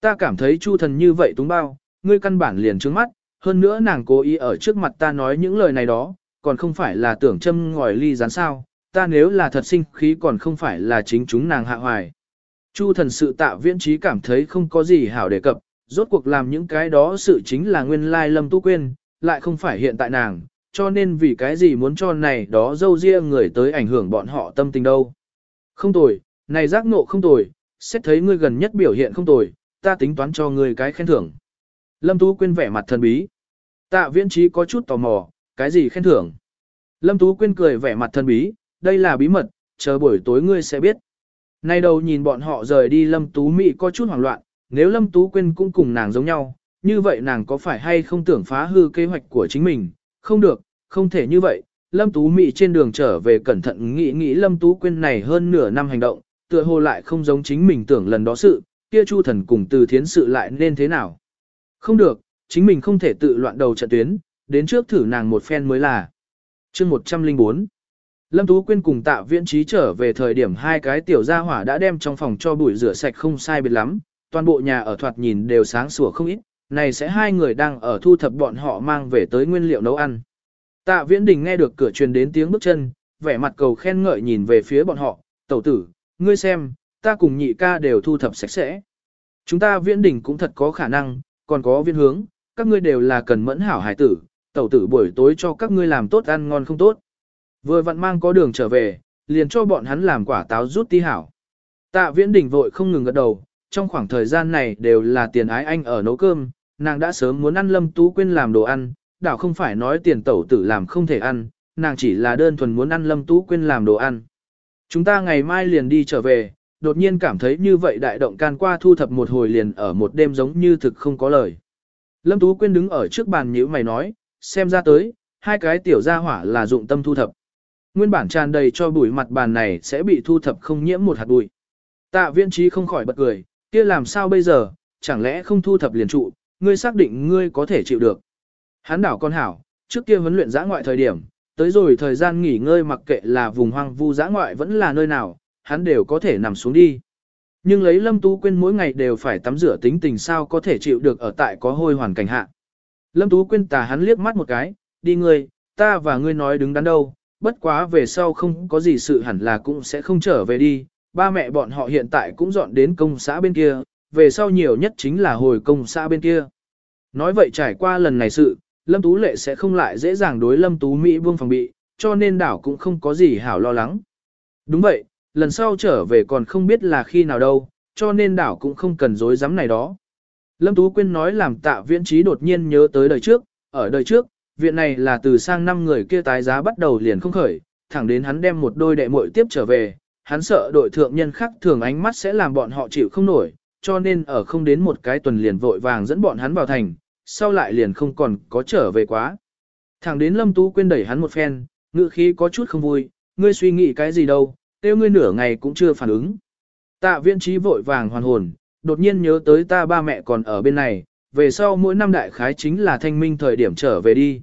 Ta cảm thấy chu thần như vậy túng bao, ngươi căn bản liền trướng mắt, hơn nữa nàng cố ý ở trước mặt ta nói những lời này đó, còn không phải là tưởng châm ngòi ly rán sao, ta nếu là thật sinh khí còn không phải là chính chúng nàng hạ hoài. Chu thần sự tạ viễn trí cảm thấy không có gì hảo đề cập, rốt cuộc làm những cái đó sự chính là nguyên lai lâm tu quên, lại không phải hiện tại nàng, cho nên vì cái gì muốn cho này đó dâu riêng người tới ảnh hưởng bọn họ tâm tình đâu. Không tồi, này giác nộ không tồi, xét thấy ngươi gần nhất biểu hiện không tồi, ta tính toán cho ngươi cái khen thưởng. Lâm Tú Quyên vẻ mặt thần bí. Tạ viễn trí có chút tò mò, cái gì khen thưởng? Lâm Tú Quyên cười vẻ mặt thần bí, đây là bí mật, chờ buổi tối ngươi sẽ biết. Nay đầu nhìn bọn họ rời đi Lâm Tú Mỹ có chút hoảng loạn, nếu Lâm Tú Quyên cũng cùng nàng giống nhau, như vậy nàng có phải hay không tưởng phá hư kế hoạch của chính mình, không được, không thể như vậy. Lâm Tú Mỹ trên đường trở về cẩn thận nghĩ nghĩ Lâm Tú Quyên này hơn nửa năm hành động, tựa hồ lại không giống chính mình tưởng lần đó sự, kia Chu thần cùng từ thiến sự lại nên thế nào. Không được, chính mình không thể tự loạn đầu trận tuyến, đến trước thử nàng một phen mới là. chương 104 Lâm Tú Quyên cùng tạ viễn trí trở về thời điểm hai cái tiểu gia hỏa đã đem trong phòng cho bụi rửa sạch không sai biệt lắm, toàn bộ nhà ở thoạt nhìn đều sáng sủa không ít, này sẽ hai người đang ở thu thập bọn họ mang về tới nguyên liệu nấu ăn. Tạ viễn đình nghe được cửa truyền đến tiếng bước chân, vẻ mặt cầu khen ngợi nhìn về phía bọn họ, tẩu tử, ngươi xem, ta cùng nhị ca đều thu thập sạch sẽ. Chúng ta viễn đình cũng thật có khả năng, còn có viên hướng, các ngươi đều là cần mẫn hảo hải tử, tẩu tử buổi tối cho các ngươi làm tốt ăn ngon không tốt. Vừa vặn mang có đường trở về, liền cho bọn hắn làm quả táo rút ti hảo. Tạ viễn đình vội không ngừng gật đầu, trong khoảng thời gian này đều là tiền ái anh ở nấu cơm, nàng đã sớm muốn ăn lâm tú quên làm đồ ăn, đảo không phải nói tiền tẩu tử làm không thể ăn, nàng chỉ là đơn thuần muốn ăn lâm tú quên làm đồ ăn. Chúng ta ngày mai liền đi trở về, đột nhiên cảm thấy như vậy đại động can qua thu thập một hồi liền ở một đêm giống như thực không có lời. Lâm Tú Quyên đứng ở trước bàn nhữ mày nói, xem ra tới, hai cái tiểu gia hỏa là dụng tâm thu thập. Nguyên bản tràn đầy cho bụi mặt bàn này sẽ bị thu thập không nhiễm một hạt bụi. Tạ viễn trí không khỏi bật cười, kia làm sao bây giờ, chẳng lẽ không thu thập liền trụ, ngươi xác định ngươi có thể chịu được. Hán đảo con hảo, trước kia huấn luyện giã ngoại thời điểm, tới rồi thời gian nghỉ ngơi mặc kệ là vùng hoang vu giã ngoại vẫn là nơi nào, hắn đều có thể nằm xuống đi. Nhưng lấy Lâm Tú Quyên mỗi ngày đều phải tắm rửa tính tình sao có thể chịu được ở tại có hôi hoàn cảnh hạ. Lâm Tú Quyên tà hắn liếc mắt một cái, đi ngươi, ta và ngươi nói đứng đắn đâu, bất quá về sau không có gì sự hẳn là cũng sẽ không trở về đi, ba mẹ bọn họ hiện tại cũng dọn đến công xã bên kia, về sau nhiều nhất chính là hồi công xã bên kia. Nói vậy trải qua lần này sự, Lâm Tú Lệ sẽ không lại dễ dàng đối Lâm Tú Mỹ vương phòng bị, cho nên đảo cũng không có gì hảo lo lắng. Đúng vậy, lần sau trở về còn không biết là khi nào đâu, cho nên đảo cũng không cần dối dám này đó. Lâm Tú Quyên nói làm tạ viễn trí đột nhiên nhớ tới đời trước, ở đời trước, viện này là từ sang năm người kia tái giá bắt đầu liền không khởi, thẳng đến hắn đem một đôi đệ muội tiếp trở về, hắn sợ đội thượng nhân khác thường ánh mắt sẽ làm bọn họ chịu không nổi, cho nên ở không đến một cái tuần liền vội vàng dẫn bọn hắn vào thành, sau lại liền không còn có trở về quá. Thẳng đến Lâm Tú quên đẩy hắn một phen, ngữ khí có chút không vui, ngươi suy nghĩ cái gì đâu, tiêu ngươi nửa ngày cũng chưa phản ứng. Tạ viên trí vội vàng hoàn hồn, đột nhiên nhớ tới ta ba mẹ còn ở bên này, về sau mỗi năm đại khái chính là thanh minh thời điểm trở về đi.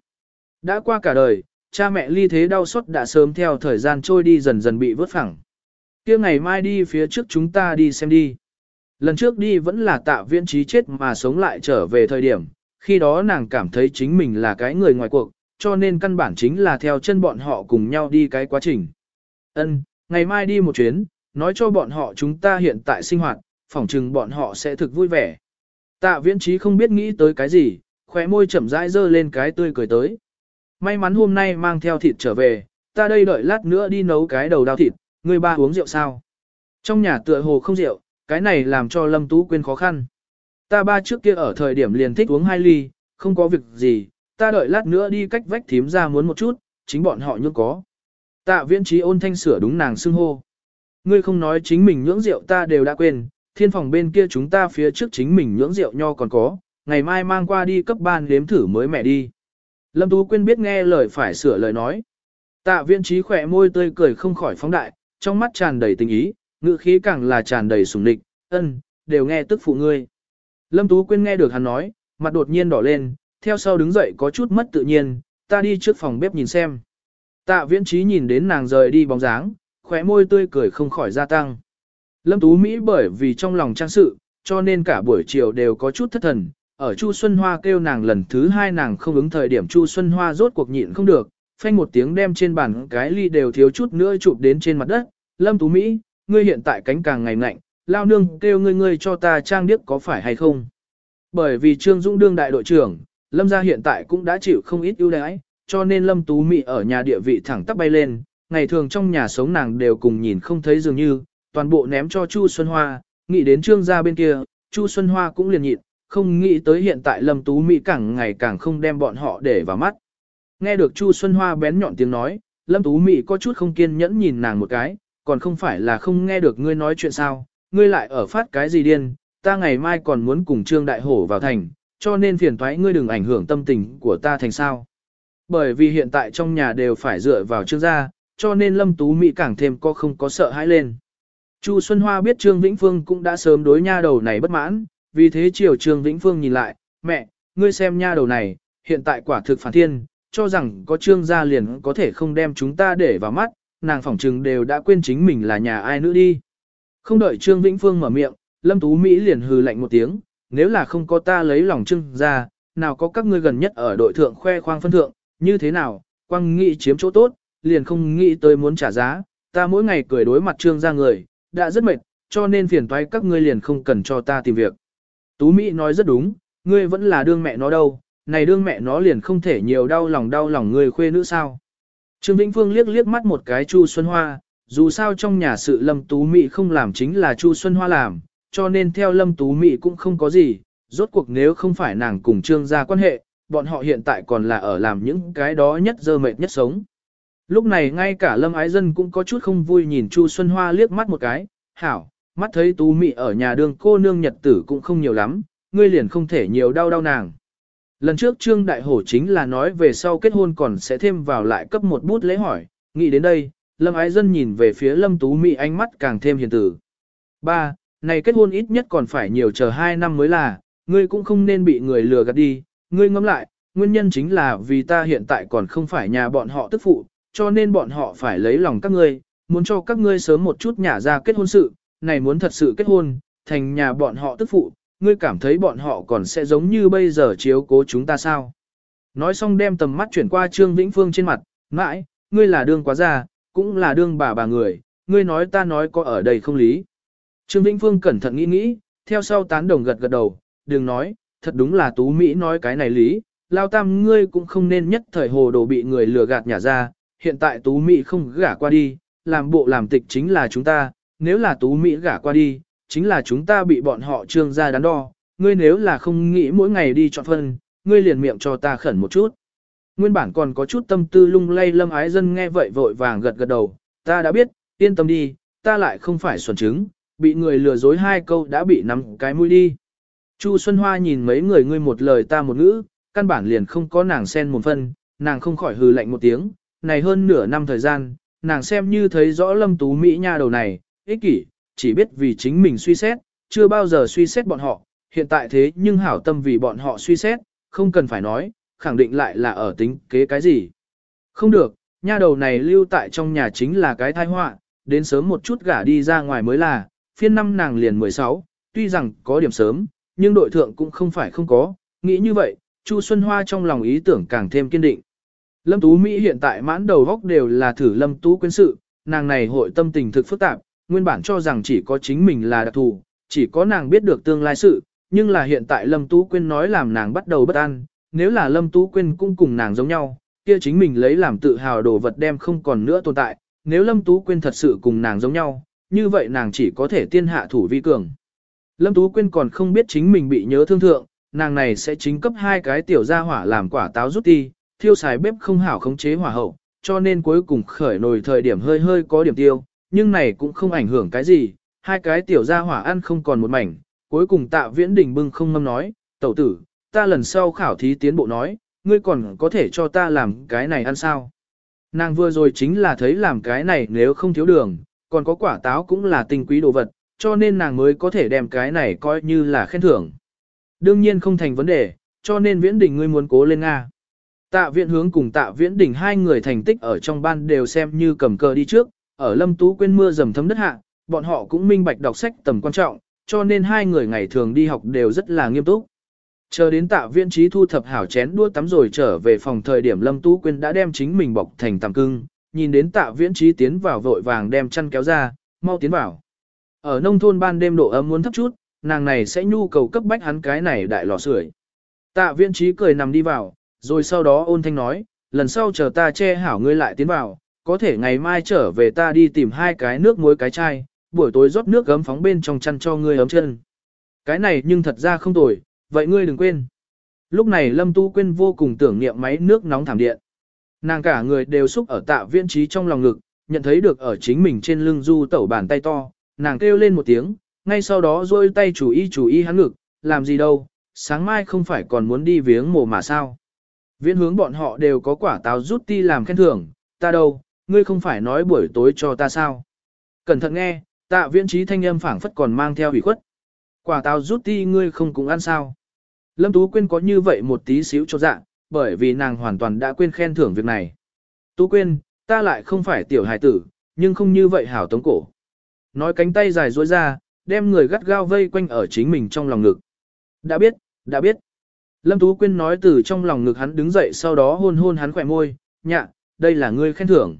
Đã qua cả đời, cha mẹ ly thế đau xót đã sớm theo thời gian trôi đi dần dần bị vớt phẳng. kia ngày mai đi phía trước chúng ta đi xem đi. Lần trước đi vẫn là tạ viễn trí chết mà sống lại trở về thời điểm, khi đó nàng cảm thấy chính mình là cái người ngoài cuộc, cho nên căn bản chính là theo chân bọn họ cùng nhau đi cái quá trình. Ân, ngày mai đi một chuyến, nói cho bọn họ chúng ta hiện tại sinh hoạt, phỏng chừng bọn họ sẽ thực vui vẻ. Tạ viễn trí không biết nghĩ tới cái gì, khóe môi chậm rãi dơ lên cái tươi cười tới. May mắn hôm nay mang theo thịt trở về, ta đây đợi lát nữa đi nấu cái đầu đao thịt, người ba uống rượu sao? Trong nhà tựa hồ không rượu, cái này làm cho Lâm Tú quên khó khăn. Ta ba trước kia ở thời điểm liền thích uống hai ly, không có việc gì, ta đợi lát nữa đi cách vách thím ra muốn một chút, chính bọn họ nhưỡng có. Tạ viễn trí ôn thanh sửa đúng nàng xưng hô. Ngươi không nói chính mình nhưỡng rượu ta đều đã quên, thiên phòng bên kia chúng ta phía trước chính mình nhưỡng rượu nho còn có, ngày mai mang qua đi cấp ban đếm thử mới mẹ đi. Lâm Tú Quyên biết nghe lời phải sửa lời nói. Tạ viễn trí khỏe môi tươi cười không khỏi phóng đại, trong mắt tràn đầy tình ý, ngữ khí càng là tràn đầy sùng địch, ân, đều nghe tức phụ ngươi. Lâm Tú Quyên nghe được hắn nói, mặt đột nhiên đỏ lên, theo sau đứng dậy có chút mất tự nhiên, ta đi trước phòng bếp nhìn xem. Tạ viễn trí nhìn đến nàng rời đi bóng dáng, khóe môi tươi cười không khỏi gia tăng. Lâm Tú Mỹ bởi vì trong lòng trang sự, cho nên cả buổi chiều đều có chút thất thần. Ở Chu Xuân Hoa kêu nàng lần thứ hai nàng không ứng thời điểm Chu Xuân Hoa rốt cuộc nhịn không được, phanh một tiếng đem trên bàn cái ly đều thiếu chút nữa chụp đến trên mặt đất. Lâm Tú Mỹ, ngươi hiện tại cánh càng ngày nạnh, lao nương kêu ngươi ngươi cho ta trang điếc có phải hay không. Bởi vì Trương Dũng đương đại đội trưởng, Lâm gia hiện tại cũng đã chịu không ít ưu đãi, cho nên Lâm Tú Mỹ ở nhà địa vị thẳng tắp bay lên, ngày thường trong nhà sống nàng đều cùng nhìn không thấy dường như, toàn bộ ném cho Chu Xuân Hoa, nghĩ đến Trương gia bên kia, Chu Xuân Hoa cũng liền nhịn, không nghĩ tới hiện tại Lâm Tú Mỹ càng ngày càng không đem bọn họ để vào mắt. Nghe được Chu Xuân Hoa bén nhọn tiếng nói, Lâm Tú Mỹ có chút không kiên nhẫn nhìn nàng một cái, còn không phải là không nghe được ngươi nói chuyện sao, ngươi lại ở phát cái gì điên, ta ngày mai còn muốn cùng Trương Đại Hổ vào thành, cho nên phiền thoái ngươi đừng ảnh hưởng tâm tình của ta thành sao. Bởi vì hiện tại trong nhà đều phải dựa vào Trương gia, cho nên Lâm Tú Mỹ càng thêm có không có sợ hãi lên. Chu Xuân Hoa biết Trương Vĩnh Phương cũng đã sớm đối nha đầu này bất mãn, vì thế chiều Trương Vĩnh Phương nhìn lại, mẹ, ngươi xem nha đầu này, hiện tại quả thực phản thiên, cho rằng có Trương gia liền có thể không đem chúng ta để vào mắt, nàng phỏng trừng đều đã quên chính mình là nhà ai nữa đi. Không đợi Trương Vĩnh Phương mở miệng, Lâm Tú Mỹ liền hừ lạnh một tiếng, nếu là không có ta lấy lòng Trương gia, nào có các ngươi gần nhất ở đội thượng khoe khoang phân thượng, như thế nào, quăng nghĩ chiếm chỗ tốt, liền không nghĩ tới muốn trả giá, ta mỗi ngày cười đối mặt Trương gia người, đã rất mệt, cho nên phiền toái các ngươi liền không cần cho ta tìm việc. Tú Mỹ nói rất đúng, ngươi vẫn là đương mẹ nó đâu, này đương mẹ nó liền không thể nhiều đau lòng đau lòng người khuê nữ sao. Trương Vĩnh Phương liếc liếc mắt một cái Chu Xuân Hoa, dù sao trong nhà sự Lâm Tú Mỹ không làm chính là Chu Xuân Hoa làm, cho nên theo Lâm Tú Mỹ cũng không có gì, rốt cuộc nếu không phải nàng cùng Trương gia quan hệ, bọn họ hiện tại còn là ở làm những cái đó nhất dơ mệt nhất sống. Lúc này ngay cả Lâm Ái Dân cũng có chút không vui nhìn Chu Xuân Hoa liếc mắt một cái, hảo, mắt thấy Tú Mỹ ở nhà đường cô nương nhật tử cũng không nhiều lắm, ngươi liền không thể nhiều đau đau nàng. Lần trước Trương Đại Hổ chính là nói về sau kết hôn còn sẽ thêm vào lại cấp một bút lễ hỏi, nghĩ đến đây, Lâm Ái Dân nhìn về phía Lâm Tú Mỹ ánh mắt càng thêm hiền tử. 3. Này kết hôn ít nhất còn phải nhiều chờ 2 năm mới là, ngươi cũng không nên bị người lừa gạt đi, ngươi ngẫm lại, nguyên nhân chính là vì ta hiện tại còn không phải nhà bọn họ tức phụ, cho nên bọn họ phải lấy lòng các ngươi, muốn cho các ngươi sớm một chút nhả ra kết hôn sự, này muốn thật sự kết hôn, thành nhà bọn họ tức phụ, ngươi cảm thấy bọn họ còn sẽ giống như bây giờ chiếu cố chúng ta sao? Nói xong đem tầm mắt chuyển qua Trương Vĩnh Phương trên mặt, mãi, ngươi là đương quá già, cũng là đương bà bà người, ngươi nói ta nói có ở đây không lý. Trương Vĩnh Phương cẩn thận nghĩ nghĩ, theo sau tán đồng gật gật đầu, đừng nói, thật đúng là Tú Mỹ nói cái này lý, lao tam ngươi cũng không nên nhất thời hồ đồ bị người lừa gạt nhà ra, hiện tại Tú Mỹ không gả qua đi, làm bộ làm tịch chính là chúng ta, nếu là Tú Mỹ gả qua đi, chính là chúng ta bị bọn họ trương ra đắn đo, ngươi nếu là không nghĩ mỗi ngày đi chọn phân, ngươi liền miệng cho ta khẩn một chút. Nguyên bản còn có chút tâm tư lung lay lâm ái dân nghe vậy vội vàng gật gật đầu, ta đã biết, yên tâm đi, ta lại không phải xuẩn trứng, bị người lừa dối hai câu đã bị nắm cái mũi đi. Chu Xuân Hoa nhìn mấy người ngươi một lời ta một ngữ, căn bản liền không có nàng sen một phân, nàng không khỏi hừ lạnh một tiếng, này hơn nửa năm thời gian, nàng xem như thấy rõ lâm tú Mỹ nha đầu này, ích kỷ, chỉ biết vì chính mình suy xét, chưa bao giờ suy xét bọn họ, hiện tại thế nhưng hảo tâm vì bọn họ suy xét, không cần phải nói, khẳng định lại là ở tính kế cái gì. Không được, nha đầu này lưu tại trong nhà chính là cái tai họa, đến sớm một chút gả đi ra ngoài mới là, phiên năm nàng liền 16, tuy rằng có điểm sớm, nhưng đội thượng cũng không phải không có, nghĩ như vậy, Chu Xuân Hoa trong lòng ý tưởng càng thêm kiên định. Lâm Tú Mỹ hiện tại mãn đầu góc đều là thử Lâm Tú quyến sự, nàng này hội tâm tình thực phức tạp, nguyên bản cho rằng chỉ có chính mình là đặc thù, chỉ có nàng biết được tương lai sự, nhưng là hiện tại Lâm Tú Quyên nói làm nàng bắt đầu bất an, nếu là Lâm Tú Quyên cũng cùng nàng giống nhau, kia chính mình lấy làm tự hào đồ vật đem không còn nữa tồn tại, nếu Lâm Tú Quyên thật sự cùng nàng giống nhau, như vậy nàng chỉ có thể tiên hạ thủ vi cường. Lâm Tú Quyên còn không biết chính mình bị nhớ thương thượng, nàng này sẽ chính cấp hai cái tiểu gia hỏa làm quả táo rút đi, thiêu xài bếp không hảo khống chế hỏa hậu, cho nên cuối cùng khởi nồi thời điểm hơi hơi có điểm tiêu, nhưng này cũng không ảnh hưởng cái gì, hai cái tiểu gia hỏa ăn không còn một mảnh, cuối cùng tạ viễn đình bưng không ngâm nói, tẩu tử, ta lần sau khảo thí tiến bộ nói, ngươi còn có thể cho ta làm cái này ăn sao. Nàng vừa rồi chính là thấy làm cái này nếu không thiếu đường, còn có quả táo cũng là tinh quý đồ vật, cho nên nàng mới có thể đem cái này coi như là khen thưởng. Đương nhiên không thành vấn đề, cho nên viễn đình ngươi muốn cố lên Nga. Tạ viễn hướng cùng tạ viễn đỉnh hai người thành tích ở trong ban đều xem như cầm cờ đi trước, ở lâm tú quên mưa dầm thấm đất hạ, bọn họ cũng minh bạch đọc sách tầm quan trọng, cho nên hai người ngày thường đi học đều rất là nghiêm túc. Chờ đến tạ viễn trí thu thập hảo chén đua tắm rồi trở về phòng thời điểm lâm tú quên đã đem chính mình bọc thành tằm cưng, nhìn đến tạ viễn trí tiến vào vội vàng đem chăn kéo ra, mau tiến vào. Ở nông thôn ban đêm độ ấm muốn thấp chút, nàng này sẽ nhu cầu cấp bách hắn cái này đại lò sưởi. Tạ viễn trí cười nằm đi vào, rồi sau đó ôn thanh nói, lần sau chờ ta che hảo ngươi lại tiến vào, có thể ngày mai trở về ta đi tìm hai cái nước muối cái chai, buổi tối rót nước gấm phóng bên trong chăn cho ngươi ấm chân. Cái này nhưng thật ra không tồi, vậy ngươi đừng quên. Lúc này Lâm Tu Quyên vô cùng tưởng niệm máy nước nóng thảm điện. Nàng cả người đều xúc ở tạ viên trí trong lòng ngực, nhận thấy được ở chính mình trên lưng du tẩu bàn tay to, nàng kêu lên một tiếng, ngay sau đó rôi tay chủ y chủ y hắn ngực, làm gì đâu, sáng mai không phải còn muốn đi viếng mồ mà sao. Viễn hướng bọn họ đều có quả táo rút ti làm khen thưởng, ta đâu, ngươi không phải nói buổi tối cho ta sao. Cẩn thận nghe, tạ viễn trí thanh âm phảng phất còn mang theo ủy khuất. Quả táo rút ti ngươi không cũng ăn sao. Lâm Tú Quyên có như vậy một tí xíu cho dạ, bởi vì nàng hoàn toàn đã quên khen thưởng việc này. Tú Quyên, ta lại không phải tiểu hài tử, nhưng không như vậy hảo tống cổ. Nói cánh tay dài duỗi ra, đem người gắt gao vây quanh ở chính mình trong lòng ngực. Đã biết, đã biết. Lâm Tú Quyên nói từ trong lòng ngực hắn đứng dậy sau đó hôn hôn hắn khỏe môi, nhạ, đây là ngươi khen thưởng.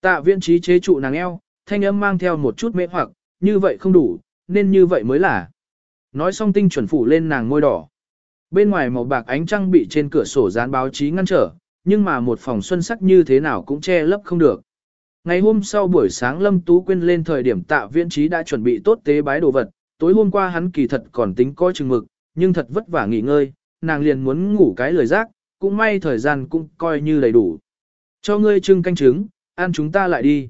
Tạ viên trí chế trụ nàng eo, thanh âm mang theo một chút mê hoặc, như vậy không đủ, nên như vậy mới là. Nói xong tinh chuẩn phủ lên nàng môi đỏ. Bên ngoài màu bạc ánh trăng bị trên cửa sổ dán báo chí ngăn trở, nhưng mà một phòng xuân sắc như thế nào cũng che lấp không được. Ngày hôm sau buổi sáng Lâm Tú Quyên lên thời điểm tạ viên trí đã chuẩn bị tốt tế bái đồ vật, tối hôm qua hắn kỳ thật còn tính coi chừng mực, nhưng thật vất vả nghỉ ngơi, nàng liền muốn ngủ cái lời giác, cũng may thời gian cũng coi như đầy đủ. Cho ngươi trưng canh trứng, ăn chúng ta lại đi.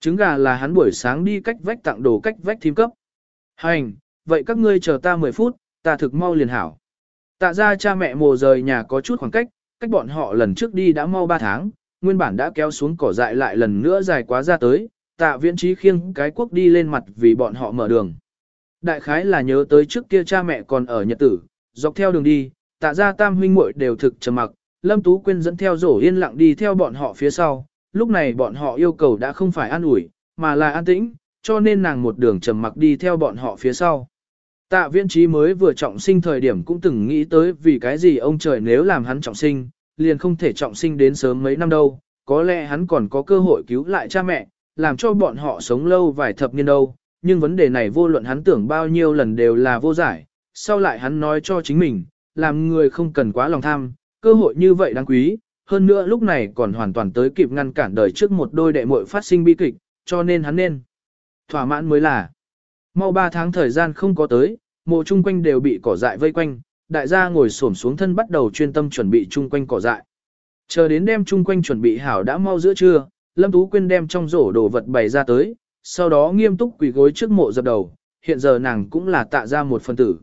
Trứng gà là hắn buổi sáng đi cách vách tặng đồ cách vách thím cấp. Hành, vậy các ngươi chờ ta 10 phút, ta thực mau liền hảo. Tạ ra cha mẹ mồ rời nhà có chút khoảng cách, cách bọn họ lần trước đi đã mau 3 tháng, nguyên bản đã kéo xuống cỏ dại lại lần nữa dài quá ra tới, tạ viễn trí khiêng cái quốc đi lên mặt vì bọn họ mở đường. Đại khái là nhớ tới trước kia cha mẹ còn ở nhật tử, dọc theo đường đi, tạ ra tam huynh muội đều thực trầm mặc, Lâm Tú Quyên dẫn theo rổ yên lặng đi theo bọn họ phía sau, lúc này bọn họ yêu cầu đã không phải an ủi, mà là an tĩnh, cho nên nàng một đường trầm mặc đi theo bọn họ phía sau. Tạ viễn trí mới vừa trọng sinh thời điểm cũng từng nghĩ tới vì cái gì ông trời nếu làm hắn trọng sinh, liền không thể trọng sinh đến sớm mấy năm đâu, có lẽ hắn còn có cơ hội cứu lại cha mẹ, làm cho bọn họ sống lâu vài thập niên đâu, nhưng vấn đề này vô luận hắn tưởng bao nhiêu lần đều là vô giải, sau lại hắn nói cho chính mình, làm người không cần quá lòng tham, cơ hội như vậy đáng quý, hơn nữa lúc này còn hoàn toàn tới kịp ngăn cản đời trước một đôi đệ muội phát sinh bi kịch, cho nên hắn nên thỏa mãn mới là. Mau 3 tháng thời gian không có tới, mộ chung quanh đều bị cỏ dại vây quanh, đại gia ngồi xổm xuống thân bắt đầu chuyên tâm chuẩn bị chung quanh cỏ dại. Chờ đến đêm chung quanh chuẩn bị hảo đã mau giữa trưa, Lâm Tú Quyên đem trong rổ đồ vật bày ra tới, sau đó nghiêm túc quỳ gối trước mộ dập đầu, hiện giờ nàng cũng là tạ ra một phần tử.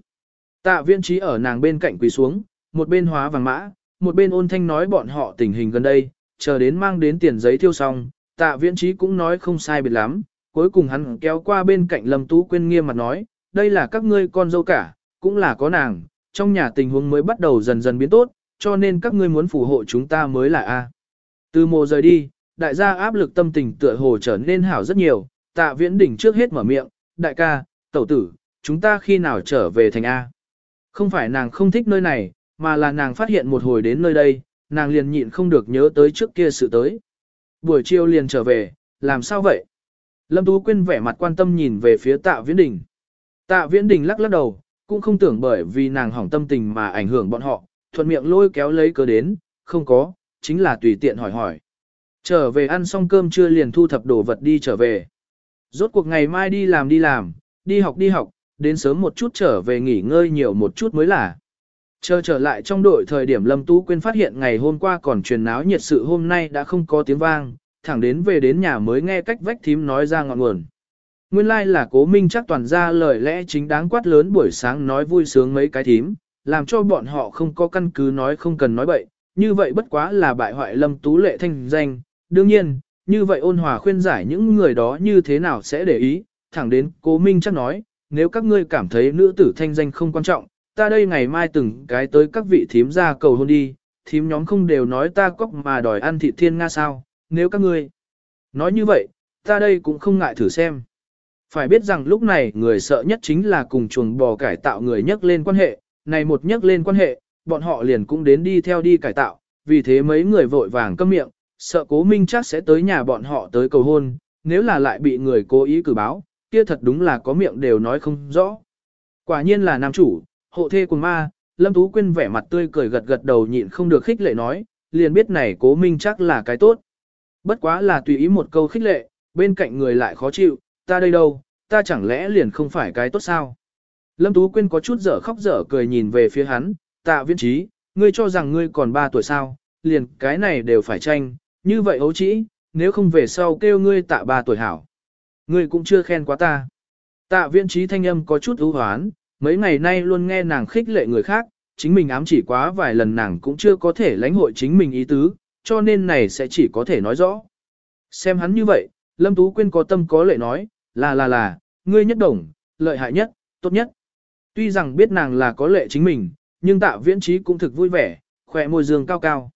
Tạ viên trí ở nàng bên cạnh quỳ xuống, một bên hóa vàng mã, một bên ôn thanh nói bọn họ tình hình gần đây, chờ đến mang đến tiền giấy tiêu xong, tạ viễn trí cũng nói không sai biệt lắm, cuối cùng hắn kéo qua bên cạnh Lâm Tú Quyên nghiêm mặt nói, đây là các ngươi con dâu cả, cũng là có nàng, trong nhà tình huống mới bắt đầu dần dần biến tốt, cho nên các ngươi muốn phù hộ chúng ta mới là A. Từ mồ rời đi, đại gia áp lực tâm tình tựa hồ trở nên hảo rất nhiều, tạ viễn đỉnh trước hết mở miệng, đại ca, tẩu tử, chúng ta khi nào trở về thành A. Không phải nàng không thích nơi này, mà là nàng phát hiện một hồi đến nơi đây, nàng liền nhịn không được nhớ tới trước kia sự tới. Buổi chiều liền trở về, làm sao vậy? Lâm Tú Quyên vẻ mặt quan tâm nhìn về phía tạ viễn đình. Tạ viễn đình lắc lắc đầu, cũng không tưởng bởi vì nàng hỏng tâm tình mà ảnh hưởng bọn họ, thuận miệng lôi kéo lấy cớ đến, không có, chính là tùy tiện hỏi hỏi. Trở về ăn xong cơm trưa liền thu thập đồ vật đi trở về. Rốt cuộc ngày mai đi làm đi làm, đi học đi học, đến sớm một chút trở về nghỉ ngơi nhiều một chút mới là. Chờ trở lại trong đội thời điểm Lâm Tú Quyên phát hiện ngày hôm qua còn truyền náo nhiệt sự hôm nay đã không có tiếng vang, thẳng đến về đến nhà mới nghe cách vách thím nói ra ngọn nguồn. Nguyên lai like là cố minh chắc toàn ra lời lẽ chính đáng quát lớn buổi sáng nói vui sướng mấy cái thím, làm cho bọn họ không có căn cứ nói không cần nói bậy, như vậy bất quá là bại hoại lâm tú lệ thanh danh. Đương nhiên, như vậy ôn hòa khuyên giải những người đó như thế nào sẽ để ý, thẳng đến cố minh chắc nói, nếu các ngươi cảm thấy nữ tử thanh danh không quan trọng, ta đây ngày mai từng cái tới các vị thím ra cầu hôn đi, thím nhóm không đều nói ta cóc mà đòi ăn thị thiên nga sao, nếu các ngươi nói như vậy, ta đây cũng không ngại thử xem. Phải biết rằng lúc này người sợ nhất chính là cùng chuồng bò cải tạo người nhắc lên quan hệ, này một nhắc lên quan hệ, bọn họ liền cũng đến đi theo đi cải tạo, vì thế mấy người vội vàng câm miệng, sợ cố minh chắc sẽ tới nhà bọn họ tới cầu hôn, nếu là lại bị người cố ý cử báo, kia thật đúng là có miệng đều nói không rõ. Quả nhiên là nam chủ, hộ thê cùng ma, Lâm Tú Quyên vẻ mặt tươi cười gật gật đầu nhịn không được khích lệ nói, liền biết này cố minh chắc là cái tốt. Bất quá là tùy ý một câu khích lệ, bên cạnh người lại khó chịu, ta đây đâu, ta chẳng lẽ liền không phải cái tốt sao? Lâm Tú Quyên có chút dở khóc dở cười nhìn về phía hắn, tạ viên trí, ngươi cho rằng ngươi còn 3 tuổi sao, liền cái này đều phải tranh, như vậy ấu trĩ, nếu không về sau kêu ngươi tạ 3 tuổi hảo. Ngươi cũng chưa khen quá ta. Tạ viên trí thanh âm có chút ưu hoán, mấy ngày nay luôn nghe nàng khích lệ người khác, chính mình ám chỉ quá vài lần nàng cũng chưa có thể lãnh hội chính mình ý tứ, cho nên này sẽ chỉ có thể nói rõ. Xem hắn như vậy, Lâm Tú Quyên có tâm có lệ nói, là là là, ngươi nhất đồng, lợi hại nhất, tốt nhất. Tuy rằng biết nàng là có lệ chính mình, nhưng tạ viễn trí cũng thực vui vẻ, khỏe môi dương cao cao.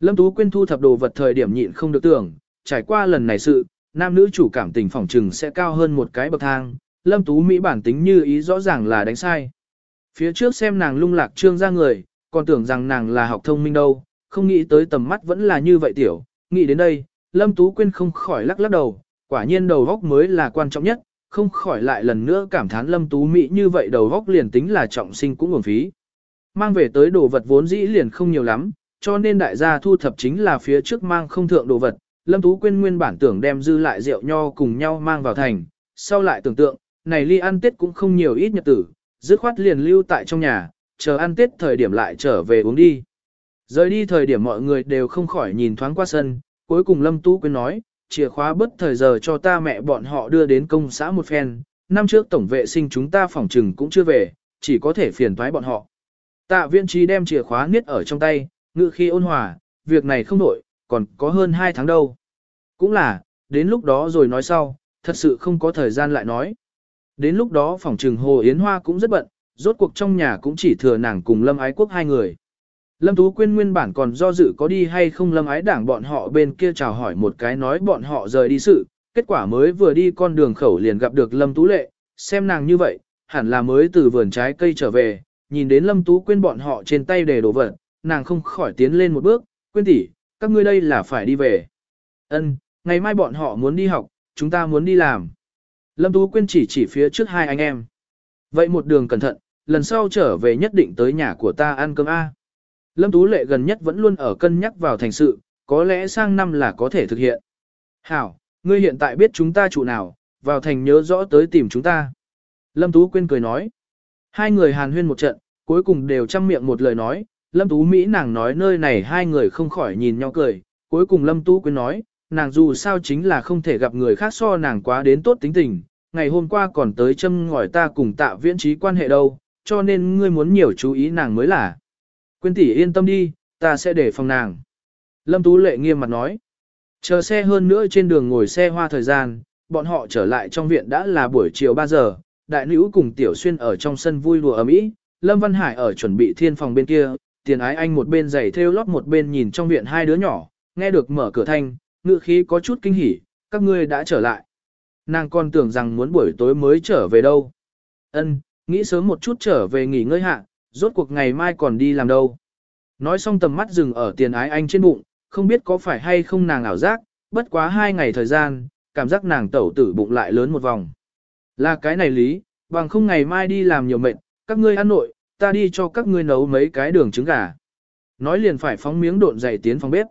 Lâm Tú Quyên thu thập đồ vật thời điểm nhịn không được tưởng, trải qua lần này sự, nam nữ chủ cảm tình phỏng trừng sẽ cao hơn một cái bậc thang, Lâm Tú Mỹ bản tính như ý rõ ràng là đánh sai. Phía trước xem nàng lung lạc trương ra người, còn tưởng rằng nàng là học thông minh đâu, không nghĩ tới tầm mắt vẫn là như vậy tiểu, nghĩ đến đây, Lâm Tú Quyên không khỏi lắc lắc đầu, quả nhiên đầu góc mới là quan trọng nhất, không khỏi lại lần nữa cảm thán Lâm Tú Mỹ như vậy đầu góc liền tính là trọng sinh cũng nguồn phí. Mang về tới đồ vật vốn dĩ liền không nhiều lắm, cho nên đại gia thu thập chính là phía trước mang không thượng đồ vật. Lâm Tú Quyên nguyên bản tưởng đem dư lại rượu nho cùng nhau mang vào thành, sau lại tưởng tượng, này ly ăn Tết cũng không nhiều ít nhật tử, dứt khoát liền lưu tại trong nhà, chờ ăn Tết thời điểm lại trở về uống đi. Rời đi thời điểm mọi người đều không khỏi nhìn thoáng qua sân, cuối cùng Lâm Tú Quyên nói, chìa khóa bất thời giờ cho ta mẹ bọn họ đưa đến công xã một phen, năm trước tổng vệ sinh chúng ta phòng trừng cũng chưa về, chỉ có thể phiền thoái bọn họ. Tạ viên trí đem chìa khóa niết ở trong tay, ngự khi ôn hòa, việc này không nổi, còn có hơn 2 tháng đâu. Cũng là, đến lúc đó rồi nói sau, thật sự không có thời gian lại nói. Đến lúc đó phòng trừng Hồ Yến Hoa cũng rất bận, rốt cuộc trong nhà cũng chỉ thừa nàng cùng Lâm Ái Quốc hai người. Lâm Tú Quyên nguyên bản còn do dự có đi hay không Lâm Ái Đảng bọn họ bên kia chào hỏi một cái nói bọn họ rời đi sự, kết quả mới vừa đi con đường khẩu liền gặp được Lâm Tú Lệ, xem nàng như vậy, hẳn là mới từ vườn trái cây trở về, nhìn đến Lâm Tú Quyên bọn họ trên tay để đổ vật, nàng không khỏi tiến lên một bước, Quyên tỷ, các ngươi đây là phải đi về. Ân, ngày mai bọn họ muốn đi học, chúng ta muốn đi làm. Lâm Tú Quyên chỉ chỉ phía trước hai anh em. Vậy một đường cẩn thận, lần sau trở về nhất định tới nhà của ta ăn cơm A. Lâm Tú Lệ gần nhất vẫn luôn ở cân nhắc vào thành sự, có lẽ sang năm là có thể thực hiện. Hảo, ngươi hiện tại biết chúng ta chủ nào, vào thành nhớ rõ tới tìm chúng ta. Lâm Tú Quyên cười nói. Hai người hàn huyên một trận, cuối cùng đều chăm miệng một lời nói. Lâm Tú Mỹ nàng nói nơi này hai người không khỏi nhìn nhau cười. Cuối cùng Lâm Tú Quyên nói, nàng dù sao chính là không thể gặp người khác so nàng quá đến tốt tính tình. Ngày hôm qua còn tới châm ngòi ta cùng tạ viễn trí quan hệ đâu, cho nên ngươi muốn nhiều chú ý nàng mới là. Quyên tỷ yên tâm đi, ta sẽ để phòng nàng. Lâm Tú Lệ nghiêm mặt nói. Chờ xe hơn nữa trên đường ngồi xe hoa thời gian, bọn họ trở lại trong viện đã là buổi chiều 3 giờ, đại nữ cùng Tiểu Xuyên ở trong sân vui đùa ấm ý, Lâm Văn Hải ở chuẩn bị thiên phòng bên kia, tiền ái anh một bên giày theo lót một bên nhìn trong viện hai đứa nhỏ, nghe được mở cửa thanh, ngự khí có chút kinh hỉ, các ngươi đã trở lại. Nàng còn tưởng rằng muốn buổi tối mới trở về đâu. Ân, nghĩ sớm một chút trở về nghỉ ngơi hạ, rốt cuộc ngày mai còn đi làm đâu. Nói xong tầm mắt dừng ở tiền ái anh trên bụng, không biết có phải hay không nàng ảo giác, bất quá hai ngày thời gian, cảm giác nàng tẩu tử bụng lại lớn một vòng. Là cái này lý, bằng không ngày mai đi làm nhiều mệnh, các ngươi ăn nội, ta đi cho các ngươi nấu mấy cái đường trứng gà. Nói liền phải phóng miếng độn dày tiến phòng bếp.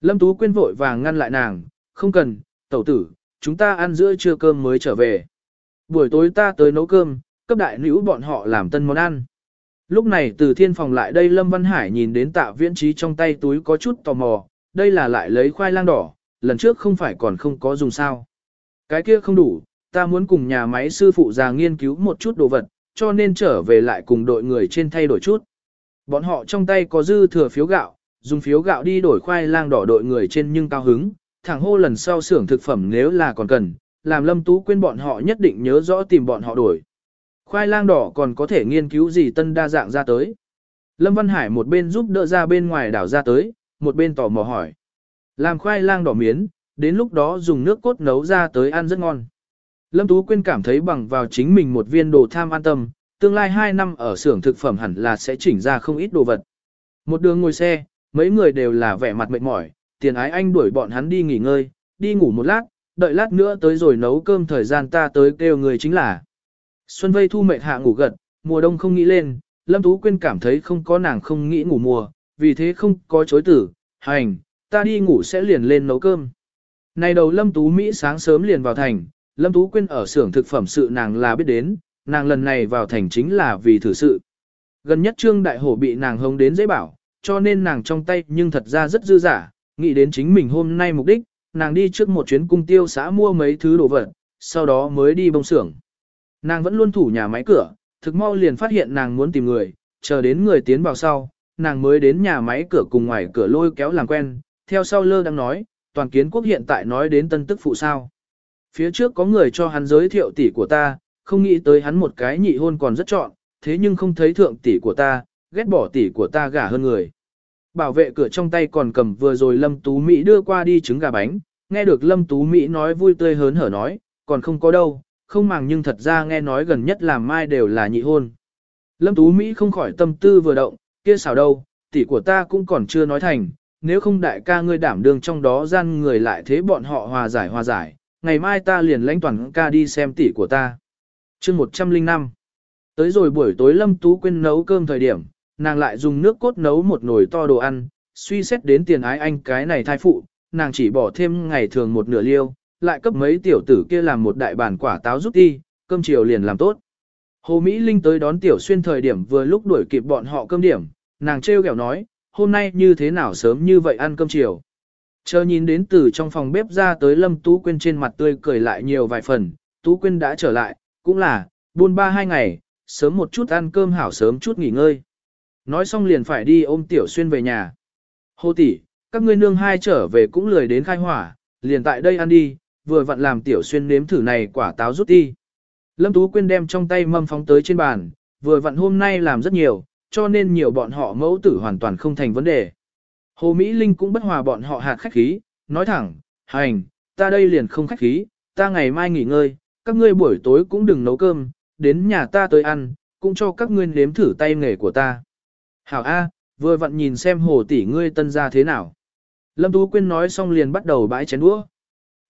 Lâm Tú quên vội vàng ngăn lại nàng, không cần, tẩu tử, chúng ta ăn giữa trưa cơm mới trở về. Buổi tối ta tới nấu cơm, cấp đại nữ bọn họ làm tân món ăn. Lúc này từ thiên phòng lại đây Lâm Văn Hải nhìn đến tạ viễn trí trong tay túi có chút tò mò, đây là lại lấy khoai lang đỏ, lần trước không phải còn không có dùng sao. Cái kia không đủ, ta muốn cùng nhà máy sư phụ già nghiên cứu một chút đồ vật, cho nên trở về lại cùng đội người trên thay đổi chút. Bọn họ trong tay có dư thừa phiếu gạo, dùng phiếu gạo đi đổi khoai lang đỏ đội người trên nhưng cao hứng, thẳng hô lần sau xưởng thực phẩm nếu là còn cần, làm lâm tú quên bọn họ nhất định nhớ rõ tìm bọn họ đổi. Khoai lang đỏ còn có thể nghiên cứu gì tân đa dạng ra tới. Lâm Văn Hải một bên giúp đỡ ra bên ngoài đảo ra tới, một bên tò mò hỏi. Làm khoai lang đỏ miến, đến lúc đó dùng nước cốt nấu ra tới ăn rất ngon. Lâm Tú Quyên cảm thấy bằng vào chính mình một viên đồ tham an tâm, tương lai 2 năm ở xưởng thực phẩm hẳn là sẽ chỉnh ra không ít đồ vật. Một đường ngồi xe, mấy người đều là vẻ mặt mệt mỏi, tiền ái anh đuổi bọn hắn đi nghỉ ngơi, đi ngủ một lát, đợi lát nữa tới rồi nấu cơm thời gian ta tới kêu người chính là. Xuân vây thu mệt hạ ngủ gật, mùa đông không nghĩ lên, Lâm Tú Quyên cảm thấy không có nàng không nghĩ ngủ mùa, vì thế không có chối tử, hành, ta đi ngủ sẽ liền lên nấu cơm. Này đầu Lâm Tú Mỹ sáng sớm liền vào thành, Lâm Tú Quyên ở xưởng thực phẩm sự nàng là biết đến, nàng lần này vào thành chính là vì thử sự. Gần nhất Trương Đại Hổ bị nàng hống đến dễ bảo, cho nên nàng trong tay nhưng thật ra rất dư giả, nghĩ đến chính mình hôm nay mục đích, nàng đi trước một chuyến cung tiêu xã mua mấy thứ đồ vật, sau đó mới đi bông xưởng. Nàng vẫn luôn thủ nhà máy cửa, thực mau liền phát hiện nàng muốn tìm người, chờ đến người tiến vào sau, nàng mới đến nhà máy cửa cùng ngoài cửa lôi kéo làm quen, theo sau lơ đang nói, toàn kiến quốc hiện tại nói đến tân tức phụ sao. Phía trước có người cho hắn giới thiệu tỷ của ta, không nghĩ tới hắn một cái nhị hôn còn rất chọn, thế nhưng không thấy thượng tỷ của ta, ghét bỏ tỷ của ta gả hơn người. Bảo vệ cửa trong tay còn cầm vừa rồi Lâm Tú Mỹ đưa qua đi trứng gà bánh, nghe được Lâm Tú Mỹ nói vui tươi hớn hở nói, còn không có đâu, không màng nhưng thật ra nghe nói gần nhất làm mai đều là nhị hôn. Lâm Tú Mỹ không khỏi tâm tư vừa động, kia xảo đâu, tỷ của ta cũng còn chưa nói thành, nếu không đại ca ngươi đảm đương trong đó gian người lại thế bọn họ hòa giải hòa giải, ngày mai ta liền lãnh toàn ca đi xem tỷ của ta. chương 105 Tới rồi buổi tối Lâm Tú quyên nấu cơm thời điểm, nàng lại dùng nước cốt nấu một nồi to đồ ăn, suy xét đến tiền ái anh cái này thai phụ, nàng chỉ bỏ thêm ngày thường một nửa liêu, lại cấp mấy tiểu tử kia làm một đại bản quả táo giúp đi, cơm chiều liền làm tốt. Hồ Mỹ Linh tới đón tiểu xuyên thời điểm vừa lúc đuổi kịp bọn họ cơm điểm, nàng trêu ghẹo nói, hôm nay như thế nào sớm như vậy ăn cơm chiều. Chờ nhìn đến từ trong phòng bếp ra tới Lâm Tú Quyên trên mặt tươi cười lại nhiều vài phần, Tú Quyên đã trở lại, cũng là, buôn ba hai ngày, sớm một chút ăn cơm hảo sớm chút nghỉ ngơi. Nói xong liền phải đi ôm Tiểu Xuyên về nhà. hô tỷ, các ngươi nương hai trở về cũng lười đến khai hỏa, liền tại đây ăn đi, vừa vặn làm Tiểu Xuyên nếm thử này quả táo rút đi. Lâm Tú Quyên đem trong tay mâm phóng tới trên bàn, vừa vặn hôm nay làm rất nhiều, cho nên nhiều bọn họ mẫu tử hoàn toàn không thành vấn đề. Hồ Mỹ Linh cũng bất hòa bọn họ hạt khách khí, nói thẳng, hành, ta đây liền không khách khí, ta ngày mai nghỉ ngơi, các ngươi buổi tối cũng đừng nấu cơm, đến nhà ta tới ăn, cũng cho các ngươi nếm thử tay nghề của ta. Hảo A, vừa vặn nhìn xem hồ tỷ ngươi tân ra thế nào. Lâm Tú Quyên nói xong liền bắt đầu bãi chén đũa.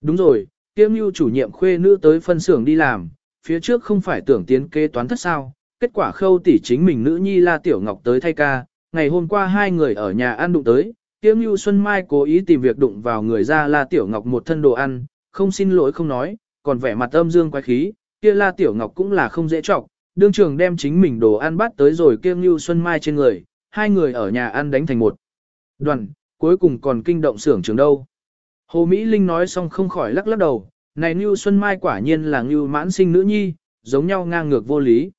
Đúng rồi, kiêm mưu chủ nhiệm khuê nữ tới phân xưởng đi làm, phía trước không phải tưởng tiến kế toán thất sao, kết quả khâu tỷ chính mình nữ nhi La Tiểu Ngọc tới thay ca, ngày hôm qua hai người ở nhà ăn đụng tới, Tiêu Như Xuân Mai cố ý tìm việc đụng vào người ra La Tiểu Ngọc một thân đồ ăn, không xin lỗi không nói, còn vẻ mặt âm dương quái khí, kia La Tiểu Ngọc cũng là không dễ trọng, đương trường đem chính mình đồ ăn bắt tới rồi Tiêu Như Xuân Mai trên người, hai người ở nhà ăn đánh thành một đoàn, cuối cùng còn kinh động xưởng trường đâu. Hồ Mỹ Linh nói xong không khỏi lắc lắc đầu, này Như Xuân Mai quả nhiên là Như mãn sinh nữ nhi, giống nhau ngang ngược vô lý.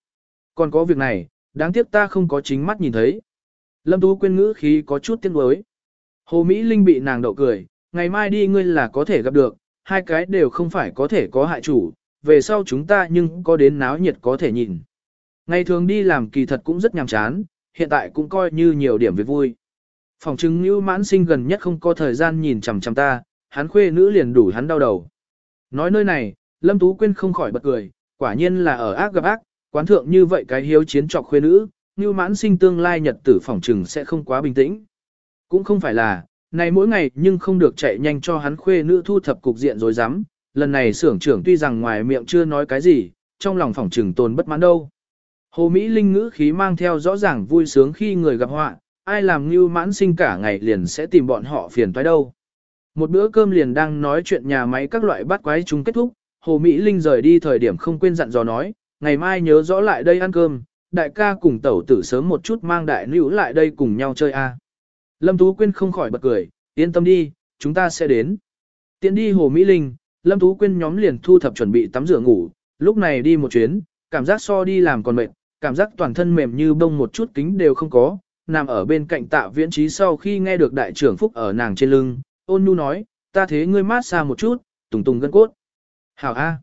Còn có việc này, đáng tiếc ta không có chính mắt nhìn thấy. Lâm Tú quên ngữ khí có chút tiếc nuối. Hồ Mỹ Linh bị nàng đậu cười, ngày mai đi ngươi là có thể gặp được, hai cái đều không phải có thể có hại chủ, về sau chúng ta nhưng có đến náo nhiệt có thể nhìn. Ngày thường đi làm kỳ thật cũng rất nhàm chán, hiện tại cũng coi như nhiều điểm việc vui. Phòng chứng như mãn sinh gần nhất không có thời gian nhìn chằm chằm ta, hắn khuê nữ liền đủ hắn đau đầu. Nói nơi này, Lâm Tú Quyên không khỏi bật cười, quả nhiên là ở ác gặp ác, quán thượng như vậy cái hiếu chiến trọc khuê nữ, như mãn sinh tương lai nhật tử phỏng trừng sẽ không quá bình tĩnh. Cũng không phải là, này mỗi ngày nhưng không được chạy nhanh cho hắn khuê nữ thu thập cục diện rồi dám, lần này xưởng trưởng tuy rằng ngoài miệng chưa nói cái gì, trong lòng phỏng trừng tồn bất mãn đâu. Hồ Mỹ Linh ngữ khí mang theo rõ ràng vui sướng khi người gặp họa, ai làm như mãn sinh cả ngày liền sẽ tìm bọn họ phiền toái đâu. Một bữa cơm liền đang nói chuyện nhà máy các loại bắt quái chúng kết thúc, Hồ Mỹ Linh rời đi thời điểm không quên dặn dò nói, ngày mai nhớ rõ lại đây ăn cơm, đại ca cùng tẩu tử sớm một chút mang đại nữ lại đây cùng nhau chơi a. Lâm Tú Quyên không khỏi bật cười, yên tâm đi, chúng ta sẽ đến. Tiến đi Hồ Mỹ Linh, Lâm Tú Quyên nhóm liền thu thập chuẩn bị tắm rửa ngủ, lúc này đi một chuyến, cảm giác so đi làm còn mệt, cảm giác toàn thân mềm như bông một chút kính đều không có, nằm ở bên cạnh tạ viễn trí sau khi nghe được đại trưởng phúc ở nàng trên lưng, ôn nhu nói, ta thế ngươi mát xa một chút, tùng tùng gân cốt. Hảo A.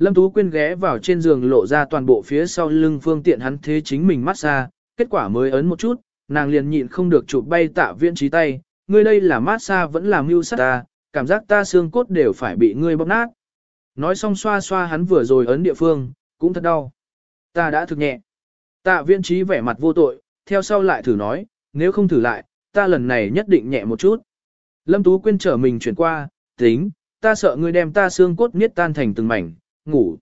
Lâm Tú Quyên ghé vào trên giường lộ ra toàn bộ phía sau lưng phương tiện hắn thế chính mình mát xa, kết quả mới ấn một chút, nàng liền nhịn không được chụp bay tạ viễn trí tay, ngươi đây là mát xa vẫn làm mưu sát ta, cảm giác ta xương cốt đều phải bị ngươi bóp nát. Nói xong xoa xoa hắn vừa rồi ấn địa phương, cũng thật đau. Ta đã thực nhẹ. Tạ viễn trí vẻ mặt vô tội, theo sau lại thử nói, nếu không thử lại, ta lần này nhất định nhẹ một chút. Lâm Tú Quyên trở mình chuyển qua, tính, ta sợ ngươi đem ta xương cốt niết tan thành từng mảnh, ngủ.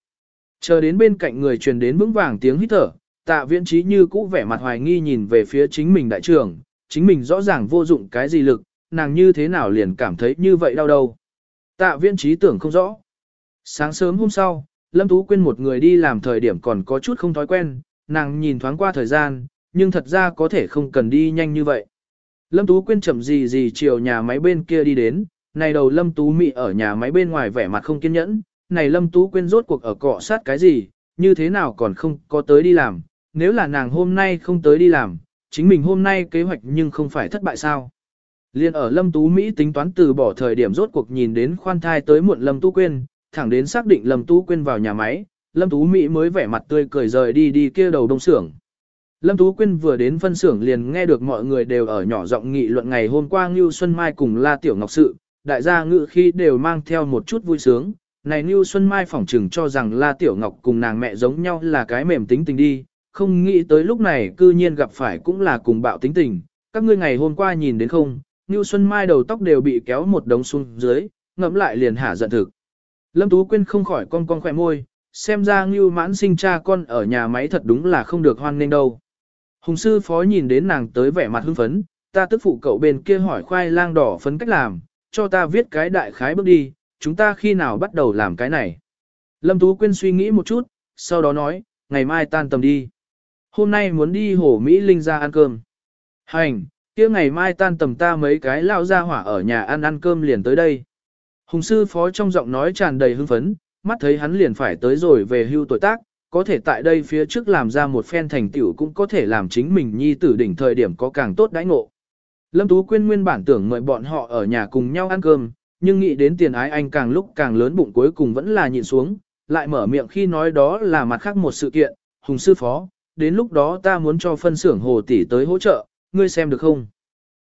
Chờ đến bên cạnh người truyền đến vững vàng tiếng hít thở, tạ viễn trí như cũ vẻ mặt hoài nghi nhìn về phía chính mình đại trưởng, chính mình rõ ràng vô dụng cái gì lực, nàng như thế nào liền cảm thấy như vậy đau đầu. Tạ viễn trí tưởng không rõ. Sáng sớm hôm sau, Lâm Tú Quyên một người đi làm thời điểm còn có chút không thói quen, nàng nhìn thoáng qua thời gian, nhưng thật ra có thể không cần đi nhanh như vậy. Lâm Tú Quyên chậm gì gì chiều nhà máy bên kia đi đến, này đầu Lâm Tú Mị ở nhà máy bên ngoài vẻ mặt không kiên nhẫn, này Lâm Tú Quyên rốt cuộc ở cọ sát cái gì, như thế nào còn không có tới đi làm, nếu là nàng hôm nay không tới đi làm, chính mình hôm nay kế hoạch nhưng không phải thất bại sao. Liên ở Lâm Tú Mỹ tính toán từ bỏ thời điểm rốt cuộc nhìn đến khoan thai tới muộn Lâm Tú Quyên, thẳng đến xác định Lâm Tú Quyên vào nhà máy, Lâm Tú Mỹ mới vẻ mặt tươi cười rời đi đi kia đầu đông xưởng. Lâm Tú Quyên vừa đến phân xưởng liền nghe được mọi người đều ở nhỏ giọng nghị luận ngày hôm qua Ngưu Xuân Mai cùng La Tiểu Ngọc sự, đại gia ngự khi đều mang theo một chút vui sướng. Này Nưu Xuân Mai phỏng chừng cho rằng La Tiểu Ngọc cùng nàng mẹ giống nhau là cái mềm tính tình đi, không nghĩ tới lúc này cư nhiên gặp phải cũng là cùng bạo tính tình. Các ngươi ngày hôm qua nhìn đến không, Nưu Xuân Mai đầu tóc đều bị kéo một đống xuống dưới, ngẫm lại liền hả giận thực. Lâm Tú Quyên không khỏi cong cong khỏe môi, xem ra Ngưu mãn sinh cha con ở nhà máy thật đúng là không được hoan nghênh đâu. Hùng sư phó nhìn đến nàng tới vẻ mặt hưng phấn, ta tức phụ cậu bên kia hỏi khoai lang đỏ phấn cách làm, cho ta viết cái đại khái bước đi, chúng ta khi nào bắt đầu làm cái này. Lâm Tú Quyên suy nghĩ một chút, sau đó nói, ngày mai tan tầm đi. Hôm nay muốn đi hồ Mỹ Linh ra ăn cơm. Hành, kia ngày mai tan tầm ta mấy cái lao ra hỏa ở nhà ăn ăn cơm liền tới đây. Hùng sư phó trong giọng nói tràn đầy hưng phấn, mắt thấy hắn liền phải tới rồi về hưu tuổi tác, có thể tại đây phía trước làm ra một phen thành tựu cũng có thể làm chính mình nhi tử đỉnh thời điểm có càng tốt đãi ngộ. Lâm Tú Quyên nguyên bản tưởng mời bọn họ ở nhà cùng nhau ăn cơm, nhưng nghĩ đến tiền ái anh càng lúc càng lớn bụng cuối cùng vẫn là nhịn xuống, lại mở miệng khi nói đó là mặt khác một sự kiện, hùng sư phó, đến lúc đó ta muốn cho phân xưởng hồ tỷ tới hỗ trợ, ngươi xem được không?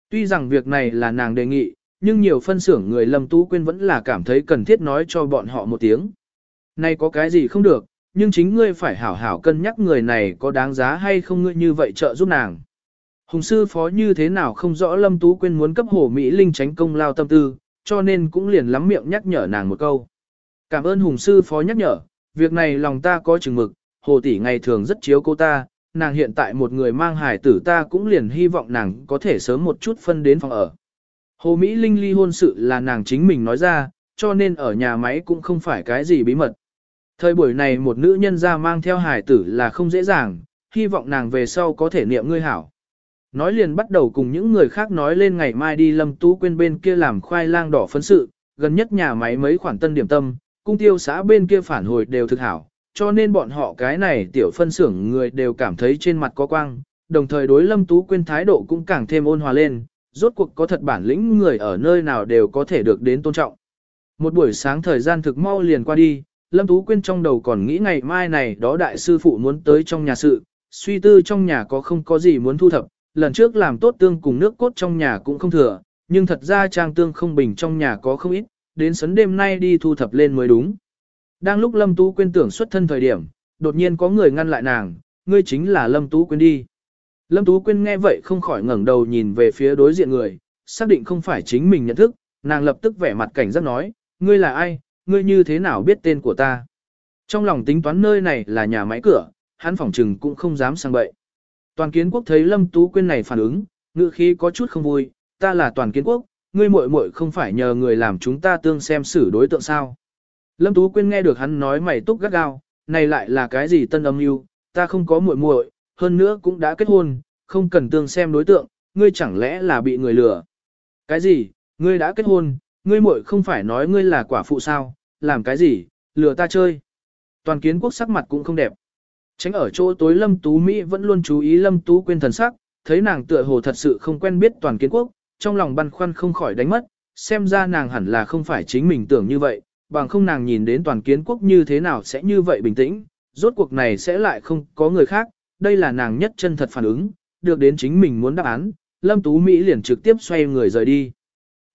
Tuy rằng việc này là nàng đề nghị, nhưng nhiều phân xưởng người Lâm Tú Quyên vẫn là cảm thấy cần thiết nói cho bọn họ một tiếng. Này có cái gì không được, nhưng chính ngươi phải hảo hảo cân nhắc người này có đáng giá hay không ngươi như vậy trợ giúp nàng. Hùng sư phó như thế nào không rõ Lâm Tú Quyên muốn cấp hồ Mỹ Linh tránh công lao tâm tư, cho nên cũng liền lắm miệng nhắc nhở nàng một câu. Cảm ơn Hùng sư phó nhắc nhở, việc này lòng ta có chừng mực, hồ tỷ ngày thường rất chiếu cô ta, nàng hiện tại một người mang hài tử ta cũng liền hy vọng nàng có thể sớm một chút phân đến phòng ở. Hồ Mỹ Linh ly hôn sự là nàng chính mình nói ra, cho nên ở nhà máy cũng không phải cái gì bí mật. Thời buổi này một nữ nhân ra mang theo hài tử là không dễ dàng, hy vọng nàng về sau có thể niệm ngươi hảo. Nói liền bắt đầu cùng những người khác nói lên ngày mai đi lâm tú quên bên kia làm khoai lang đỏ phấn sự, gần nhất nhà máy mấy khoản tân điểm tâm, cung tiêu xã bên kia phản hồi đều thực hảo, cho nên bọn họ cái này tiểu phân xưởng người đều cảm thấy trên mặt có quang, đồng thời đối lâm tú quên thái độ cũng càng thêm ôn hòa lên, rốt cuộc có thật bản lĩnh người ở nơi nào đều có thể được đến tôn trọng. Một buổi sáng thời gian thực mau liền qua đi, Lâm Tú Quyên trong đầu còn nghĩ ngày mai này đó đại sư phụ muốn tới trong nhà sự, suy tư trong nhà có không có gì muốn thu thập, lần trước làm tốt tương cùng nước cốt trong nhà cũng không thừa, nhưng thật ra trang tương không bình trong nhà có không ít, đến sấn đêm nay đi thu thập lên mới đúng. Đang lúc Lâm Tú Quyên tưởng xuất thân thời điểm, đột nhiên có người ngăn lại nàng, ngươi chính là Lâm Tú Quyên đi. Lâm Tú Quyên nghe vậy không khỏi ngẩng đầu nhìn về phía đối diện người, xác định không phải chính mình nhận thức, nàng lập tức vẻ mặt cảnh giác nói, ngươi là ai, ngươi như thế nào biết tên của ta. Trong lòng tính toán nơi này là nhà máy cửa, hắn phỏng trừng cũng không dám sang bậy. Toàn kiến quốc thấy Lâm Tú Quyên này phản ứng, ngữ khí có chút không vui, ta là toàn kiến quốc, ngươi muội muội không phải nhờ người làm chúng ta tương xem xử đối tượng sao. Lâm Tú Quyên nghe được hắn nói mày túc gắt gao, này lại là cái gì tân âm mưu, ta không có muội muội, hơn nữa cũng đã kết hôn, không cần tương xem đối tượng, ngươi chẳng lẽ là bị người lừa. Cái gì, ngươi đã kết hôn, ngươi muội không phải nói ngươi là quả phụ sao, làm cái gì, lừa ta chơi. Toàn kiến quốc sắc mặt cũng không đẹp. Tránh ở chỗ tối Lâm Tú Mỹ vẫn luôn chú ý Lâm Tú quên thần sắc, thấy nàng tựa hồ thật sự không quen biết toàn kiến quốc, trong lòng băn khoăn không khỏi đánh mất, xem ra nàng hẳn là không phải chính mình tưởng như vậy, bằng không nàng nhìn đến toàn kiến quốc như thế nào sẽ như vậy bình tĩnh, rốt cuộc này sẽ lại không có người khác, đây là nàng nhất chân thật phản ứng, được đến chính mình muốn đáp án, Lâm Tú Mỹ liền trực tiếp xoay người rời đi.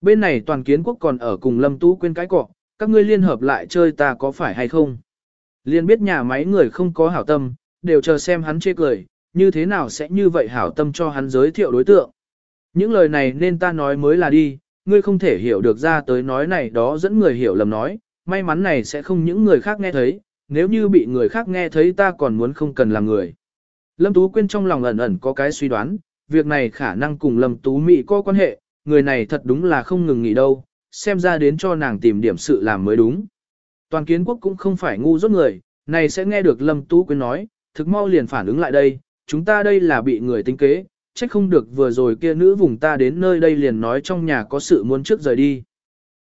Bên này toàn kiến quốc còn ở cùng Lâm Tú quên cái cọ, các ngươi liên hợp lại chơi ta có phải hay không? Liên biết nhà máy người không có hảo tâm, đều chờ xem hắn chê cười, như thế nào sẽ như vậy hảo tâm cho hắn giới thiệu đối tượng. Những lời này nên ta nói mới là đi, ngươi không thể hiểu được ra tới nói này đó dẫn người hiểu lầm nói, may mắn này sẽ không những người khác nghe thấy, nếu như bị người khác nghe thấy ta còn muốn không cần làm người. Lâm Tú Quyên trong lòng ẩn ẩn có cái suy đoán, việc này khả năng cùng Lâm Tú Mỹ có quan hệ, người này thật đúng là không ngừng nghỉ đâu, xem ra đến cho nàng tìm điểm sự làm mới đúng. Toàn kiến quốc cũng không phải ngu dốt người, này sẽ nghe được Lâm Tú Quyên nói, thực mau liền phản ứng lại đây, chúng ta đây là bị người tính kế, trách không được vừa rồi kia nữ vùng ta đến nơi đây liền nói trong nhà có sự muốn trước rời đi.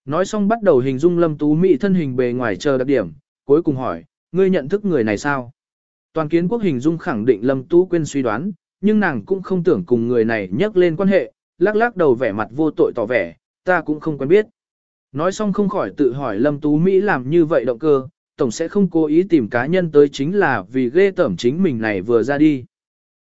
Nói xong bắt đầu hình dung Lâm Tú Mỹ thân hình bề ngoài chờ đặc điểm, cuối cùng hỏi, ngươi nhận thức người này sao? Toàn kiến quốc hình dung khẳng định Lâm Tú Quyên suy đoán, nhưng nàng cũng không tưởng cùng người này nhắc lên quan hệ, lắc lắc đầu vẻ mặt vô tội tỏ vẻ, ta cũng không quen biết. Nói xong không khỏi tự hỏi Lâm Tú Mỹ làm như vậy động cơ, tổng sẽ không cố ý tìm cá nhân tới chính là vì ghê tẩm chính mình này vừa ra đi.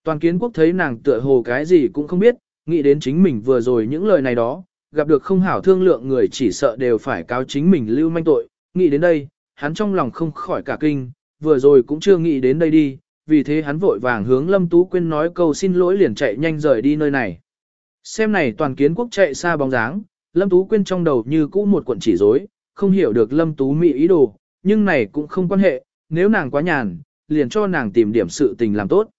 Toàn kiến quốc thấy nàng tựa hồ cái gì cũng không biết, nghĩ đến chính mình vừa rồi những lời này đó, gặp được không hảo thương lượng người chỉ sợ đều phải cáo chính mình lưu manh tội, nghĩ đến đây, hắn trong lòng không khỏi cả kinh, vừa rồi cũng chưa nghĩ đến đây đi, vì thế hắn vội vàng hướng Lâm Tú Quyên nói câu xin lỗi liền chạy nhanh rời đi nơi này. Xem này toàn kiến quốc chạy xa bóng dáng, Lâm Tú Quyên trong đầu như cũ một cuộn chỉ rối, không hiểu được Lâm Tú Mỹ ý đồ, nhưng này cũng không quan hệ, nếu nàng quá nhàn, liền cho nàng tìm điểm sự tình làm tốt.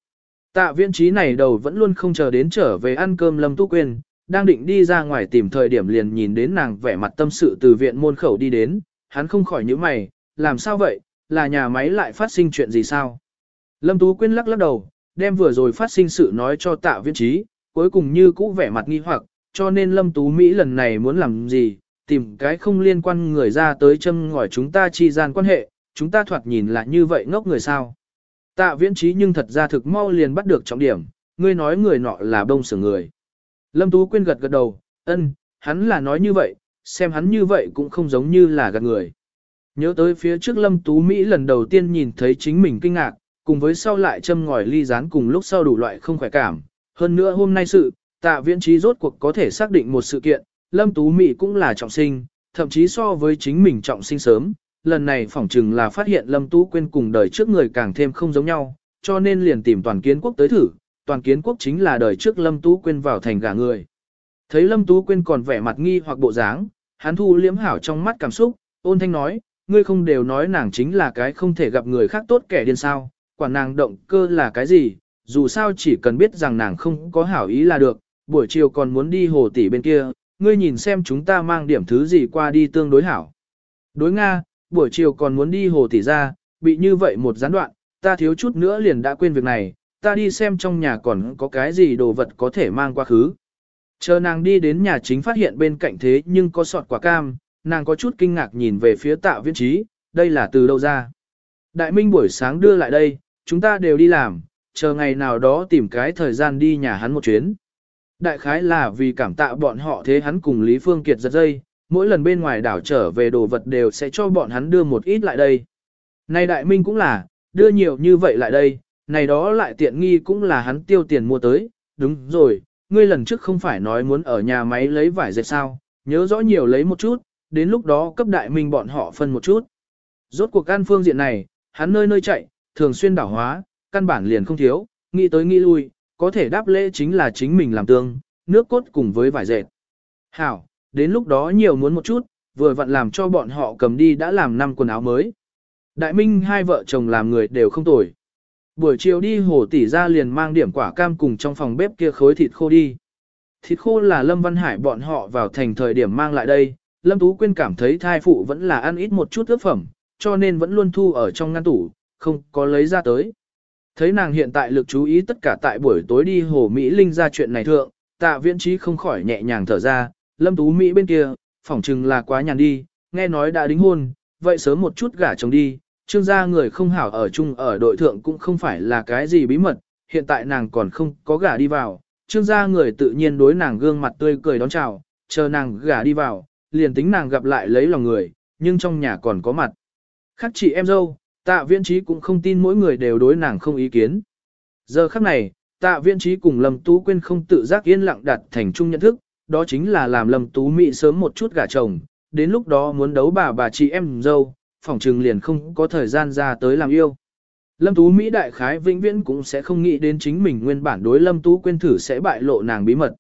Tạ viễn trí này đầu vẫn luôn không chờ đến trở về ăn cơm Lâm Tú Quyên, đang định đi ra ngoài tìm thời điểm liền nhìn đến nàng vẻ mặt tâm sự từ viện môn khẩu đi đến, hắn không khỏi nhíu mày, làm sao vậy, là nhà máy lại phát sinh chuyện gì sao? Lâm Tú Quyên lắc lắc đầu, đem vừa rồi phát sinh sự nói cho tạ viễn trí, cuối cùng như cũ vẻ mặt nghi hoặc, cho nên Lâm Tú Mỹ lần này muốn làm gì, tìm cái không liên quan người ra tới châm ngòi chúng ta chi gian quan hệ, chúng ta thoạt nhìn là như vậy ngốc người sao. Tạ viễn trí nhưng thật ra thực mau liền bắt được trọng điểm, ngươi nói người nọ là bông sửa người. Lâm Tú Quyên gật gật đầu, ân, hắn là nói như vậy, xem hắn như vậy cũng không giống như là gạt người. Nhớ tới phía trước Lâm Tú Mỹ lần đầu tiên nhìn thấy chính mình kinh ngạc, cùng với sau lại châm ngòi ly rán cùng lúc sau đủ loại không khỏe cảm. Hơn nữa hôm nay sự, tạ viễn trí rốt cuộc có thể xác định một sự kiện, Lâm Tú Mỹ cũng là trọng sinh, thậm chí so với chính mình trọng sinh sớm. Lần này phỏng chừng là phát hiện Lâm Tú quên cùng đời trước người càng thêm không giống nhau, cho nên liền tìm toàn kiến quốc tới thử, toàn kiến quốc chính là đời trước Lâm Tú quên vào thành gà người. Thấy Lâm Tú quên còn vẻ mặt nghi hoặc bộ dáng, hắn thu liếm hảo trong mắt cảm xúc, ôn thanh nói, ngươi không đều nói nàng chính là cái không thể gặp người khác tốt kẻ điên sao, quả nàng động cơ là cái gì, dù sao chỉ cần biết rằng nàng không có hảo ý là được, buổi chiều còn muốn đi hồ tỷ bên kia, ngươi nhìn xem chúng ta mang điểm thứ gì qua đi tương đối hảo. Đối Nga, buổi chiều còn muốn đi hồ tỷ ra, bị như vậy một gián đoạn, ta thiếu chút nữa liền đã quên việc này, ta đi xem trong nhà còn có cái gì đồ vật có thể mang qua khứ. Chờ nàng đi đến nhà chính phát hiện bên cạnh thế nhưng có sọt quả cam, nàng có chút kinh ngạc nhìn về phía tạ viên trí, đây là từ đâu ra. Đại minh buổi sáng đưa lại đây, chúng ta đều đi làm, chờ ngày nào đó tìm cái thời gian đi nhà hắn một chuyến. Đại khái là vì cảm tạ bọn họ thế hắn cùng Lý Phương Kiệt giật dây, mỗi lần bên ngoài đảo trở về đồ vật đều sẽ cho bọn hắn đưa một ít lại đây. Này đại minh cũng là, đưa nhiều như vậy lại đây, này đó lại tiện nghi cũng là hắn tiêu tiền mua tới, đúng rồi, ngươi lần trước không phải nói muốn ở nhà máy lấy vải dệt sao, nhớ rõ nhiều lấy một chút, đến lúc đó cấp đại minh bọn họ phân một chút. Rốt cuộc an phương diện này, hắn nơi nơi chạy, thường xuyên đảo hóa, căn bản liền không thiếu, nghĩ tới nghĩ lui, có thể đáp lễ chính là chính mình làm tương, nước cốt cùng với vải dệt. Hảo, đến lúc đó nhiều muốn một chút, vừa vặn làm cho bọn họ cầm đi đã làm năm quần áo mới. Đại minh hai vợ chồng làm người đều không tồi. Buổi chiều đi hồ tỷ ra liền mang điểm quả cam cùng trong phòng bếp kia khối thịt khô đi. Thịt khô là Lâm Văn Hải bọn họ vào thành thời điểm mang lại đây, Lâm Tú Quyên cảm thấy thai phụ vẫn là ăn ít một chút ướp phẩm, cho nên vẫn luôn thu ở trong ngăn tủ, không có lấy ra tới. Thấy nàng hiện tại lực chú ý tất cả tại buổi tối đi hồ Mỹ Linh ra chuyện này thượng, tạ viễn trí không khỏi nhẹ nhàng thở ra, Lâm Tú Mỹ bên kia, phỏng chừng là quá nhàn đi, nghe nói đã đính hôn, vậy sớm một chút gả chồng đi, trương gia người không hảo ở chung ở đội thượng cũng không phải là cái gì bí mật, hiện tại nàng còn không có gả đi vào, trương gia người tự nhiên đối nàng gương mặt tươi cười đón chào, chờ nàng gả đi vào, liền tính nàng gặp lại lấy lòng người, nhưng trong nhà còn có mặt. Khác chị em dâu, tạ viễn trí cũng không tin mỗi người đều đối nàng không ý kiến. Giờ khắc này, tạ viễn trí cùng Lâm Tú Quyên không tự giác yên lặng đặt thành chung nhận thức, đó chính là làm Lâm Tú Mỹ sớm một chút gả chồng, đến lúc đó muốn đấu bà bà chị em dâu, phòng trừng liền không có thời gian ra tới làm yêu. Lâm Tú Mỹ đại khái vĩnh viễn cũng sẽ không nghĩ đến chính mình nguyên bản đối Lâm Tú Quyên thử sẽ bại lộ nàng bí mật.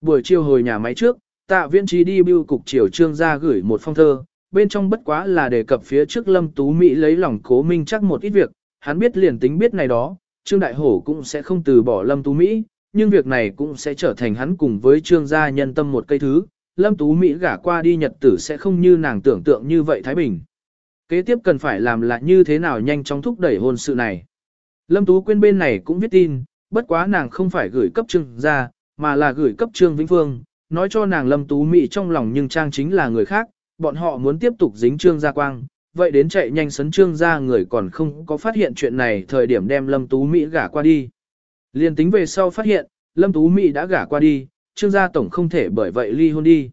Buổi chiều hồi nhà máy trước, tạ viễn trí đi bưu cục triều trương ra gửi một phong thơ, bên trong bất quá là đề cập phía trước Lâm Tú Mỹ lấy lòng cố minh chắc một ít việc, hắn biết liền tính biết này đó, Trương Đại Hổ cũng sẽ không từ bỏ Lâm Tú Mỹ, nhưng việc này cũng sẽ trở thành hắn cùng với Trương gia nhân tâm một cây thứ, Lâm Tú Mỹ gả qua đi nhật tử sẽ không như nàng tưởng tượng như vậy Thái Bình. Kế tiếp cần phải làm là như thế nào nhanh chóng thúc đẩy hôn sự này. Lâm Tú quên bên này cũng viết tin, bất quá nàng không phải gửi cấp Trương gia, mà là gửi cấp Trương Vĩnh Phương, nói cho nàng Lâm Tú Mỹ trong lòng nhưng trang chính là người khác, bọn họ muốn tiếp tục dính Trương Gia Quang, vậy đến chạy nhanh sấn Trương Gia người còn không có phát hiện chuyện này thời điểm đem Lâm Tú Mỹ gả qua đi. Liên tính về sau phát hiện, Lâm Tú Mỹ đã gả qua đi, Trương Gia Tổng không thể bởi vậy ly hôn đi.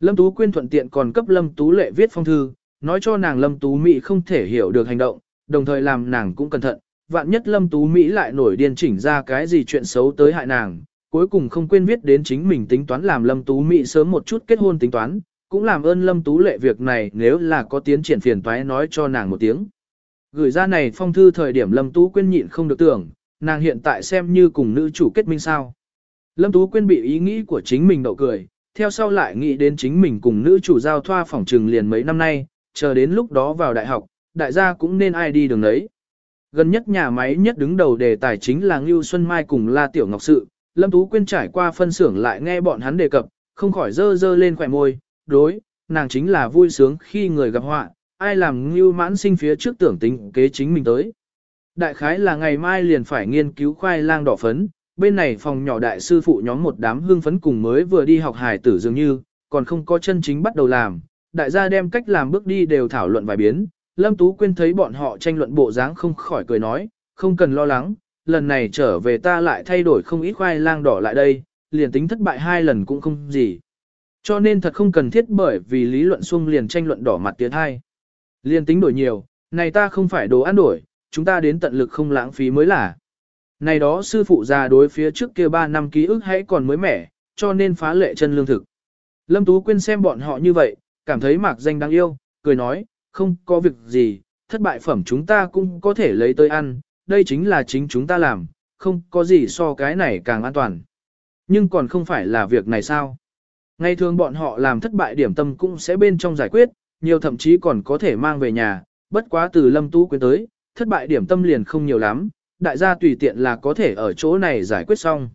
Lâm Tú Quyên thuận tiện còn cấp Lâm Tú Lệ viết phong thư, nói cho nàng Lâm Tú Mỹ không thể hiểu được hành động, đồng thời làm nàng cũng cẩn thận, vạn nhất Lâm Tú Mỹ lại nổi điên chỉnh ra cái gì chuyện xấu tới hại nàng, cuối cùng không quên viết đến chính mình tính toán làm Lâm Tú Mỹ sớm một chút kết hôn tính toán, cũng làm ơn Lâm Tú Lệ việc này nếu là có tiến triển phiền toái nói cho nàng một tiếng. Gửi ra này phong thư thời điểm Lâm Tú Quyên nhịn không được tưởng, nàng hiện tại xem như cùng nữ chủ kết minh sao. Lâm Tú Quyên bị ý nghĩ của chính mình đậu cười, theo sau lại nghĩ đến chính mình cùng nữ chủ giao thoa phòng trừng liền mấy năm nay, chờ đến lúc đó vào đại học, đại gia cũng nên ai đi đường đấy. Gần nhất nhà máy nhất đứng đầu đề tài chính là Ngưu Xuân Mai cùng La Tiểu Ngọc Sự, Lâm Tú Quyên trải qua phân xưởng lại nghe bọn hắn đề cập, không khỏi dơ dơ lên khỏe môi, đối, nàng chính là vui sướng khi người gặp họa, ai làm Ngưu mãn sinh phía trước tưởng tính kế chính mình tới. Đại khái là ngày mai liền phải nghiên cứu khoai lang đỏ phấn, bên này phòng nhỏ đại sư phụ nhóm một đám hương phấn cùng mới vừa đi học hài tử dường như, còn không có chân chính bắt đầu làm, đại gia đem cách làm bước đi đều thảo luận vài biến, Lâm Tú Quyên thấy bọn họ tranh luận bộ dáng không khỏi cười nói, không cần lo lắng, lần này trở về ta lại thay đổi không ít khoai lang đỏ lại đây, liền tính thất bại hai lần cũng không gì. Cho nên thật không cần thiết bởi vì lý luận xuông liền tranh luận đỏ mặt tiến hai. liên tính đổi nhiều, này ta không phải đồ ăn đổi, chúng ta đến tận lực không lãng phí mới là. Này đó sư phụ già đối phía trước kia 3 năm ký ức hãy còn mới mẻ, cho nên phá lệ chân lương thực. Lâm Tú Quyên xem bọn họ như vậy, cảm thấy mạc danh đáng yêu, cười nói, không có việc gì, thất bại phẩm chúng ta cũng có thể lấy tới ăn, đây chính là chính chúng ta làm, không có gì so cái này càng an toàn. Nhưng còn không phải là việc này sao? Ngày thường bọn họ làm thất bại điểm tâm cũng sẽ bên trong giải quyết, nhiều thậm chí còn có thể mang về nhà, bất quá từ Lâm Tú Quyên tới, thất bại điểm tâm liền không nhiều lắm, đại gia tùy tiện là có thể ở chỗ này giải quyết xong.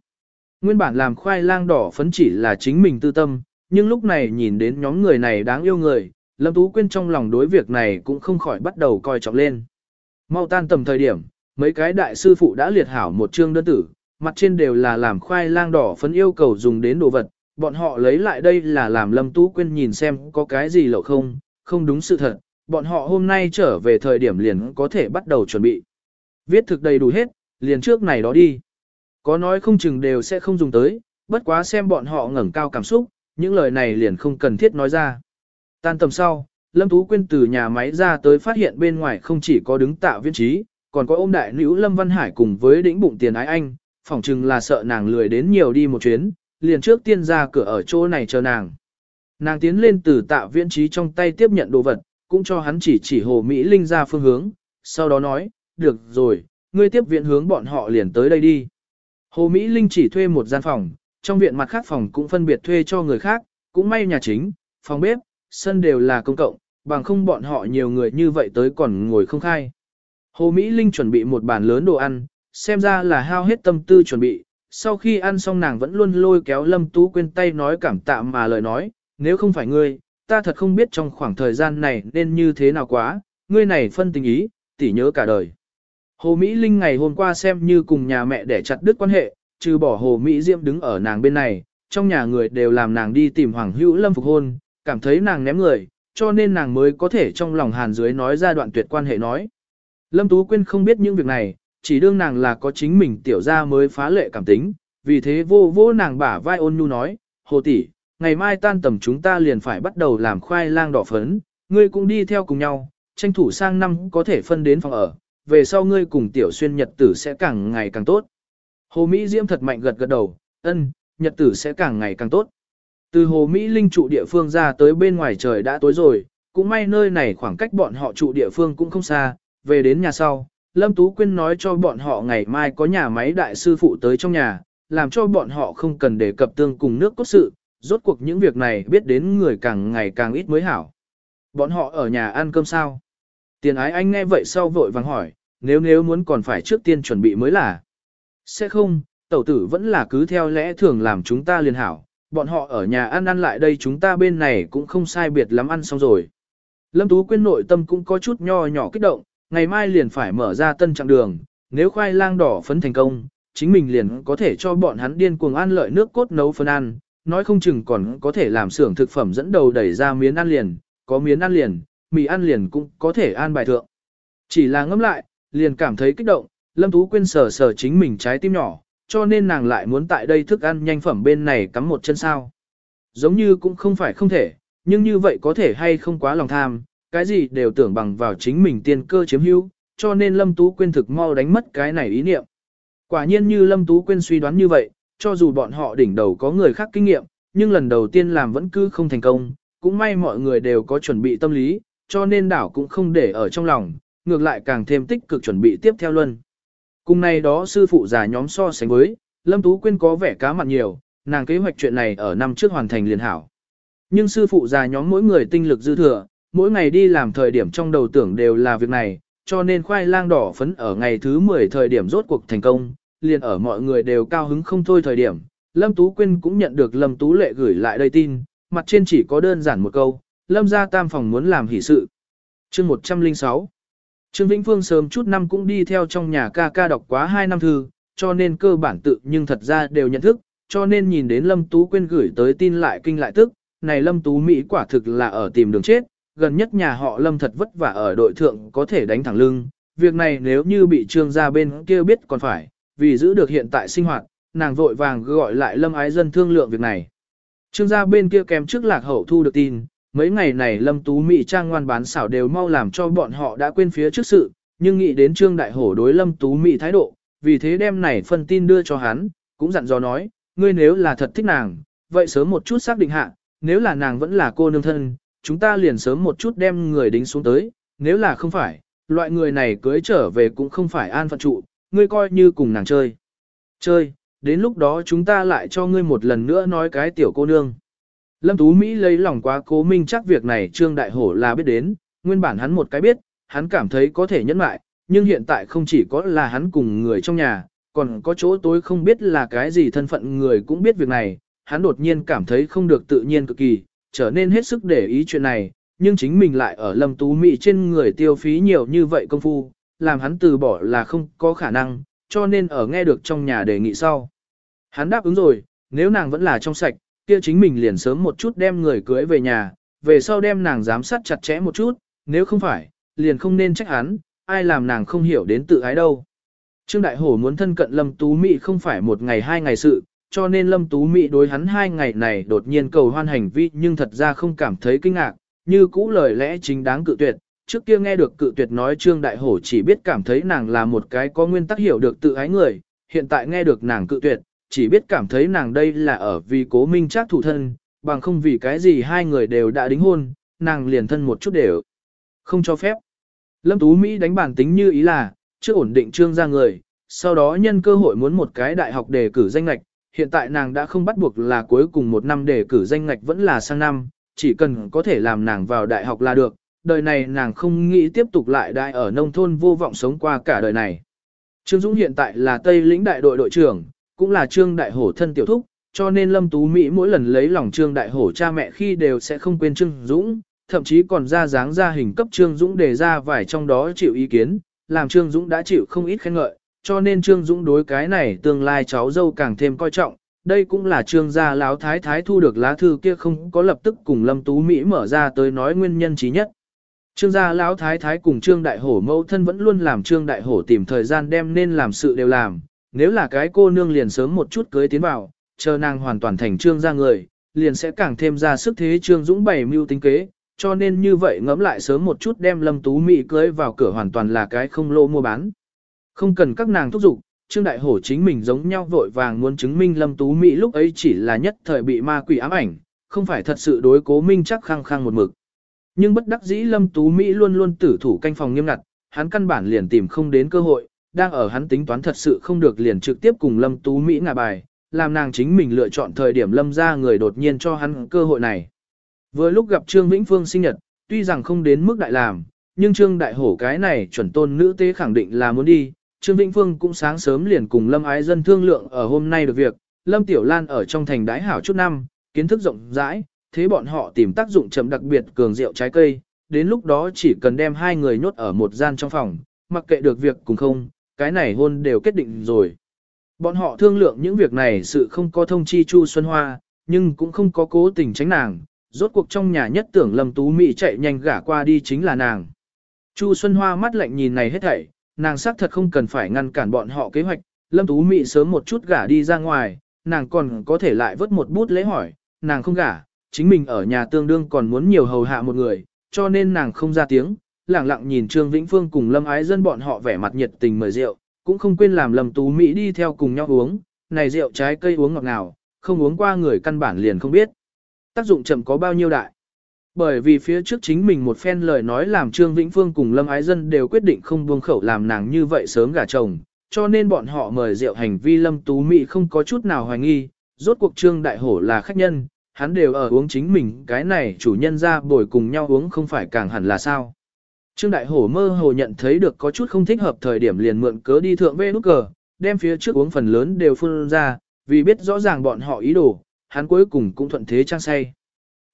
Nguyên bản làm khoai lang đỏ phấn chỉ là chính mình tư tâm, nhưng lúc này nhìn đến nhóm người này đáng yêu người, Lâm Tú Quyên trong lòng đối việc này cũng không khỏi bắt đầu coi trọng lên. Mau tan tầm thời điểm, mấy cái đại sư phụ đã liệt hảo một chương đơn tử, mặt trên đều là làm khoai lang đỏ phấn yêu cầu dùng đến đồ vật, bọn họ lấy lại đây là làm Lâm Tú Quyên nhìn xem có cái gì lậu không, không đúng sự thật, bọn họ hôm nay trở về thời điểm liền có thể bắt đầu chuẩn bị. Viết thực đầy đủ hết, liền trước này đó đi. Có nói không chừng đều sẽ không dùng tới, bất quá xem bọn họ ngẩng cao cảm xúc, những lời này liền không cần thiết nói ra. Tan tầm sau, Lâm Tú Quyên từ nhà máy ra tới phát hiện bên ngoài không chỉ có đứng tạo viên trí, còn có ôm đại nữ Lâm Văn Hải cùng với đỉnh bụng tiền ái anh, phỏng chừng là sợ nàng lười đến nhiều đi một chuyến, liền trước tiên ra cửa ở chỗ này chờ nàng. Nàng tiến lên từ tạ viễn trí trong tay tiếp nhận đồ vật, cũng cho hắn chỉ chỉ Hồ Mỹ Linh ra phương hướng, sau đó nói, được rồi, ngươi tiếp viện hướng bọn họ liền tới đây đi. Hồ Mỹ Linh chỉ thuê một gian phòng, trong viện mặt khác phòng cũng phân biệt thuê cho người khác, cũng may nhà chính, phòng bếp, sân đều là công cộng, bằng không bọn họ nhiều người như vậy tới còn ngồi không khai. Hồ Mỹ Linh chuẩn bị một bàn lớn đồ ăn, xem ra là hao hết tâm tư chuẩn bị, sau khi ăn xong nàng vẫn luôn lôi kéo Lâm Tú quên tay nói cảm tạ mà lời nói, nếu không phải ngươi, ta thật không biết trong khoảng thời gian này nên như thế nào quá, ngươi này phân tình ý, tỉ nhớ cả đời. Hồ Mỹ Linh ngày hôm qua xem như cùng nhà mẹ để chặt đứt quan hệ, trừ bỏ Hồ Mỹ Diễm đứng ở nàng bên này, trong nhà người đều làm nàng đi tìm Hoàng Hữu Lâm phục hôn, cảm thấy nàng ném người, cho nên nàng mới có thể trong lòng hàn dưới nói ra đoạn tuyệt quan hệ nói. Lâm Tú Quyên không biết những việc này, chỉ đương nàng là có chính mình tiểu ra mới phá lệ cảm tính, vì thế vô vô nàng bả vai ôn nhu nói, Hồ tỷ, ngày mai tan tầm chúng ta liền phải bắt đầu làm khoai lang đỏ phấn, ngươi cũng đi theo cùng nhau, tranh thủ sang năm có thể phân đến phòng ở, về sau ngươi cùng tiểu xuyên nhật tử sẽ càng ngày càng tốt. Hồ Mỹ Diễm thật mạnh gật gật đầu, ân, nhật tử sẽ càng ngày càng tốt. Từ Hồ Mỹ Linh trụ địa phương ra tới bên ngoài trời đã tối rồi, cũng may nơi này khoảng cách bọn họ trụ địa phương cũng không xa, về đến nhà sau, Lâm Tú Quyên nói cho bọn họ ngày mai có nhà máy đại sư phụ tới trong nhà, làm cho bọn họ không cần đề cập tương cùng nước cốt sự, rốt cuộc những việc này biết đến người càng ngày càng ít mới hảo. Bọn họ ở nhà ăn cơm sao? Tiền ái anh nghe vậy sau vội vàng hỏi, nếu nếu muốn còn phải trước tiên chuẩn bị mới là. Sẽ không, tẩu tử vẫn là cứ theo lẽ thường làm chúng ta liền hảo, bọn họ ở nhà ăn ăn lại đây chúng ta bên này cũng không sai biệt lắm ăn xong rồi. Lâm Tú Quyên nội tâm cũng có chút nho nhỏ kích động, ngày mai liền phải mở ra tân trạng đường, nếu khoai lang đỏ phấn thành công, chính mình liền có thể cho bọn hắn điên cuồng ăn lợi nước cốt nấu phân ăn, nói không chừng còn có thể làm xưởng thực phẩm dẫn đầu đẩy ra miến ăn liền, có miến ăn liền, mì ăn liền cũng có thể ăn bài thượng. Chỉ là ngẫm lại, liền cảm thấy kích động, Lâm Tú Quyên sờ sờ chính mình trái tim nhỏ, cho nên nàng lại muốn tại đây thức ăn nhanh phẩm bên này cắm một chân sao. Giống như cũng không phải không thể, nhưng như vậy có thể hay không quá lòng tham, cái gì đều tưởng bằng vào chính mình tiên cơ chiếm hữu, cho nên Lâm Tú Quyên thực mau đánh mất cái này ý niệm. Quả nhiên như Lâm Tú Quyên suy đoán như vậy, cho dù bọn họ đỉnh đầu có người khác kinh nghiệm, nhưng lần đầu tiên làm vẫn cứ không thành công, cũng may mọi người đều có chuẩn bị tâm lý, cho nên đảo cũng không để ở trong lòng, ngược lại càng thêm tích cực chuẩn bị tiếp theo luân. Cùng này đó sư phụ già nhóm so sánh với, Lâm Tú Quyên có vẻ cá mặt nhiều, nàng kế hoạch chuyện này ở năm trước hoàn thành liền hảo. Nhưng sư phụ già nhóm mỗi người tinh lực dư thừa, mỗi ngày đi làm thời điểm trong đầu tưởng đều là việc này, cho nên khoai lang đỏ phấn ở ngày thứ 10 thời điểm rốt cuộc thành công, liền ở mọi người đều cao hứng không thôi thời điểm. Lâm Tú Quyên cũng nhận được Lâm Tú Lệ gửi lại đây tin, mặt trên chỉ có đơn giản một câu, Lâm gia tam phòng muốn làm hỷ sự. chương 106 Trương Vĩnh Phương sớm chút năm cũng đi theo trong nhà ca ca đọc quá 2 năm thư, cho nên cơ bản tự nhưng thật ra đều nhận thức, cho nên nhìn đến Lâm Tú Quyên gửi tới tin lại kinh lại tức, này Lâm Tú Mỹ quả thực là ở tìm đường chết, gần nhất nhà họ Lâm thật vất vả ở đội thượng có thể đánh thẳng lưng, việc này nếu như bị trương gia bên kia biết còn phải, vì giữ được hiện tại sinh hoạt, nàng vội vàng gọi lại Lâm Ái Dân thương lượng việc này. Trương gia bên kia kèm trước lạc hậu thu được tin, mấy ngày này Lâm Tú Mỹ trang ngoan bán xảo đều mau làm cho bọn họ đã quên phía trước sự, nhưng nghĩ đến Trương Đại Hổ đối Lâm Tú Mỹ thái độ, vì thế đem này phân tin đưa cho hắn, cũng dặn dò nói, ngươi nếu là thật thích nàng, vậy sớm một chút xác định hạ, nếu là nàng vẫn là cô nương thân, chúng ta liền sớm một chút đem người đính xuống tới, nếu là không phải, loại người này cưới trở về cũng không phải an phận trụ, ngươi coi như cùng nàng chơi. Chơi, đến lúc đó chúng ta lại cho ngươi một lần nữa nói cái tiểu cô nương. Lâm Tú Mỹ lấy lòng quá cố minh chắc việc này Trương Đại Hổ là biết đến, nguyên bản hắn một cái biết, hắn cảm thấy có thể nhẫn lại nhưng hiện tại không chỉ có là hắn cùng người trong nhà, còn có chỗ tối không biết là cái gì thân phận người cũng biết việc này, hắn đột nhiên cảm thấy không được tự nhiên cực kỳ, trở nên hết sức để ý chuyện này, nhưng chính mình lại ở Lâm Tú Mỹ trên người tiêu phí nhiều như vậy công phu, làm hắn từ bỏ là không có khả năng, cho nên ở nghe được trong nhà đề nghị sau. Hắn đáp ứng rồi, nếu nàng vẫn là trong sạch, kia chính mình liền sớm một chút đem người cưới về nhà, về sau đem nàng giám sát chặt chẽ một chút, nếu không phải, liền không nên trách hắn, ai làm nàng không hiểu đến tự ái đâu. Trương Đại Hổ muốn thân cận Lâm Tú Mỹ không phải một ngày hai ngày sự, cho nên Lâm Tú Mỹ đối hắn hai ngày này đột nhiên cầu hoan hành vi nhưng thật ra không cảm thấy kinh ngạc, như cũ lời lẽ chính đáng cự tuyệt. Trước kia nghe được cự tuyệt nói Trương Đại Hổ chỉ biết cảm thấy nàng là một cái có nguyên tắc hiểu được tự ái người, hiện tại nghe được nàng cự tuyệt, chỉ biết cảm thấy nàng đây là ở vì cố minh chắc thủ thân, bằng không vì cái gì hai người đều đã đính hôn, nàng liền thân một chút đều không cho phép. Lâm Tú Mỹ đánh bản tính như ý là, chưa ổn định trương ra người, sau đó nhân cơ hội muốn một cái đại học đề cử danh lạch, hiện tại nàng đã không bắt buộc là cuối cùng một năm đề cử danh ngạch vẫn là sang năm, chỉ cần có thể làm nàng vào đại học là được, đời này nàng không nghĩ tiếp tục lại đại ở nông thôn vô vọng sống qua cả đời này. Trương Dũng hiện tại là Tây lĩnh đại đội đội trưởng, cũng là Trương Đại Hổ thân tiểu thúc, cho nên Lâm Tú Mỹ mỗi lần lấy lòng Trương Đại Hổ cha mẹ khi đều sẽ không quên Trương Dũng, thậm chí còn ra dáng ra hình cấp Trương Dũng đề ra vài trong đó chịu ý kiến, làm Trương Dũng đã chịu không ít khen ngợi, cho nên Trương Dũng đối cái này tương lai cháu dâu càng thêm coi trọng. Đây cũng là Trương gia láo thái thái thu được lá thư kia không có lập tức cùng Lâm Tú Mỹ mở ra tới nói nguyên nhân trí nhất. Trương gia lão thái thái cùng Trương Đại Hổ mẫu thân vẫn luôn làm Trương Đại Hổ tìm thời gian đem nên làm sự đều làm, nếu là cái cô nương liền sớm một chút cưới tiến vào, chờ nàng hoàn toàn thành Trương gia người, liền sẽ càng thêm ra sức thế Trương Dũng bày mưu tính kế, cho nên như vậy ngẫm lại sớm một chút đem Lâm Tú Mỹ cưới vào cửa hoàn toàn là cái không lô mua bán. Không cần các nàng thúc giục, Trương Đại Hổ chính mình giống nhau vội vàng muốn chứng minh Lâm Tú Mỹ lúc ấy chỉ là nhất thời bị ma quỷ ám ảnh, không phải thật sự đối cố minh chắc khăng khăng một mực. Nhưng bất đắc dĩ Lâm Tú Mỹ luôn luôn tử thủ canh phòng nghiêm ngặt, hắn căn bản liền tìm không đến cơ hội, đang ở hắn tính toán thật sự không được liền trực tiếp cùng Lâm Tú Mỹ ngả bài, làm nàng chính mình lựa chọn thời điểm Lâm ra người đột nhiên cho hắn cơ hội này. Vừa lúc gặp Trương Vĩnh Phương sinh nhật, tuy rằng không đến mức đại làm, nhưng Trương Đại Hổ cái này chuẩn tôn nữ tế khẳng định là muốn đi. Trương Vĩnh Phương cũng sáng sớm liền cùng Lâm Ái Dân thương lượng ở hôm nay được việc, Lâm Tiểu Lan ở trong thành đái hảo chút năm, kiến thức rộng rãi, thế bọn họ tìm tác dụng chậm đặc biệt cường rượu trái cây, đến lúc đó chỉ cần đem hai người nhốt ở một gian trong phòng, mặc kệ được việc cùng không, cái này hôn đều kết định rồi. Bọn họ thương lượng những việc này sự không có thông chi Chu Xuân Hoa, nhưng cũng không có cố tình tránh nàng, rốt cuộc trong nhà nhất tưởng Lâm Tú Mỹ chạy nhanh gả qua đi chính là nàng. Chu Xuân Hoa mắt lạnh nhìn này hết thảy, nàng xác thật không cần phải ngăn cản bọn họ kế hoạch, Lâm Tú Mỹ sớm một chút gả đi ra ngoài, nàng còn có thể lại vớt một bút lễ hỏi, nàng không gả, chính mình ở nhà tương đương còn muốn nhiều hầu hạ một người, cho nên nàng không ra tiếng, lặng lặng nhìn Trương Vĩnh Phương cùng Lâm Ái Dân bọn họ vẻ mặt nhiệt tình mời rượu, cũng không quên làm Lâm Tú Mỹ đi theo cùng nhau uống, này rượu trái cây uống ngọt ngào, không uống qua người căn bản liền không biết. Tác dụng chậm có bao nhiêu đại. Bởi vì phía trước chính mình một phen lời nói làm Trương Vĩnh Phương cùng Lâm Ái Dân đều quyết định không buông khẩu làm nàng như vậy sớm gả chồng, cho nên bọn họ mời rượu hành vi Lâm Tú Mỹ không có chút nào hoài nghi, rốt cuộc Trương Đại Hổ là khách nhân, hắn đều ở uống chính mình cái này chủ nhân ra bồi cùng nhau uống không phải càng hẳn là sao. Trương Đại Hổ mơ hồ nhận thấy được có chút không thích hợp thời điểm liền mượn cớ đi thượng về nút cờ, đem phía trước uống phần lớn đều phun ra, vì biết rõ ràng bọn họ ý đồ, hắn cuối cùng cũng thuận thế trang say.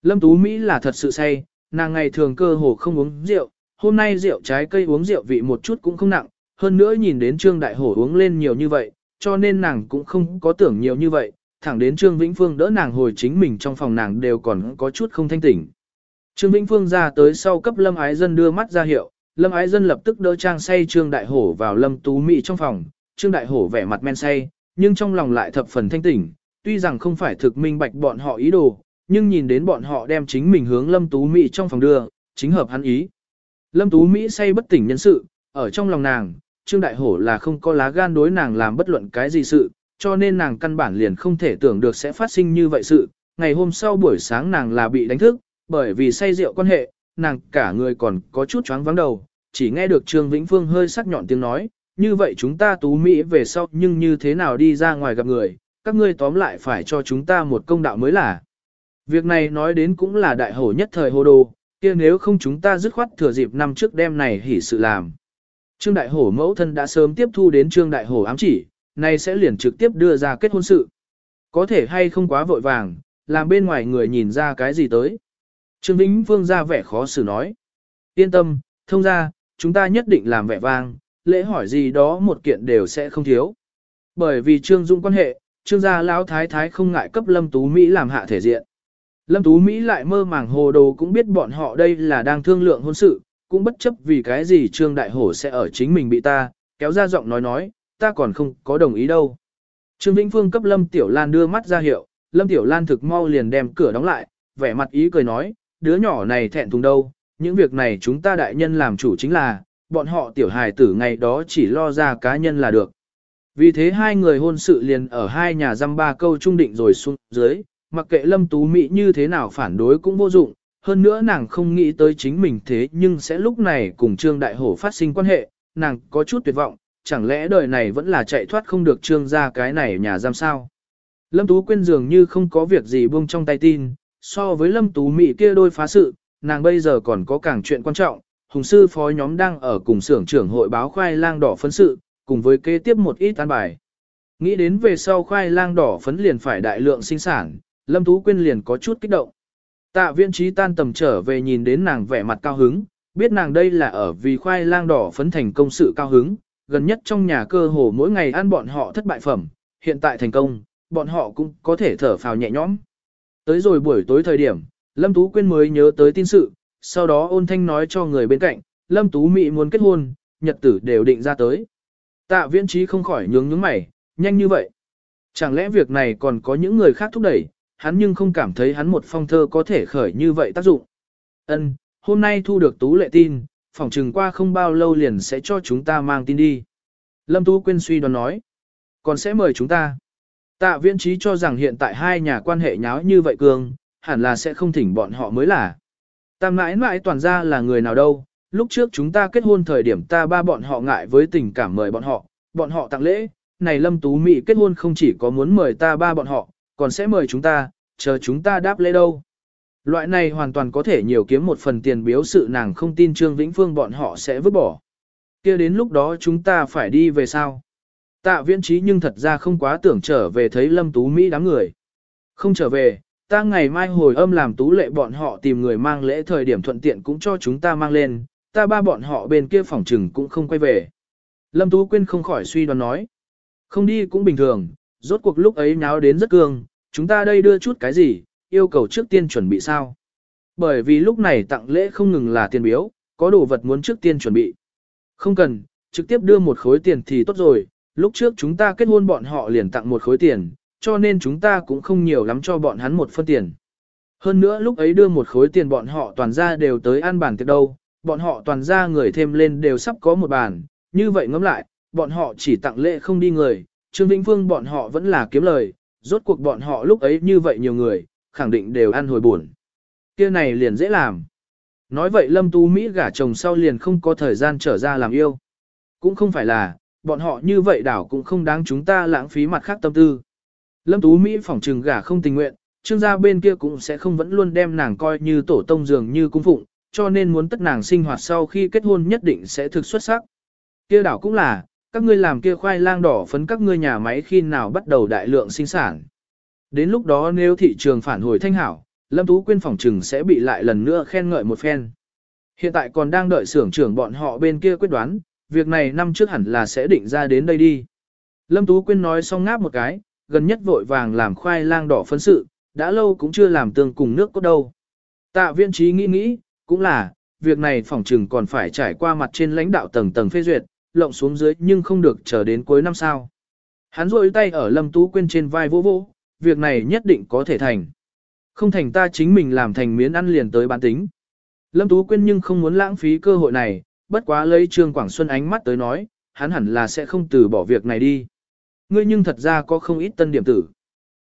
Lâm Tú Mỹ là thật sự say, nàng ngày thường cơ hồ không uống rượu, hôm nay rượu trái cây uống rượu vị một chút cũng không nặng, hơn nữa nhìn đến Trương Đại Hổ uống lên nhiều như vậy, cho nên nàng cũng không có tưởng nhiều như vậy, thẳng đến Trương Vĩnh Phương đỡ nàng hồi chính mình trong phòng nàng đều còn có chút không thanh tỉnh. Trương Vĩnh Phương ra tới sau cấp Lâm Ái Dân đưa mắt ra hiệu, Lâm Ái Dân lập tức đỡ trang say Trương Đại Hổ vào Lâm Tú Mỹ trong phòng, Trương Đại Hổ vẻ mặt men say, nhưng trong lòng lại thập phần thanh tỉnh, tuy rằng không phải thực minh bạch bọn họ ý đồ, nhưng nhìn đến bọn họ đem chính mình hướng Lâm Tú Mỹ trong phòng đưa, chính hợp hắn ý. Lâm Tú Mỹ say bất tỉnh nhân sự, ở trong lòng nàng, Trương Đại Hổ là không có lá gan đối nàng làm bất luận cái gì sự, cho nên nàng căn bản liền không thể tưởng được sẽ phát sinh như vậy sự. Ngày hôm sau buổi sáng nàng là bị đánh thức, bởi vì say rượu quan hệ, nàng cả người còn có chút choáng vắng đầu, chỉ nghe được Trương Vĩnh Phương hơi sắc nhọn tiếng nói, như vậy chúng ta tú Mỹ về sau nhưng như thế nào đi ra ngoài gặp người, các ngươi tóm lại phải cho chúng ta một công đạo mới là. Việc này nói đến cũng là đại hổ nhất thời hồ đồ, kia nếu không chúng ta dứt khoát thừa dịp năm trước đêm này hỉ sự làm. Trương Đại Hổ mẫu thân đã sớm tiếp thu đến Trương Đại Hổ ám chỉ, nay sẽ liền trực tiếp đưa ra kết hôn sự. Có thể hay không quá vội vàng, làm bên ngoài người nhìn ra cái gì tới. Trương Vĩnh Vương ra vẻ khó xử nói. Yên tâm, thông ra, chúng ta nhất định làm vẻ vang, lễ hỏi gì đó một kiện đều sẽ không thiếu. Bởi vì Trương Dung quan hệ, Trương gia lão thái thái không ngại cấp Lâm Tú Mỹ làm hạ thể diện. Lâm Tú Mỹ lại mơ màng hồ đồ cũng biết bọn họ đây là đang thương lượng hôn sự, cũng bất chấp vì cái gì Trương Đại Hổ sẽ ở chính mình bị ta, kéo ra giọng nói nói, ta còn không có đồng ý đâu. Trương Vĩnh Phương cấp Lâm Tiểu Lan đưa mắt ra hiệu, Lâm Tiểu Lan thực mau liền đem cửa đóng lại, vẻ mặt ý cười nói, đứa nhỏ này thẹn thùng đâu, những việc này chúng ta đại nhân làm chủ chính là, bọn họ tiểu hài tử ngày đó chỉ lo ra cá nhân là được. Vì thế hai người hôn sự liền ở hai nhà dăm ba câu trung định rồi xuống dưới, mặc kệ Lâm Tú Mỹ như thế nào phản đối cũng vô dụng, hơn nữa nàng không nghĩ tới chính mình thế nhưng sẽ lúc này cùng Trương Đại Hổ phát sinh quan hệ, nàng có chút tuyệt vọng, chẳng lẽ đời này vẫn là chạy thoát không được Trương ra cái này nhà giam sao. Lâm Tú Quyên dường như không có việc gì buông trong tay tin, so với Lâm Tú Mỹ kia đôi phá sự, nàng bây giờ còn có càng chuyện quan trọng, hùng sư phó nhóm đang ở cùng xưởng trưởng hội báo khoai lang đỏ phấn sự, cùng với kế tiếp một ít tán bài. Nghĩ đến về sau khoai lang đỏ phấn liền phải đại lượng sinh sản, Lâm Tú Quyên liền có chút kích động. Tạ viên trí tan tầm trở về nhìn đến nàng vẻ mặt cao hứng, biết nàng đây là ở vì khoai lang đỏ phấn thành công sự cao hứng, gần nhất trong nhà cơ hồ mỗi ngày ăn bọn họ thất bại phẩm, hiện tại thành công, bọn họ cũng có thể thở phào nhẹ nhõm. Tới rồi buổi tối thời điểm, Lâm Tú Quyên mới nhớ tới tin sự, sau đó ôn thanh nói cho người bên cạnh, Lâm Tú mỹ muốn kết hôn, nhật tử đều định ra tới. Tạ viễn trí không khỏi nhướng nhướng mày, nhanh như vậy. Chẳng lẽ việc này còn có những người khác thúc đẩy, hắn nhưng không cảm thấy hắn một phong thơ có thể khởi như vậy tác dụng. Ân, hôm nay thu được tú lệ tin, phỏng chừng qua không bao lâu liền sẽ cho chúng ta mang tin đi. Lâm Tú Quyên suy đoán nói, còn sẽ mời chúng ta. Tạ viễn trí cho rằng hiện tại hai nhà quan hệ nháo như vậy cường, hẳn là sẽ không thỉnh bọn họ mới là. Tam mãi mãi toàn ra là người nào đâu, lúc trước chúng ta kết hôn thời điểm ta ba bọn họ ngại với tình cảm mời bọn họ, bọn họ tặng lễ, này Lâm Tú Mỹ kết hôn không chỉ có muốn mời ta ba bọn họ, còn sẽ mời chúng ta, chờ chúng ta đáp lễ đâu. Loại này hoàn toàn có thể nhiều kiếm một phần tiền biếu sự nàng không tin Trương Vĩnh Phương bọn họ sẽ vứt bỏ. kia đến lúc đó chúng ta phải đi về sao? Tạ viễn trí nhưng thật ra không quá tưởng trở về thấy Lâm Tú Mỹ đám người. Không trở về, ta ngày mai hồi âm làm tú lệ bọn họ tìm người mang lễ thời điểm thuận tiện cũng cho chúng ta mang lên, ta ba bọn họ bên kia phòng trừng cũng không quay về. Lâm Tú Quyên không khỏi suy đoán nói. Không đi cũng bình thường, rốt cuộc lúc ấy nháo đến rất cương, chúng ta đây đưa chút cái gì, yêu cầu trước tiên chuẩn bị sao. Bởi vì lúc này tặng lễ không ngừng là tiền biếu, có đồ vật muốn trước tiên chuẩn bị. Không cần, trực tiếp đưa một khối tiền thì tốt rồi, lúc trước chúng ta kết hôn bọn họ liền tặng một khối tiền, cho nên chúng ta cũng không nhiều lắm cho bọn hắn một phân tiền. Hơn nữa lúc ấy đưa một khối tiền bọn họ toàn ra đều tới ăn bàn tiệc đâu, bọn họ toàn ra người thêm lên đều sắp có một bàn, như vậy ngẫm lại, bọn họ chỉ tặng lễ không đi người, Trương Vĩnh Phương bọn họ vẫn là kiếm lời, rốt cuộc bọn họ lúc ấy như vậy nhiều người, khẳng định đều ăn hồi buồn. Kia này liền dễ làm. Nói vậy Lâm Tú Mỹ gả chồng sau liền không có thời gian trở ra làm yêu. Cũng không phải là, bọn họ như vậy đảo cũng không đáng chúng ta lãng phí mặt khác tâm tư. Lâm Tú Mỹ phỏng trừng gả không tình nguyện, trương gia bên kia cũng sẽ không vẫn luôn đem nàng coi như tổ tông dường như cung phụng, cho nên muốn tất nàng sinh hoạt sau khi kết hôn nhất định sẽ thực xuất sắc. Kia đảo cũng là, các ngươi làm kia khoai lang đỏ phấn các ngươi nhà máy khi nào bắt đầu đại lượng sinh sản. Đến lúc đó nếu thị trường phản hồi thanh hảo, Lâm Tú Quyên phòng trừng sẽ bị lại lần nữa khen ngợi một phen. Hiện tại còn đang đợi xưởng trưởng bọn họ bên kia quyết đoán, việc này năm trước hẳn là sẽ định ra đến đây đi. Lâm Tú Quyên nói xong ngáp một cái, gần nhất vội vàng làm khoai lang đỏ phấn sự, đã lâu cũng chưa làm tương cùng nước cốt đâu. Tạ viên trí nghĩ nghĩ, cũng là, việc này phòng trừng còn phải trải qua mặt trên lãnh đạo tầng tầng phê duyệt, lộng xuống dưới nhưng không được chờ đến cuối năm sao? Hắn rôi tay ở Lâm Tú Quyên trên vai vô vô, việc này nhất định có thể thành. Không thành ta chính mình làm thành miến ăn liền tới bán tính. Lâm Tú Quyên nhưng không muốn lãng phí cơ hội này, bất quá lấy Trương Quảng Xuân ánh mắt tới nói, hắn hẳn là sẽ không từ bỏ việc này đi. Ngươi nhưng thật ra có không ít tân điểm tử.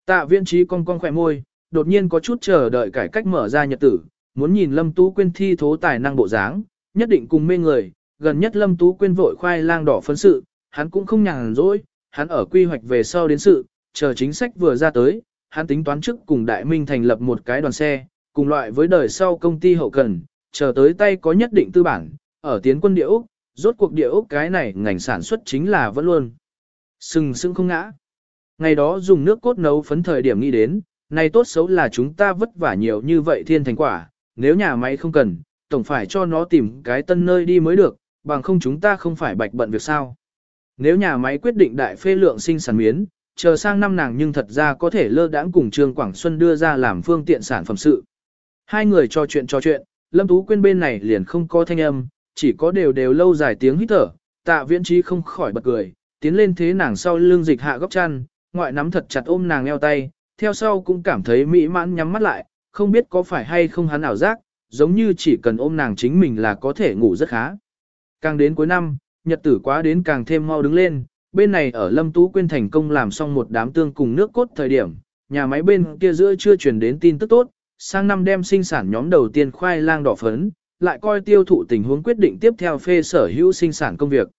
Tạ viên trí cong cong khỏe môi, đột nhiên có chút chờ đợi cải cách mở ra nhật tử, muốn nhìn Lâm Tú Quyên thi thố tài năng bộ dáng, nhất định cùng mê người, gần nhất Lâm Tú Quyên vội khoai lang đỏ phấn sự, hắn cũng không nhàn rỗi, hắn ở quy hoạch về sau đến sự, chờ chính sách vừa ra tới, hắn tính toán trước cùng Đại Minh thành lập một cái đoàn xe, cùng loại với đời sau công ty hậu cần, chờ tới tay có nhất định tư bản, ở tiến quân địa Úc, rốt cuộc địa Úc cái này ngành sản xuất chính là vẫn luôn. Sừng sững không ngã. Ngày đó dùng nước cốt nấu phấn thời điểm nghĩ đến, này tốt xấu là chúng ta vất vả nhiều như vậy thiên thành quả, nếu nhà máy không cần, tổng phải cho nó tìm cái tân nơi đi mới được, bằng không chúng ta không phải bạch bận việc sao. Nếu nhà máy quyết định đại phê lượng sinh sản miến, chờ sang năm nàng nhưng thật ra có thể lơ đãng cùng Trương Quảng Xuân đưa ra làm phương tiện sản phẩm sự. Hai người trò chuyện trò chuyện, Lâm Tú Quyên bên này liền không có thanh âm, chỉ có đều đều lâu dài tiếng hít thở, tạ viễn trí không khỏi bật cười, tiến lên thế nàng sau lưng dịch hạ góc chăn, ngoại nắm thật chặt ôm nàng eo tay, theo sau cũng cảm thấy mỹ mãn nhắm mắt lại, không biết có phải hay không hắn ảo giác, giống như chỉ cần ôm nàng chính mình là có thể ngủ rất khá. Càng đến cuối năm, nhật tử quá đến càng thêm mau đứng lên, bên này ở Lâm Tú Quyên thành công làm xong một đám tương cùng nước cốt thời điểm, nhà máy bên kia giữa chưa truyền đến tin tức tốt, sang năm đem sinh sản nhóm đầu tiên khoai lang đỏ phấn, lại coi tiêu thụ tình huống quyết định tiếp theo phê sở hữu sinh sản công việc.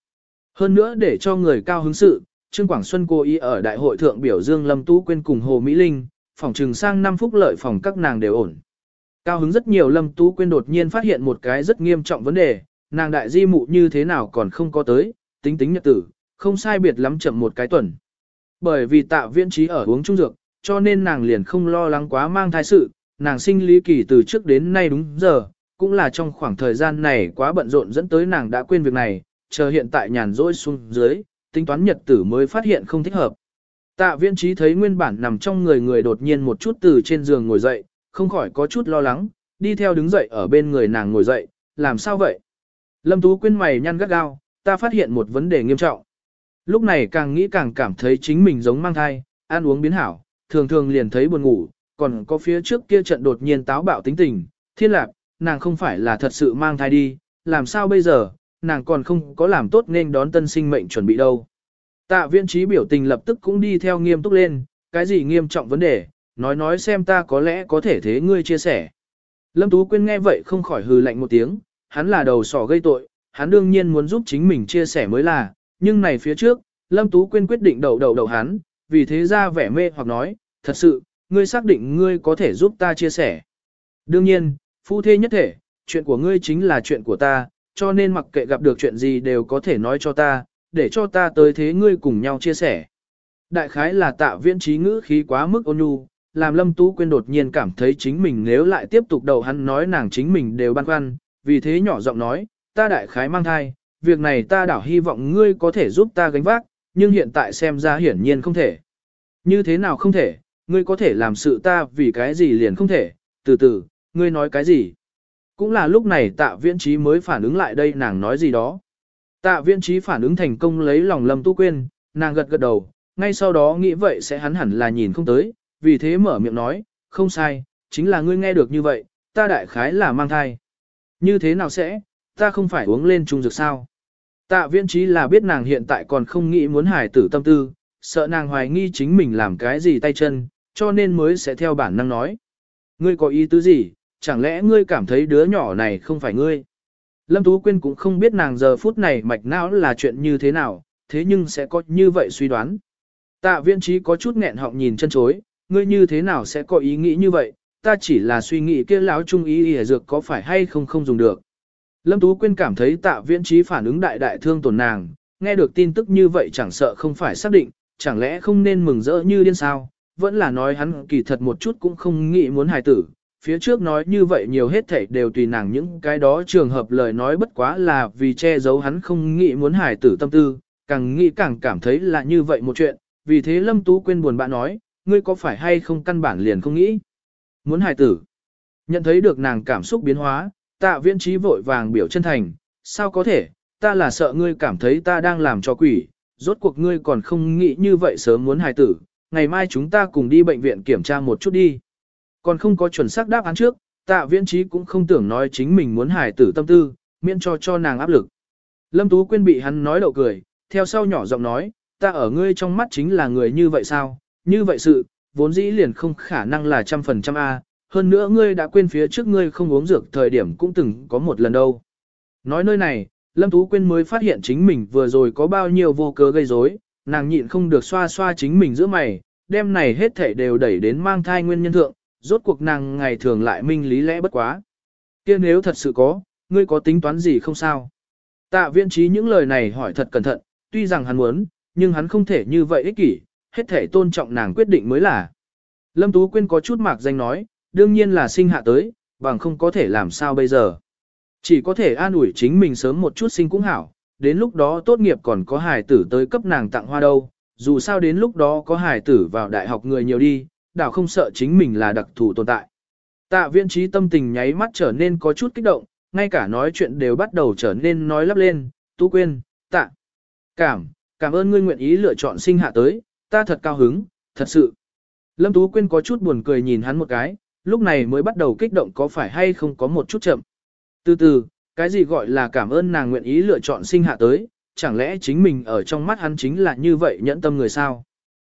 Hơn nữa để cho người cao hứng sự, Trương Quảng Xuân cố ý ở đại hội thượng biểu dương Lâm Tú Quyên cùng Hồ Mỹ Linh, phòng trừng sang năm phúc lợi phòng các nàng đều ổn. Cao hứng rất nhiều Lâm Tú Quyên đột nhiên phát hiện một cái rất nghiêm trọng vấn đề, nàng đại di mụ như thế nào còn không có tới, tính tính nhật tử, không sai biệt lắm chậm một cái tuần. Bởi vì tạ viễn trí ở uống trung dược, cho nên nàng liền không lo lắng quá mang thai sự, nàng sinh lý kỳ từ trước đến nay đúng giờ, cũng là trong khoảng thời gian này quá bận rộn dẫn tới nàng đã quên việc này, chờ hiện tại nhàn rỗi xuống dưới, tính toán nhật tử mới phát hiện không thích hợp. Tạ viễn trí thấy nguyên bản nằm trong người người đột nhiên một chút từ trên giường ngồi dậy, không khỏi có chút lo lắng, đi theo đứng dậy ở bên người nàng ngồi dậy, làm sao vậy? Lâm Tú Quyên mày nhăn gắt gao, ta phát hiện một vấn đề nghiêm trọng. Lúc này càng nghĩ càng cảm thấy chính mình giống mang thai, ăn uống biến hảo, thường thường liền thấy buồn ngủ, còn có phía trước kia trận đột nhiên táo bạo tính tình, thiên lạc, nàng không phải là thật sự mang thai đi, làm sao bây giờ, nàng còn không có làm tốt nên đón tân sinh mệnh chuẩn bị đâu. Tạ viên trí biểu tình lập tức cũng đi theo nghiêm túc lên, cái gì nghiêm trọng vấn đề, nói nói xem ta có lẽ có thể thế ngươi chia sẻ. Lâm Tú Quyên nghe vậy không khỏi hừ lạnh một tiếng, hắn là đầu sỏ gây tội, hắn đương nhiên muốn giúp chính mình chia sẻ mới là, nhưng này phía trước, Lâm Tú Quyên quyết định đầu đầu đầu hắn, vì thế ra vẻ mê hoặc nói, thật sự, ngươi xác định ngươi có thể giúp ta chia sẻ. Đương nhiên, phu thê nhất thể, chuyện của ngươi chính là chuyện của ta, cho nên mặc kệ gặp được chuyện gì đều có thể nói cho ta, để cho ta tới thế ngươi cùng nhau chia sẻ. Đại khái là tạ viễn trí ngữ khí quá mức ôn nhu, làm Lâm Tú Quyên đột nhiên cảm thấy chính mình nếu lại tiếp tục đầu hắn nói nàng chính mình đều băn khoăn, vì thế nhỏ giọng nói, ta đại khái mang thai, việc này ta đảo hy vọng ngươi có thể giúp ta gánh vác, nhưng hiện tại xem ra hiển nhiên không thể. Như thế nào không thể, ngươi có thể làm sự ta vì cái gì liền không thể, từ từ, ngươi nói cái gì. Cũng là lúc này tạ viễn trí mới phản ứng lại đây nàng nói gì đó. Tạ viễn trí phản ứng thành công lấy lòng lâm tu quên, nàng gật gật đầu, ngay sau đó nghĩ vậy sẽ hắn hẳn là nhìn không tới, vì thế mở miệng nói, không sai, chính là ngươi nghe được như vậy, ta đại khái là mang thai. Như thế nào sẽ, ta không phải uống lên trung dược sao? Tạ viễn trí là biết nàng hiện tại còn không nghĩ muốn hài tử tâm tư, sợ nàng hoài nghi chính mình làm cái gì tay chân, cho nên mới sẽ theo bản năng nói. Ngươi có ý tứ gì, chẳng lẽ ngươi cảm thấy đứa nhỏ này không phải ngươi? Lâm Tú Quyên cũng không biết nàng giờ phút này mạch não là chuyện như thế nào, thế nhưng sẽ có như vậy suy đoán. Tạ viễn trí có chút nghẹn họng nhìn chân chối, ngươi như thế nào sẽ có ý nghĩ như vậy, ta chỉ là suy nghĩ kia lão trung ý y dược có phải hay không không dùng được. Lâm Tú Quyên cảm thấy tạ viễn trí phản ứng đại đại thương tổn nàng, nghe được tin tức như vậy chẳng sợ không phải xác định, chẳng lẽ không nên mừng rỡ như điên sao, vẫn là nói hắn kỳ thật một chút cũng không nghĩ muốn hài tử. Phía trước nói như vậy nhiều hết thảy đều tùy nàng những cái đó trường hợp lời nói bất quá là vì che giấu hắn không nghĩ muốn hài tử tâm tư, càng nghĩ càng cảm thấy là như vậy một chuyện, vì thế Lâm Tú Quyên buồn bã nói, ngươi có phải hay không căn bản liền không nghĩ. Muốn hài tử. Nhận thấy được nàng cảm xúc biến hóa, tạ viễn trí vội vàng biểu chân thành, sao có thể, ta là sợ ngươi cảm thấy ta đang làm cho quỷ, rốt cuộc ngươi còn không nghĩ như vậy sớm muốn hài tử, ngày mai chúng ta cùng đi bệnh viện kiểm tra một chút đi. Còn không có chuẩn xác đáp án trước, tạ viễn trí cũng không tưởng nói chính mình muốn hài tử tâm tư, miễn cho cho nàng áp lực. Lâm Tú Quyên bị hắn nói đậu cười, theo sau nhỏ giọng nói, ta ở ngươi trong mắt chính là người như vậy sao, như vậy sự, vốn dĩ liền không khả năng là trăm phần trăm A, hơn nữa ngươi đã quên phía trước ngươi không uống dược thời điểm cũng từng có một lần đâu. Nói nơi này, Lâm Tú Quyên mới phát hiện chính mình vừa rồi có bao nhiêu vô cớ gây rối, nàng nhịn không được xoa xoa chính mình giữa mày, đêm này hết thể đều đẩy đến mang thai nguyên nhân thượng, rốt cuộc nàng ngày thường lại minh lý lẽ bất quá. kia nếu thật sự có, ngươi có tính toán gì không sao? Tạ viên trí những lời này hỏi thật cẩn thận, tuy rằng hắn muốn, nhưng hắn không thể như vậy ích kỷ, hết thể tôn trọng nàng quyết định mới là. Lâm Tú Quyên có chút mạc danh nói, đương nhiên là sinh hạ tới, bằng không có thể làm sao bây giờ. Chỉ có thể an ủi chính mình sớm một chút sinh cũng hảo, đến lúc đó tốt nghiệp còn có hài tử tới cấp nàng tặng hoa đâu, dù sao đến lúc đó có hài tử vào đại học người nhiều đi, đảo không sợ chính mình là đặc thù tồn tại. Tạ viên trí tâm tình nháy mắt trở nên có chút kích động, ngay cả nói chuyện đều bắt đầu trở nên nói lắp lên, tú quên, tạ, cảm, cảm ơn ngươi nguyện ý lựa chọn sinh hạ tới, ta thật cao hứng, thật sự. Lâm Tú Quyên có chút buồn cười nhìn hắn một cái, lúc này mới bắt đầu kích động có phải hay không có một chút chậm. Từ từ, cái gì gọi là cảm ơn nàng nguyện ý lựa chọn sinh hạ tới, chẳng lẽ chính mình ở trong mắt hắn chính là như vậy nhẫn tâm người sao?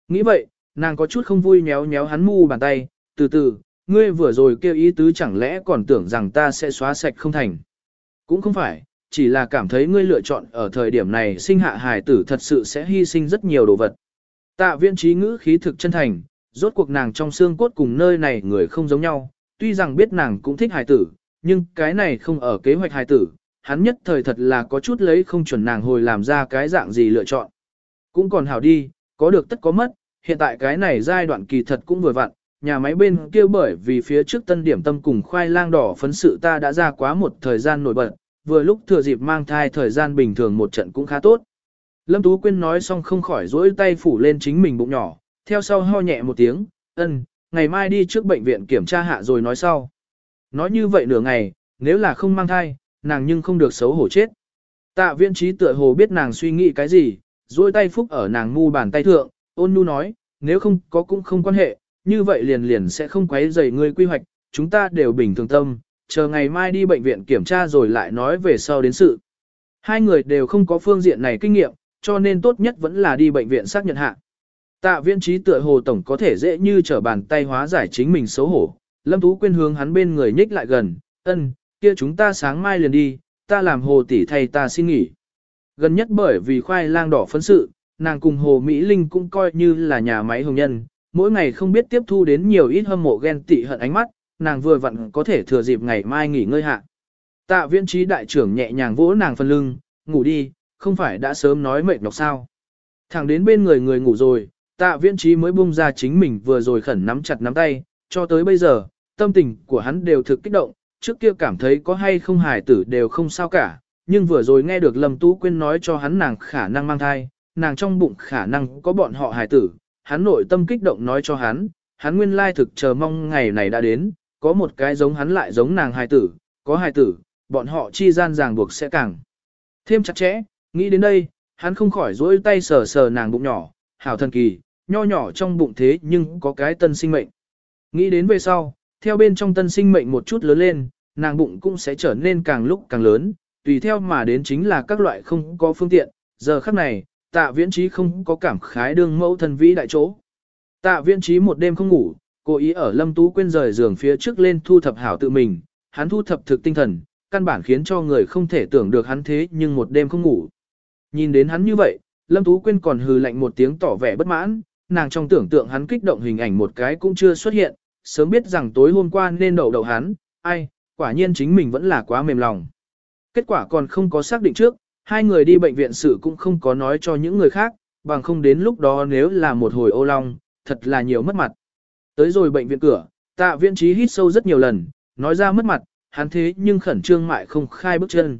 Nghĩ vậy, nàng có chút không vui nhéo nhéo hắn mu bàn tay, từ từ, ngươi vừa rồi kêu ý tứ chẳng lẽ còn tưởng rằng ta sẽ xóa sạch không thành. Cũng không phải, chỉ là cảm thấy ngươi lựa chọn ở thời điểm này sinh hạ hài tử thật sự sẽ hy sinh rất nhiều đồ vật. Tạ viên trí ngữ khí thực chân thành, rốt cuộc nàng trong xương cốt cùng nơi này người không giống nhau, tuy rằng biết nàng cũng thích hài tử, nhưng cái này không ở kế hoạch hài tử, hắn nhất thời thật là có chút lấy không chuẩn nàng hồi làm ra cái dạng gì lựa chọn. Cũng còn hảo đi, có được tất có mất, hiện tại cái này giai đoạn kỳ thật cũng vừa vặn, nhà máy bên kia bởi vì phía trước tân điểm tâm cùng khoai lang đỏ phấn sự ta đã ra quá một thời gian nổi bật, vừa lúc thừa dịp mang thai thời gian bình thường một trận cũng khá tốt. Lâm Tú Quyên nói xong không khỏi rỗi tay phủ lên chính mình bụng nhỏ, theo sau ho nhẹ một tiếng, ân, ngày mai đi trước bệnh viện kiểm tra hạ rồi nói sau. Nói như vậy nửa ngày, nếu là không mang thai, nàng nhưng không được xấu hổ chết. Tạ viên trí tựa hồ biết nàng suy nghĩ cái gì, duỗi tay phúc ở nàng mu bàn tay thượng, ôn nhu nói, nếu không có cũng không quan hệ, như vậy liền liền sẽ không quấy rầy ngươi quy hoạch, chúng ta đều bình thường tâm, chờ ngày mai đi bệnh viện kiểm tra rồi lại nói về sau đến sự. Hai người đều không có phương diện này kinh nghiệm, cho nên tốt nhất vẫn là đi bệnh viện xác nhận hạ. Tạ viên trí tựa hồ tổng có thể dễ như trở bàn tay hóa giải chính mình xấu hổ, Lâm Tú Quyên hướng hắn bên người nhích lại gần, ân, kia chúng ta sáng mai liền đi, ta làm hồ tỷ thay ta xin nghỉ. Gần nhất bởi vì khoai lang đỏ phấn sự, nàng cùng hồ Mỹ Linh cũng coi như là nhà máy hồng nhân, mỗi ngày không biết tiếp thu đến nhiều ít hâm mộ ghen tị hận ánh mắt, nàng vừa vặn có thể thừa dịp ngày mai nghỉ ngơi hạ. Tạ viên trí đại trưởng nhẹ nhàng vỗ nàng phần lưng, ngủ đi, không phải đã sớm nói mệt nhọc sao. Thẳng đến bên người người ngủ rồi, tạ Viễn trí mới bung ra chính mình vừa rồi khẩn nắm chặt nắm tay, cho tới bây giờ, tâm tình của hắn đều thực kích động, trước kia cảm thấy có hay không hài tử đều không sao cả, nhưng vừa rồi nghe được Lâm Tú Quyên nói cho hắn nàng khả năng mang thai, nàng trong bụng khả năng có bọn họ hài tử, hắn nội tâm kích động nói cho hắn, hắn nguyên lai thực chờ mong ngày này đã đến, có một cái giống hắn lại giống nàng hài tử, có hài tử, bọn họ chi gian ràng buộc sẽ càng thêm chặt chẽ, nghĩ đến đây, hắn không khỏi dỗi tay sờ sờ nàng bụng nhỏ, hảo thần kỳ, nho nhỏ trong bụng thế nhưng có cái tân sinh mệnh. Nghĩ đến về sau, theo bên trong tân sinh mệnh một chút lớn lên, nàng bụng cũng sẽ trở nên càng lúc càng lớn, tùy theo mà đến chính là các loại không có phương tiện, giờ khắc này, tạ viễn trí không có cảm khái đương mẫu thần vĩ đại chỗ. Tạ viễn trí một đêm không ngủ, cố ý ở lâm tú quên rời giường phía trước lên thu thập hảo tự mình, hắn thu thập thực tinh thần, căn bản khiến cho người không thể tưởng được hắn thế nhưng một đêm không ngủ. Nhìn đến hắn như vậy, lâm tú quyên còn hừ lạnh một tiếng tỏ vẻ bất mãn, nàng trong tưởng tượng hắn kích động hình ảnh một cái cũng chưa xuất hiện, sớm biết rằng tối hôm qua nên đậu đậu hắn, ai, quả nhiên chính mình vẫn là quá mềm lòng. Kết quả còn không có xác định trước, hai người đi bệnh viện sự cũng không có nói cho những người khác, bằng không đến lúc đó nếu là một hồi ô long, thật là nhiều mất mặt. Tới rồi bệnh viện cửa, tạ viện trí hít sâu rất nhiều lần, nói ra mất mặt, hắn thế nhưng khẩn trương mại không khai bước chân.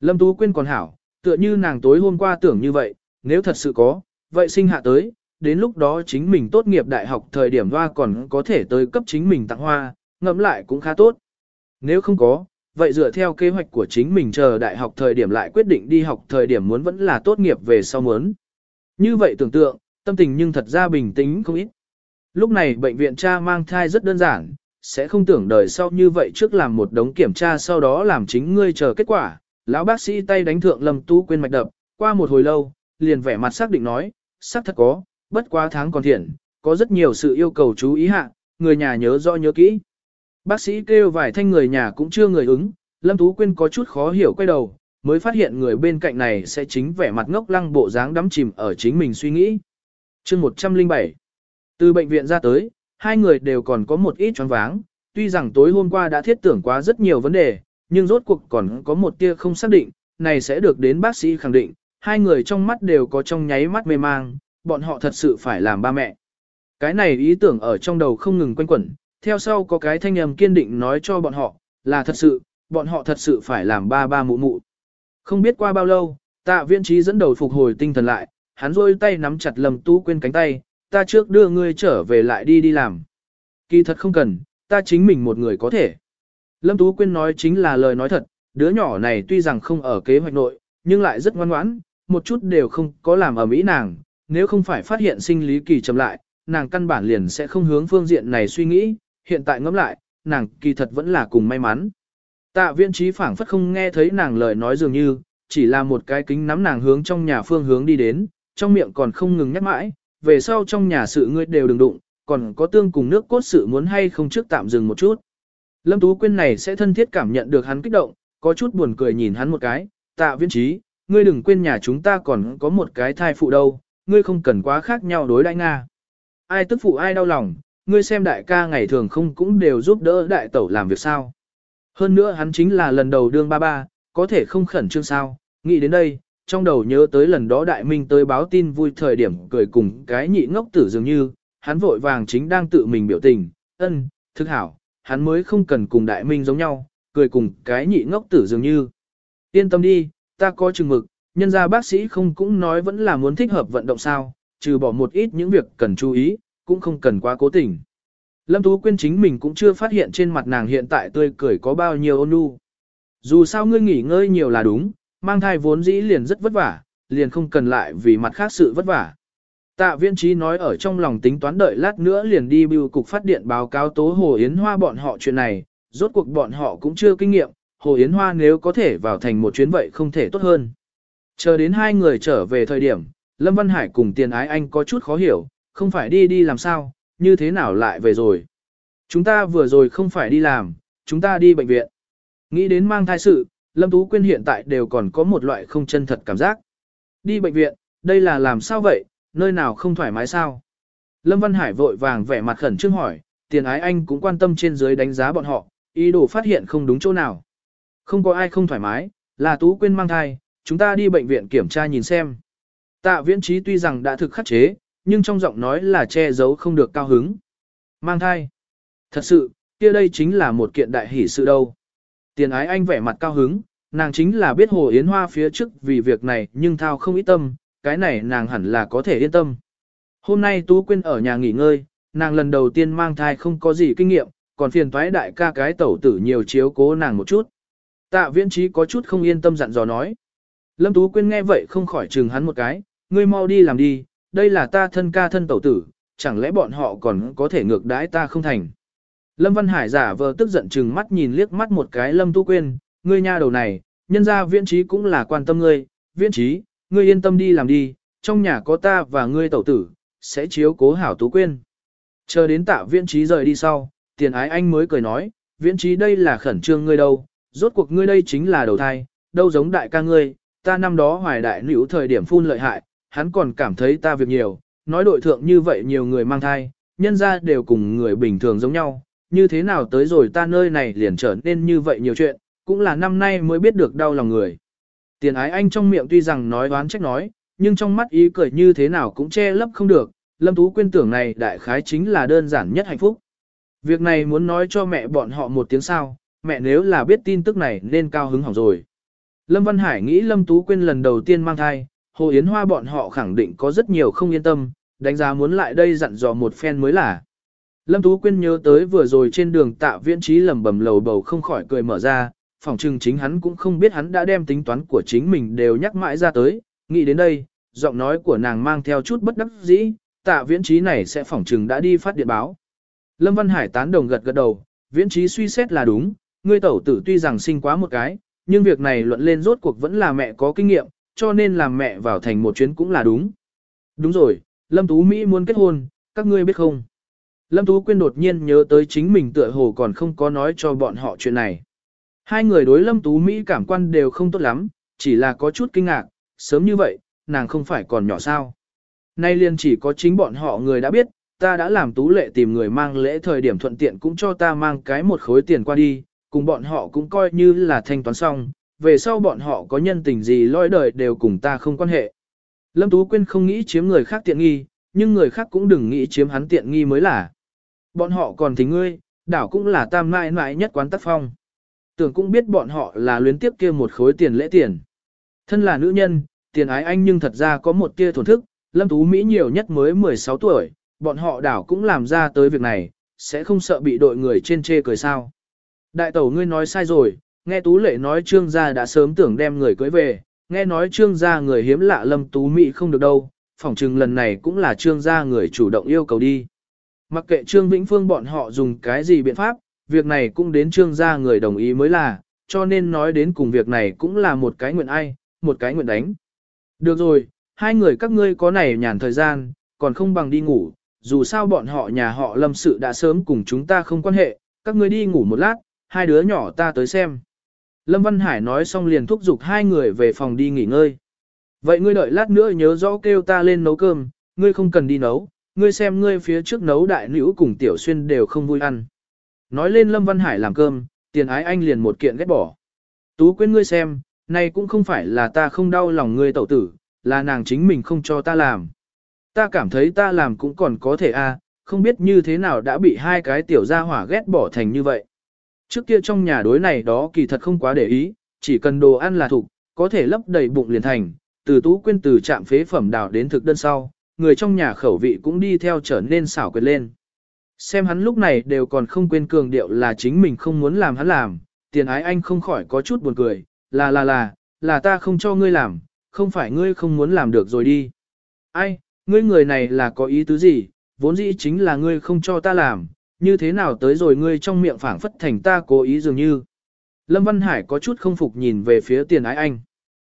Lâm Tú Quyên còn hảo, tựa như nàng tối hôm qua tưởng như vậy, nếu thật sự có, vậy sinh hạ tới, đến lúc đó chính mình tốt nghiệp đại học thời điểm hoa còn có thể tới cấp chính mình tặng hoa, ngẫm lại cũng khá tốt. Nếu không có, vậy dựa theo kế hoạch của chính mình chờ đại học thời điểm lại quyết định đi học thời điểm muốn vẫn là tốt nghiệp về sau muốn. Như vậy tưởng tượng, tâm tình nhưng thật ra bình tĩnh không ít. Lúc này bệnh viện cha mang thai rất đơn giản, sẽ không tưởng đời sau như vậy trước làm một đống kiểm tra sau đó làm chính ngươi chờ kết quả, lão bác sĩ tay đánh thượng Lâm Tú Quyên mạch đập, qua một hồi lâu, liền vẻ mặt xác định nói, xác thật có, bất quá tháng còn thiện, có rất nhiều sự yêu cầu chú ý hạ, người nhà nhớ rõ nhớ kỹ. Bác sĩ kêu vài thanh người nhà cũng chưa người ứng, Lâm Tú Quyên có chút khó hiểu quay đầu, mới phát hiện người bên cạnh này sẽ chính vẻ mặt ngốc lăng bộ dáng đắm chìm ở chính mình suy nghĩ. chương 107 Từ bệnh viện ra tới, hai người đều còn có một ít choáng váng, tuy rằng tối hôm qua đã thiết tưởng quá rất nhiều vấn đề, nhưng rốt cuộc còn có một tia không xác định, này sẽ được đến bác sĩ khẳng định, hai người trong mắt đều có trong nháy mắt mê mang, bọn họ thật sự phải làm ba mẹ. Cái này ý tưởng ở trong đầu không ngừng quanh quẩn, theo sau có cái thanh âm kiên định nói cho bọn họ, là thật sự, bọn họ thật sự phải làm ba ba mụ mụ. Không biết qua bao lâu, tạ viên trí dẫn đầu phục hồi tinh thần lại, hắn rôi tay nắm chặt lầm tú quên cánh tay, ta trước đưa ngươi trở về lại đi đi làm. Kỳ thật không cần, ta chính mình một người có thể. Lâm Tú Quyên nói chính là lời nói thật, đứa nhỏ này tuy rằng không ở kế hoạch nội, nhưng lại rất ngoan ngoãn, một chút đều không có làm ở mỹ nàng, nếu không phải phát hiện sinh lý kỳ chậm lại, nàng căn bản liền sẽ không hướng phương diện này suy nghĩ, hiện tại ngẫm lại, nàng kỳ thật vẫn là cùng may mắn. Tạ viên trí phảng phất không nghe thấy nàng lời nói dường như, chỉ là một cái kính nắm nàng hướng trong nhà phương hướng đi đến, trong miệng còn không ngừng nhắc mãi, về sau trong nhà sự ngươi đều đừng đụng, còn có tương cùng nước cốt sự muốn hay không trước tạm dừng một chút. Lâm Tú Quyên này sẽ thân thiết cảm nhận được hắn kích động, có chút buồn cười nhìn hắn một cái, tạ viên trí, ngươi đừng quên nhà chúng ta còn có một cái thai phụ đâu, ngươi không cần quá khác nhau đối đại Nga. Ai tức phụ ai đau lòng, ngươi xem đại ca ngày thường không cũng đều giúp đỡ đại tẩu làm việc sao. Hơn nữa hắn chính là lần đầu đương ba ba, có thể không khẩn trương sao, nghĩ đến đây, trong đầu nhớ tới lần đó đại minh tới báo tin vui thời điểm cười cùng cái nhị ngốc tử dường như, hắn vội vàng chính đang tự mình biểu tình, ân, thức hảo, hắn mới không cần cùng đại minh giống nhau, cười cùng cái nhị ngốc tử dường như. Yên tâm đi, ta có chừng mực, nhân ra bác sĩ không cũng nói vẫn là muốn thích hợp vận động sao, trừ bỏ một ít những việc cần chú ý, cũng không cần quá cố tình. Lâm Tú Quyên chính mình cũng chưa phát hiện trên mặt nàng hiện tại tươi cười có bao nhiêu ôn nhu. Dù sao ngươi nghỉ ngơi nhiều là đúng, mang thai vốn dĩ liền rất vất vả, liền không cần lại vì mặt khác sự vất vả. Tạ viên trí nói ở trong lòng tính toán đợi lát nữa liền đi bưu cục phát điện báo cáo tố Hồ Yến Hoa bọn họ chuyện này, rốt cuộc bọn họ cũng chưa kinh nghiệm, Hồ Yến Hoa nếu có thể vào thành một chuyến vậy không thể tốt hơn. Chờ đến hai người trở về thời điểm, Lâm Văn Hải cùng tiền ái anh có chút khó hiểu, không phải đi đi làm sao, như thế nào lại về rồi. Chúng ta vừa rồi không phải đi làm, chúng ta đi bệnh viện. Nghĩ đến mang thai sự, Lâm Tú Quyên hiện tại đều còn có một loại không chân thật cảm giác. Đi bệnh viện, đây là làm sao vậy, nơi nào không thoải mái sao? Lâm Văn Hải vội vàng vẻ mặt khẩn trương hỏi, tiền ái anh cũng quan tâm trên dưới đánh giá bọn họ, ý đồ phát hiện không đúng chỗ nào. Không có ai không thoải mái, là Tú Quyên mang thai, chúng ta đi bệnh viện kiểm tra nhìn xem. Tạ viễn trí tuy rằng đã thực khắc chế, nhưng trong giọng nói là che giấu không được cao hứng. Mang thai. Thật sự, kia đây chính là một kiện đại hỷ sự đâu. Tiền ái anh vẻ mặt cao hứng, nàng chính là biết Hồ Yến Hoa phía trước vì việc này nhưng thao không ít tâm, cái này nàng hẳn là có thể yên tâm. Hôm nay Tú Quyên ở nhà nghỉ ngơi, nàng lần đầu tiên mang thai không có gì kinh nghiệm, còn phiền toái đại ca cái tẩu tử nhiều chiếu cố nàng một chút. Tạ viễn trí có chút không yên tâm dặn dò nói. Lâm Tú Quyên nghe vậy không khỏi chừng hắn một cái, ngươi mau đi làm đi, đây là ta thân ca thân tẩu tử, chẳng lẽ bọn họ còn có thể ngược đãi ta không thành. Lâm Văn Hải giả vờ tức giận chừng mắt nhìn liếc mắt một cái Lâm tú Quyên, ngươi nha đầu này, nhân ra viễn trí cũng là quan tâm ngươi, viễn trí, ngươi yên tâm đi làm đi, trong nhà có ta và ngươi tẩu tử, sẽ chiếu cố hảo Tú Quyên. Chờ đến tạ viễn trí rời đi sau, tiền ái anh mới cười nói, viễn trí đây là khẩn trương ngươi đâu, rốt cuộc ngươi đây chính là đầu thai, đâu giống đại ca ngươi, ta năm đó hoài đại nữ thời điểm phun lợi hại, hắn còn cảm thấy ta việc nhiều, nói đội thượng như vậy nhiều người mang thai, nhân ra đều cùng người bình thường giống nhau, như thế nào tới rồi ta nơi này liền trở nên như vậy nhiều chuyện, cũng là năm nay mới biết được đau lòng người. Tiền ái anh trong miệng tuy rằng nói đoán trách nói, nhưng trong mắt ý cười như thế nào cũng che lấp không được, Lâm Tú Quyên tưởng này đại khái chính là đơn giản nhất hạnh phúc. Việc này muốn nói cho mẹ bọn họ một tiếng sao, mẹ nếu là biết tin tức này nên cao hứng hỏng rồi. Lâm Văn Hải nghĩ Lâm Tú Quyên lần đầu tiên mang thai, Hồ Yến Hoa bọn họ khẳng định có rất nhiều không yên tâm, đánh giá muốn lại đây dặn dò một phen mới là. Lâm Tú Quyên nhớ tới vừa rồi trên đường tạ viễn trí lầm bầm lầu bầu không khỏi cười mở ra, phòng trừng chính hắn cũng không biết hắn đã đem tính toán của chính mình đều nhắc mãi ra tới, nghĩ đến đây, giọng nói của nàng mang theo chút bất đắc dĩ, tạ viễn trí này sẽ phòng trừng đã đi phát điện báo. Lâm Văn Hải tán đồng gật gật đầu, viễn trí suy xét là đúng, ngươi tẩu tử tuy rằng sinh quá một cái, nhưng việc này luận lên rốt cuộc vẫn là mẹ có kinh nghiệm, cho nên làm mẹ vào thành một chuyến cũng là đúng. Đúng rồi, Lâm Tú Mỹ muốn kết hôn, các ngươi biết không? Lâm Tú Quyên đột nhiên nhớ tới chính mình tựa hồ còn không có nói cho bọn họ chuyện này. Hai người đối Lâm Tú Mỹ cảm quan đều không tốt lắm, chỉ là có chút kinh ngạc, sớm như vậy, nàng không phải còn nhỏ sao. Nay liền chỉ có chính bọn họ người đã biết, ta đã làm Tú Lệ tìm người mang lễ thời điểm thuận tiện cũng cho ta mang cái một khối tiền qua đi, cùng bọn họ cũng coi như là thanh toán xong, về sau bọn họ có nhân tình gì lôi đời đều cùng ta không quan hệ. Lâm Tú Quyên không nghĩ chiếm người khác tiện nghi, nhưng người khác cũng đừng nghĩ chiếm hắn tiện nghi mới là. Bọn họ còn thì ngươi, đảo cũng là tam mãi mãi nhất quán tác phong. Tưởng cũng biết bọn họ là luyến tiếp kia một khối tiền lễ tiền. Thân là nữ nhân, tiền ái anh nhưng thật ra có một tia thổn thức, Lâm Tú Mỹ nhiều nhất mới 16 tuổi, bọn họ đảo cũng làm ra tới việc này, sẽ không sợ bị đội người trên chê cười sao. Đại tẩu ngươi nói sai rồi, nghe Tú Lệ nói trương gia đã sớm tưởng đem người cưới về, nghe nói trương gia người hiếm lạ Lâm Tú Mỹ không được đâu, phỏng chừng lần này cũng là trương gia người chủ động yêu cầu đi. Mặc kệ trương Vĩnh Phương bọn họ dùng cái gì biện pháp, việc này cũng đến trương gia người đồng ý mới là, cho nên nói đến cùng việc này cũng là một cái nguyện ai, một cái nguyện đánh. Được rồi, hai người các ngươi có này nhàn thời gian, còn không bằng đi ngủ, dù sao bọn họ nhà họ lâm sự đã sớm cùng chúng ta không quan hệ, các ngươi đi ngủ một lát, hai đứa nhỏ ta tới xem. Lâm Văn Hải nói xong liền thúc giục hai người về phòng đi nghỉ ngơi. Vậy ngươi đợi lát nữa nhớ rõ kêu ta lên nấu cơm, ngươi không cần đi nấu, ngươi xem ngươi phía trước nấu đại nữ cùng tiểu xuyên đều không vui ăn. Nói lên Lâm Văn Hải làm cơm, tiền ái anh liền một kiện ghét bỏ. Tú quên ngươi xem, này cũng không phải là ta không đau lòng ngươi tẩu tử, là nàng chính mình không cho ta làm. Ta cảm thấy ta làm cũng còn có thể a, không biết như thế nào đã bị hai cái tiểu gia hỏa ghét bỏ thành như vậy. Trước kia trong nhà đối này đó kỳ thật không quá để ý, chỉ cần đồ ăn là đủ, có thể lấp đầy bụng liền thành, từ tú quên từ trạm phế phẩm đào đến thực đơn sau, người trong nhà khẩu vị cũng đi theo trở nên xảo quyệt lên. Xem hắn lúc này đều còn không quên cường điệu là chính mình không muốn làm hắn làm, tiền ái anh không khỏi có chút buồn cười, là là là, là ta không cho ngươi làm, không phải ngươi không muốn làm được rồi đi. Ai, ngươi người này là có ý tứ gì, vốn dĩ chính là ngươi không cho ta làm, như thế nào tới rồi ngươi trong miệng phảng phất thành ta cố ý dường như. Lâm Văn Hải có chút không phục nhìn về phía tiền ái anh.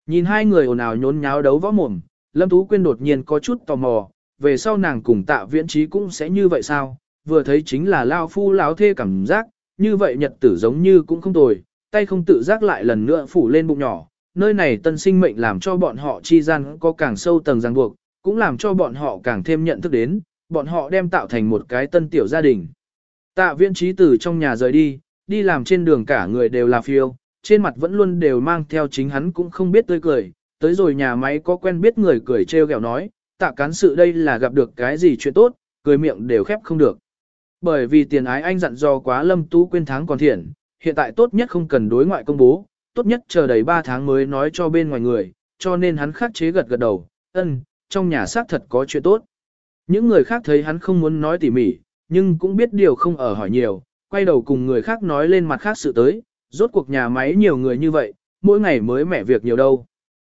Nhìn hai người ồn ào nhốn nháo đấu võ mồm, Lâm Tú Quyên đột nhiên có chút tò mò, về sau nàng cùng tạ viễn trí cũng sẽ như vậy sao, vừa thấy chính là lao phu lao thê cảm giác, như vậy nhật tử giống như cũng không tồi, tay không tự giác lại lần nữa phủ lên bụng nhỏ, nơi này tân sinh mệnh làm cho bọn họ chi gian có càng sâu tầng ràng buộc, cũng làm cho bọn họ càng thêm nhận thức đến, bọn họ đem tạo thành một cái tân tiểu gia đình. Tạ viên trí tử trong nhà rời đi, đi làm trên đường cả người đều là phiêu, trên mặt vẫn luôn đều mang theo chính hắn cũng không biết tươi cười, tới rồi nhà máy có quen biết người cười trêu ghẹo nói, tạ cán sự đây là gặp được cái gì chuyện tốt, cười miệng đều khép không được. Bởi vì tiền ái anh dặn do quá lâm tú quên tháng còn thiện, hiện tại tốt nhất không cần đối ngoại công bố, tốt nhất chờ đầy 3 tháng mới nói cho bên ngoài người, cho nên hắn khắc chế gật gật đầu, ân, trong nhà xác thật có chuyện tốt. Những người khác thấy hắn không muốn nói tỉ mỉ, nhưng cũng biết điều không ở hỏi nhiều, quay đầu cùng người khác nói lên mặt khác sự tới, rốt cuộc nhà máy nhiều người như vậy, mỗi ngày mới mẻ việc nhiều đâu.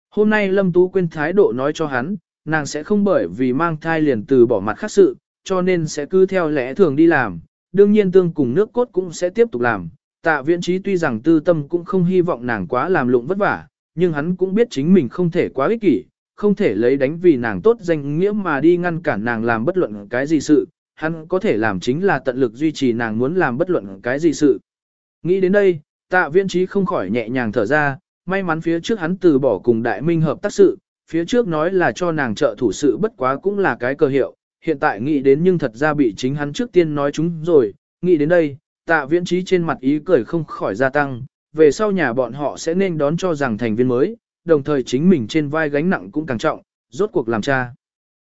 Hôm nay Lâm Tú quên thái độ nói cho hắn, nàng sẽ không bởi vì mang thai liền từ bỏ mặt khác sự, cho nên sẽ cứ theo lẽ thường đi làm, đương nhiên tương cùng nước cốt cũng sẽ tiếp tục làm. Tạ viễn trí tuy rằng tư tâm cũng không hy vọng nàng quá làm lụng vất vả, nhưng hắn cũng biết chính mình không thể quá ích kỷ, không thể lấy đánh vì nàng tốt danh nghĩa mà đi ngăn cản nàng làm bất luận cái gì sự, hắn có thể làm chính là tận lực duy trì nàng muốn làm bất luận cái gì sự. Nghĩ đến đây, tạ viễn trí không khỏi nhẹ nhàng thở ra, may mắn phía trước hắn từ bỏ cùng đại minh hợp tác sự, phía trước nói là cho nàng trợ thủ sự bất quá cũng là cái cơ hiệu, hiện tại nghĩ đến nhưng thật ra bị chính hắn trước tiên nói chúng rồi, nghĩ đến đây, tạ viễn trí trên mặt ý cười không khỏi gia tăng, về sau nhà bọn họ sẽ nên đón cho rằng thành viên mới, đồng thời chính mình trên vai gánh nặng cũng càng trọng, rốt cuộc làm cha.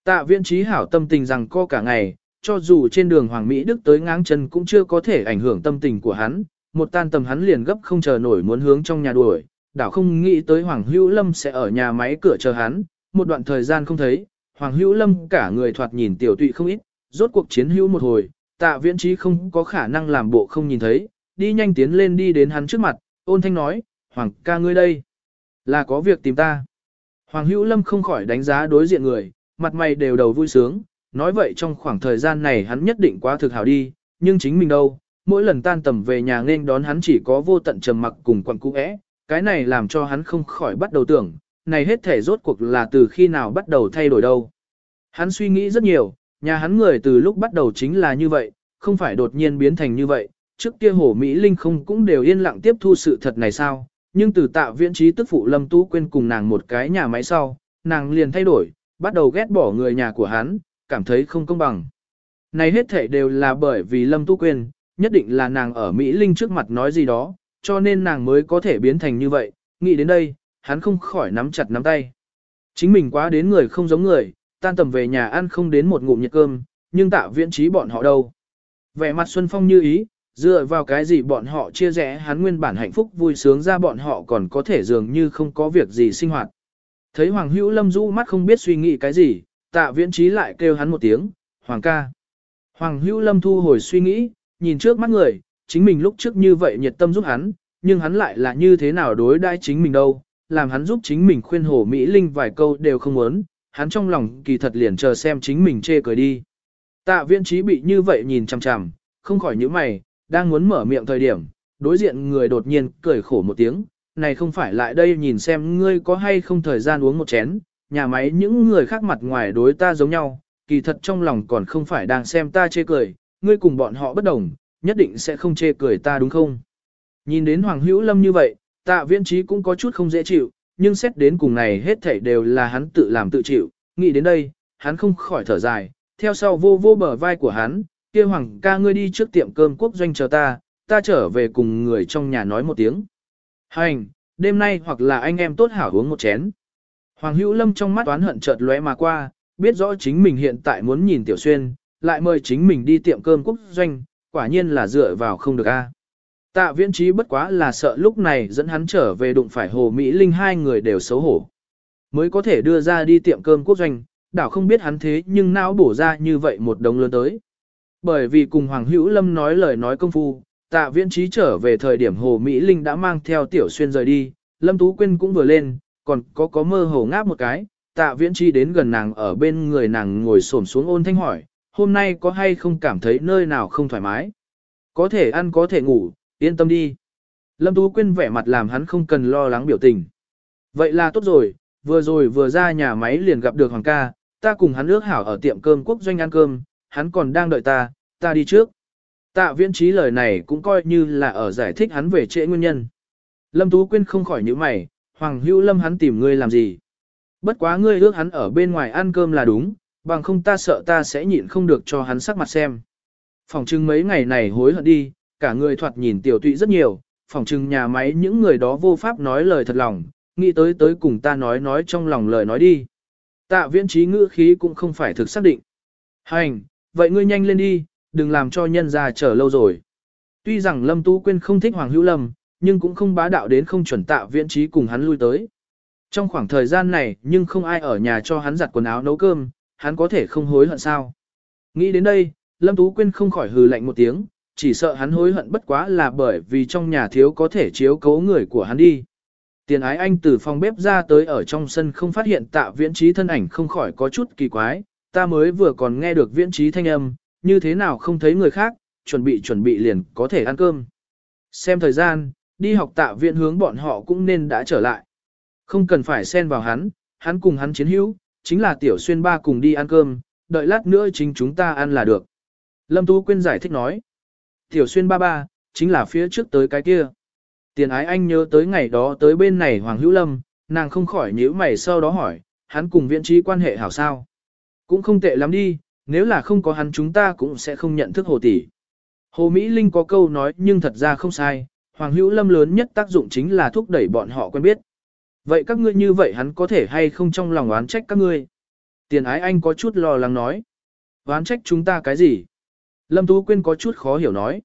Tạ viễn trí hảo tâm tình rằng co cả ngày, cho dù trên đường Hoàng Mỹ Đức tới ngáng chân cũng chưa có thể ảnh hưởng tâm tình của hắn, một tan tầm hắn liền gấp không chờ nổi muốn hướng trong nhà đuổi, đảo không nghĩ tới Hoàng Hữu Lâm sẽ ở nhà máy cửa chờ hắn, một đoạn thời gian không thấy, Hoàng Hữu Lâm cả người thoạt nhìn tiểu tụy không ít, rốt cuộc chiến hữu một hồi, tạ viễn trí không có khả năng làm bộ không nhìn thấy, đi nhanh tiến lên đi đến hắn trước mặt, ôn thanh nói, Hoàng ca ngươi đây, là có việc tìm ta. Hoàng Hữu Lâm không khỏi đánh giá đối diện người, mặt mày đều đầu vui sướng, nói vậy trong khoảng thời gian này hắn nhất định quá thực hảo đi, nhưng chính mình đâu, mỗi lần tan tầm về nhà nên đón hắn chỉ có vô tận trầm mặc cùng quặng cũ é, Cái này làm cho hắn không khỏi bắt đầu tưởng, này hết thể rốt cuộc là từ khi nào bắt đầu thay đổi đâu. Hắn suy nghĩ rất nhiều, nhà hắn người từ lúc bắt đầu chính là như vậy, không phải đột nhiên biến thành như vậy, trước kia hổ Mỹ Linh không cũng đều yên lặng tiếp thu sự thật này sao, nhưng từ tạ viễn trí tức phụ Lâm Tú quên cùng nàng một cái nhà máy sau, nàng liền thay đổi, bắt đầu ghét bỏ người nhà của hắn, cảm thấy không công bằng. Này hết thể đều là bởi vì Lâm Tú quên, nhất định là nàng ở Mỹ Linh trước mặt nói gì đó, cho nên nàng mới có thể biến thành như vậy, nghĩ đến đây, hắn không khỏi nắm chặt nắm tay. Chính mình quá đến người không giống người, tan tầm về nhà ăn không đến một ngụm nhiệt cơm, nhưng tạ viễn trí bọn họ đâu. Vẻ mặt Xuân Phong như ý, dựa vào cái gì bọn họ chia rẽ hắn nguyên bản hạnh phúc vui sướng ra bọn họ còn có thể dường như không có việc gì sinh hoạt. Thấy Hoàng Hữu Lâm rũ mắt không biết suy nghĩ cái gì, tạ viễn trí lại kêu hắn một tiếng, Hoàng ca. Hoàng Hữu Lâm thu hồi suy nghĩ, nhìn trước mắt người, chính mình lúc trước như vậy nhiệt tâm giúp hắn, nhưng hắn lại là như thế nào đối đãi chính mình đâu, làm hắn giúp chính mình khuyên hồ Mỹ Linh vài câu đều không muốn, hắn trong lòng kỳ thật liền chờ xem chính mình chê cười đi. Tạ viễn trí bị như vậy nhìn chằm chằm, không khỏi những mày, đang muốn mở miệng thời điểm, đối diện người đột nhiên cười khổ một tiếng, này không phải lại đây nhìn xem ngươi có hay không thời gian uống một chén, nhà máy những người khác mặt ngoài đối ta giống nhau, kỳ thật trong lòng còn không phải đang xem ta chê cười, ngươi cùng bọn họ bất đồng, nhất định sẽ không chê cười ta đúng không? Nhìn đến Hoàng Hữu Lâm như vậy, tạ viễn trí cũng có chút không dễ chịu, nhưng xét đến cùng này hết thảy đều là hắn tự làm tự chịu, nghĩ đến đây, hắn không khỏi thở dài, theo sau vô vô bờ vai của hắn, kia Hoàng ca ngươi đi trước tiệm cơm quốc doanh chờ ta, ta trở về cùng người trong nhà nói một tiếng. Hành, đêm nay hoặc là anh em tốt hảo uống một chén. Hoàng Hữu Lâm trong mắt oán hận chợt lóe mà qua, biết rõ chính mình hiện tại muốn nhìn Tiểu Xuyên, lại mời chính mình đi tiệm cơm quốc doanh, quả nhiên là dựa vào không được a. Tạ viễn trí bất quá là sợ lúc này dẫn hắn trở về đụng phải Hồ Mỹ Linh hai người đều xấu hổ. Mới có thể đưa ra đi tiệm cơm quốc doanh, đảo không biết hắn thế nhưng não bổ ra như vậy một đồng lớn tới. Bởi vì cùng Hoàng Hữu Lâm nói lời nói công phu, tạ viễn trí trở về thời điểm Hồ Mỹ Linh đã mang theo Tiểu Xuyên rời đi, Lâm Tú Quyên cũng vừa lên, còn có có mơ hồ ngáp một cái, tạ viễn trí đến gần nàng ở bên người nàng ngồi xổm xuống ôn thanh hỏi, hôm nay có hay không cảm thấy nơi nào không thoải mái? Có thể ăn có thể ngủ, yên tâm đi. Lâm Tú Quyên vẻ mặt làm hắn không cần lo lắng biểu tình. Vậy là tốt rồi, vừa rồi vừa ra nhà máy liền gặp được Hoàng ca, ta cùng hắn ước hảo ở tiệm cơm quốc doanh ăn cơm, hắn còn đang đợi ta, ta đi trước. Tạ viễn trí lời này cũng coi như là ở giải thích hắn về trễ nguyên nhân. Lâm Tú Quyên không khỏi những mày, Hoàng Hữu Lâm hắn tìm ngươi làm gì? Bất quá ngươi ước hắn ở bên ngoài ăn cơm là đúng, bằng không ta sợ ta sẽ nhịn không được cho hắn sắc mặt xem. Phòng trưng mấy ngày này hối hận đi, cả người thoạt nhìn tiểu tụy rất nhiều, phòng trưng nhà máy những người đó vô pháp nói lời thật lòng, nghĩ tới tới cùng ta nói nói trong lòng lời nói đi. Tạ viễn trí ngữ khí cũng không phải thực xác định. Hành, vậy ngươi nhanh lên đi, đừng làm cho nhân ra chờ lâu rồi. Tuy rằng Lâm tú Quyên không thích Hoàng Hữu Lâm, nhưng cũng không bá đạo đến không chuẩn tạ viễn trí cùng hắn lui tới. Trong khoảng thời gian này nhưng không ai ở nhà cho hắn giặt quần áo nấu cơm, hắn có thể không hối hận sao. Nghĩ đến đây, Lâm Tú Quyên không khỏi hừ lạnh một tiếng, chỉ sợ hắn hối hận bất quá là bởi vì trong nhà thiếu có thể chiếu cố người của hắn đi. Tiền ái anh từ phòng bếp ra tới ở trong sân không phát hiện tạ viễn trí thân ảnh không khỏi có chút kỳ quái, ta mới vừa còn nghe được viễn trí thanh âm, như thế nào không thấy người khác, chuẩn bị chuẩn bị liền có thể ăn cơm. Xem thời gian, đi học tạ viện hướng bọn họ cũng nên đã trở lại. Không cần phải xen vào hắn, hắn cùng hắn chiến hữu, chính là tiểu xuyên ba cùng đi ăn cơm, đợi lát nữa chính chúng ta ăn là được. Lâm Tú Quyên giải thích nói. Tiểu xuyên ba ba, chính là phía trước tới cái kia. Tiền ái anh nhớ tới ngày đó tới bên này Hoàng Hữu Lâm, nàng không khỏi nhíu mày sau đó hỏi, hắn cùng viện trí quan hệ hảo sao. Cũng không tệ lắm đi, nếu là không có hắn chúng ta cũng sẽ không nhận thức Hồ Tỷ. Hồ Mỹ Linh có câu nói nhưng thật ra không sai, Hoàng Hữu Lâm lớn nhất tác dụng chính là thúc đẩy bọn họ quen biết. Vậy các ngươi như vậy hắn có thể hay không trong lòng oán trách các ngươi? Tiền ái anh có chút lo lắng nói. Oán trách chúng ta cái gì? Lâm Tú Quyên có chút khó hiểu nói.